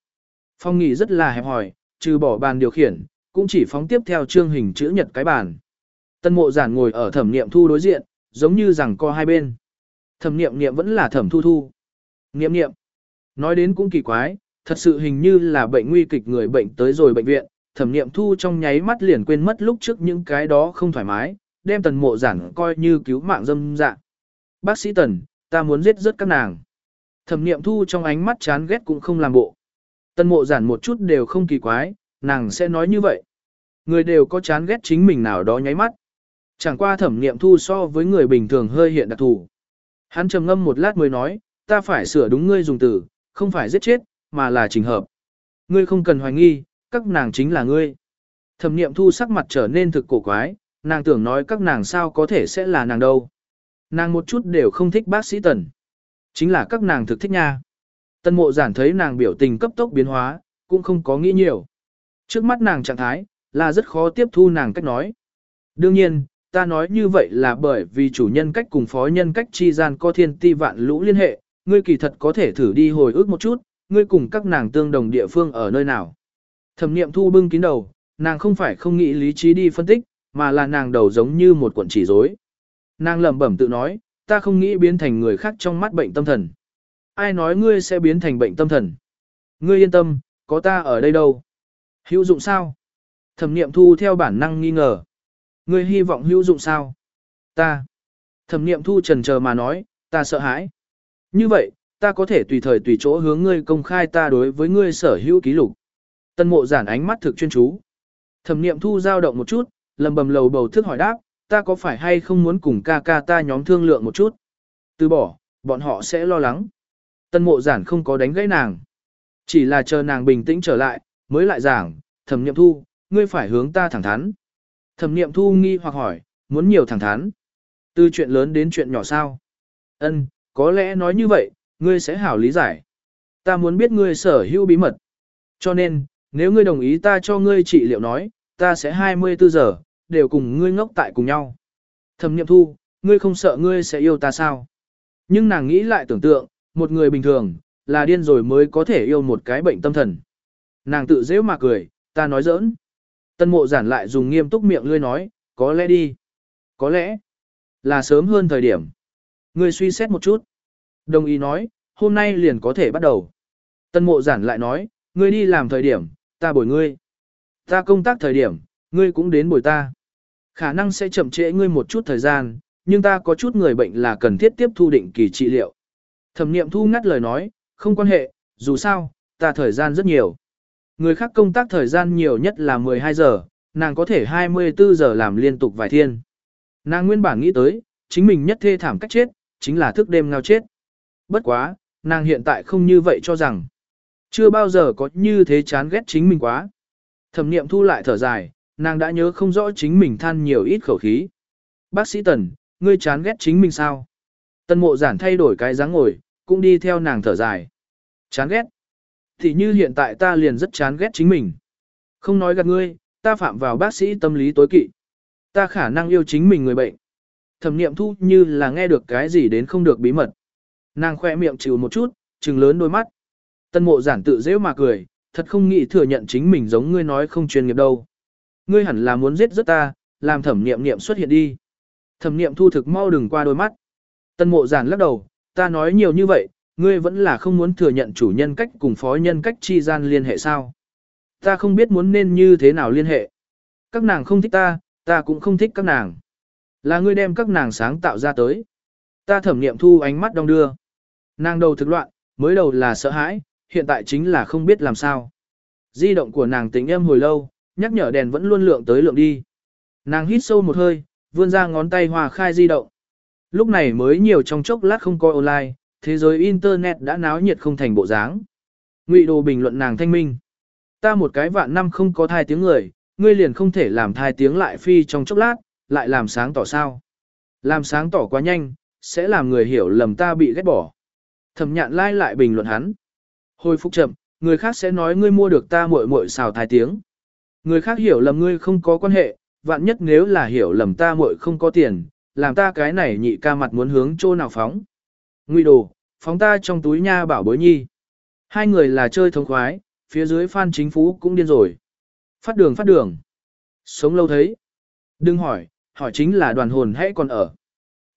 [SPEAKER 1] Phòng nghỉ rất là hẹp hòi, trừ bỏ bàn điều khiển, cũng chỉ phóng tiếp theo chương hình chữ nhật cái bàn. Tân mộ giản ngồi ở thẩm nghiệm thu đối diện, giống như rằng co hai bên. Thẩm niệm niệm vẫn là thẩm thu thu. Niệm niệm. Nói đến cũng kỳ quái, thật sự hình như là bệnh nguy kịch người bệnh tới rồi bệnh viện, thẩm niệm thu trong nháy mắt liền quên mất lúc trước những cái đó không thoải mái, đem tần mộ giản coi như cứu mạng dâm dạ. Bác sĩ tần, ta muốn giết rớt các nàng. Thẩm niệm thu trong ánh mắt chán ghét cũng không làm bộ. Tần mộ giản một chút đều không kỳ quái, nàng sẽ nói như vậy. Người đều có chán ghét chính mình nào đó nháy mắt. Chẳng qua thẩm niệm thu so với người bình thường hơi hiện đặc thù. Hắn trầm ngâm một lát mới nói, ta phải sửa đúng ngươi dùng từ, không phải giết chết, mà là trình hợp. Ngươi không cần hoài nghi, các nàng chính là ngươi. Thẩm niệm thu sắc mặt trở nên thực cổ quái, nàng tưởng nói các nàng sao có thể sẽ là nàng đâu. Nàng một chút đều không thích bác sĩ tần. Chính là các nàng thực thích nha. Tân mộ giản thấy nàng biểu tình cấp tốc biến hóa, cũng không có nghĩ nhiều. Trước mắt nàng trạng thái, là rất khó tiếp thu nàng cách nói. Đương nhiên, ta nói như vậy là bởi vì chủ nhân cách cùng phó nhân cách chi gian có thiên ti vạn lũ liên hệ, ngươi kỳ thật có thể thử đi hồi ức một chút, ngươi cùng các nàng tương đồng địa phương ở nơi nào. Thẩm niệm thu bưng kín đầu, nàng không phải không nghĩ lý trí đi phân tích, mà là nàng đầu giống như một cuộn chỉ rối. Nàng lẩm bẩm tự nói, ta không nghĩ biến thành người khác trong mắt bệnh tâm thần. Ai nói ngươi sẽ biến thành bệnh tâm thần? Ngươi yên tâm, có ta ở đây đâu? Hữu dụng sao? Thẩm niệm thu theo bản năng nghi ngờ. Ngươi hy vọng hữu dụng sao? Ta. Thẩm niệm thu trần chờ mà nói, ta sợ hãi. Như vậy, ta có thể tùy thời tùy chỗ hướng ngươi công khai ta đối với ngươi sở hữu ký lục. Tân mộ giản ánh mắt thực chuyên chú. Thẩm niệm thu dao động một chút, lầm bầm lầu bầu thức hỏi đáp, ta có phải hay không muốn cùng ca ca ta nhóm thương lượng một chút? Từ bỏ, bọn họ sẽ lo lắng. Tân mộ giản không có đánh gãy nàng. Chỉ là chờ nàng bình tĩnh trở lại, mới lại giảng, thẩm niệm thu, ngươi phải hướng ta thẳng thắn. Thẩm niệm thu nghi hoặc hỏi, muốn nhiều thẳng thắn. Từ chuyện lớn đến chuyện nhỏ sao? Ân, có lẽ nói như vậy, ngươi sẽ hảo lý giải. Ta muốn biết ngươi sở hữu bí mật. Cho nên, nếu ngươi đồng ý ta cho ngươi trị liệu nói, ta sẽ 24 giờ, đều cùng ngươi ngốc tại cùng nhau. Thẩm niệm thu, ngươi không sợ ngươi sẽ yêu ta sao? Nhưng nàng nghĩ lại tưởng tượng, một người bình thường, là điên rồi mới có thể yêu một cái bệnh tâm thần. Nàng tự dễ mà cười, ta nói giỡn. Tân mộ giản lại dùng nghiêm túc miệng lươi nói, có lẽ đi. Có lẽ là sớm hơn thời điểm. Ngươi suy xét một chút. Đồng ý nói, hôm nay liền có thể bắt đầu. Tân mộ giản lại nói, ngươi đi làm thời điểm, ta bồi ngươi. Ta công tác thời điểm, ngươi cũng đến bồi ta. Khả năng sẽ chậm trễ ngươi một chút thời gian, nhưng ta có chút người bệnh là cần thiết tiếp thu định kỳ trị liệu. Thẩm niệm thu ngắt lời nói, không quan hệ, dù sao, ta thời gian rất nhiều. Người khác công tác thời gian nhiều nhất là 12 giờ, nàng có thể 24 giờ làm liên tục vài thiên. Nàng nguyên bản nghĩ tới, chính mình nhất thê thảm cách chết, chính là thức đêm ngao chết. Bất quá, nàng hiện tại không như vậy cho rằng. Chưa bao giờ có như thế chán ghét chính mình quá. Thẩm niệm thu lại thở dài, nàng đã nhớ không rõ chính mình than nhiều ít khẩu khí. Bác sĩ Tần, ngươi chán ghét chính mình sao? Tần mộ giản thay đổi cái dáng ngồi, cũng đi theo nàng thở dài. Chán ghét. Thì như hiện tại ta liền rất chán ghét chính mình. Không nói gạt ngươi, ta phạm vào bác sĩ tâm lý tối kỵ. Ta khả năng yêu chính mình người bệnh. Thẩm niệm thu như là nghe được cái gì đến không được bí mật. Nàng khoe miệng chịu một chút, trừng lớn đôi mắt. Tân mộ giản tự dễ mà cười, thật không nghĩ thừa nhận chính mình giống ngươi nói không chuyên nghiệp đâu. Ngươi hẳn là muốn giết rất ta, làm thẩm niệm niệm xuất hiện đi. Thẩm niệm thu thực mau đừng qua đôi mắt. Tân mộ giản lắc đầu, ta nói nhiều như vậy, ngươi vẫn là không muốn thừa nhận chủ nhân cách cùng phó nhân cách chi gian liên hệ sao. Ta không biết muốn nên như thế nào liên hệ. Các nàng không thích ta, ta cũng không thích các nàng. Là ngươi đem các nàng sáng tạo ra tới. Ta thẩm nghiệm thu ánh mắt đong đưa. Nàng đầu thực loạn, mới đầu là sợ hãi, hiện tại chính là không biết làm sao. Di động của nàng tính em hồi lâu, nhắc nhở đèn vẫn luôn lượng tới lượng đi. Nàng hít sâu một hơi, vươn ra ngón tay hòa khai di động. Lúc này mới nhiều trong chốc lát không coi online, thế giới internet đã náo nhiệt không thành bộ dáng. Ngụy đồ bình luận nàng thanh minh. Ta một cái vạn năm không có thai tiếng người, ngươi liền không thể làm thai tiếng lại phi trong chốc lát, lại làm sáng tỏ sao. Làm sáng tỏ quá nhanh, sẽ làm người hiểu lầm ta bị ghét bỏ. Thẩm nhạn lai lại bình luận hắn. Hồi phục chậm, người khác sẽ nói ngươi mua được ta muội muội xào thai tiếng. Người khác hiểu lầm ngươi không có quan hệ, vạn nhất nếu là hiểu lầm ta muội không có tiền, làm ta cái này nhị ca mặt muốn hướng chỗ nào phóng. Nguy đồ, phóng ta trong túi nha bảo bối nhi. Hai người là chơi thông khoái, phía dưới phan chính phú cũng điên rồi. Phát đường phát đường. Sống lâu thấy. Đừng hỏi, hỏi chính là đoàn hồn hãy còn ở.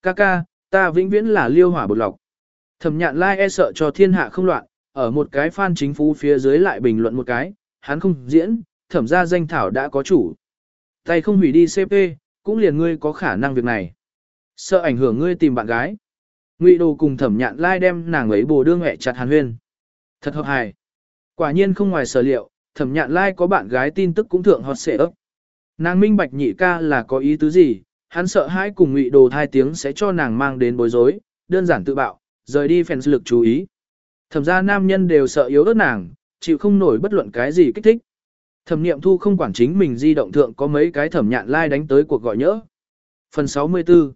[SPEAKER 1] Ca ca, ta vĩnh viễn là liêu hỏa bột lọc. Thẩm nhạn lai e sợ cho thiên hạ không loạn, ở một cái Phan chính phú phía dưới lại bình luận một cái, hắn không diễn, thẩm ra danh thảo đã có chủ. Tay không hủy đi CP, cũng liền ngươi có khả năng việc này. Sợ ảnh hưởng ngươi tìm bạn gái. Ngụy đồ cùng thẩm nhạn lai đem nàng ấy bồ đương hẹ chặt hàn huyên. Thật hợp hài. Quả nhiên không ngoài sở liệu, thẩm nhạn lai có bạn gái tin tức cũng thượng hot xệ ấp. Nàng minh bạch nhị ca là có ý tứ gì, hắn sợ hãi cùng ngụy đồ thai tiếng sẽ cho nàng mang đến bối rối, đơn giản tự bạo, rời đi phèn lực chú ý. Thẩm ra nam nhân đều sợ yếu ớt nàng, chịu không nổi bất luận cái gì kích thích. Thẩm niệm thu không quản chính mình di động thượng có mấy cái thẩm nhạn lai like đánh tới cuộc gọi nhỡ. Phần 64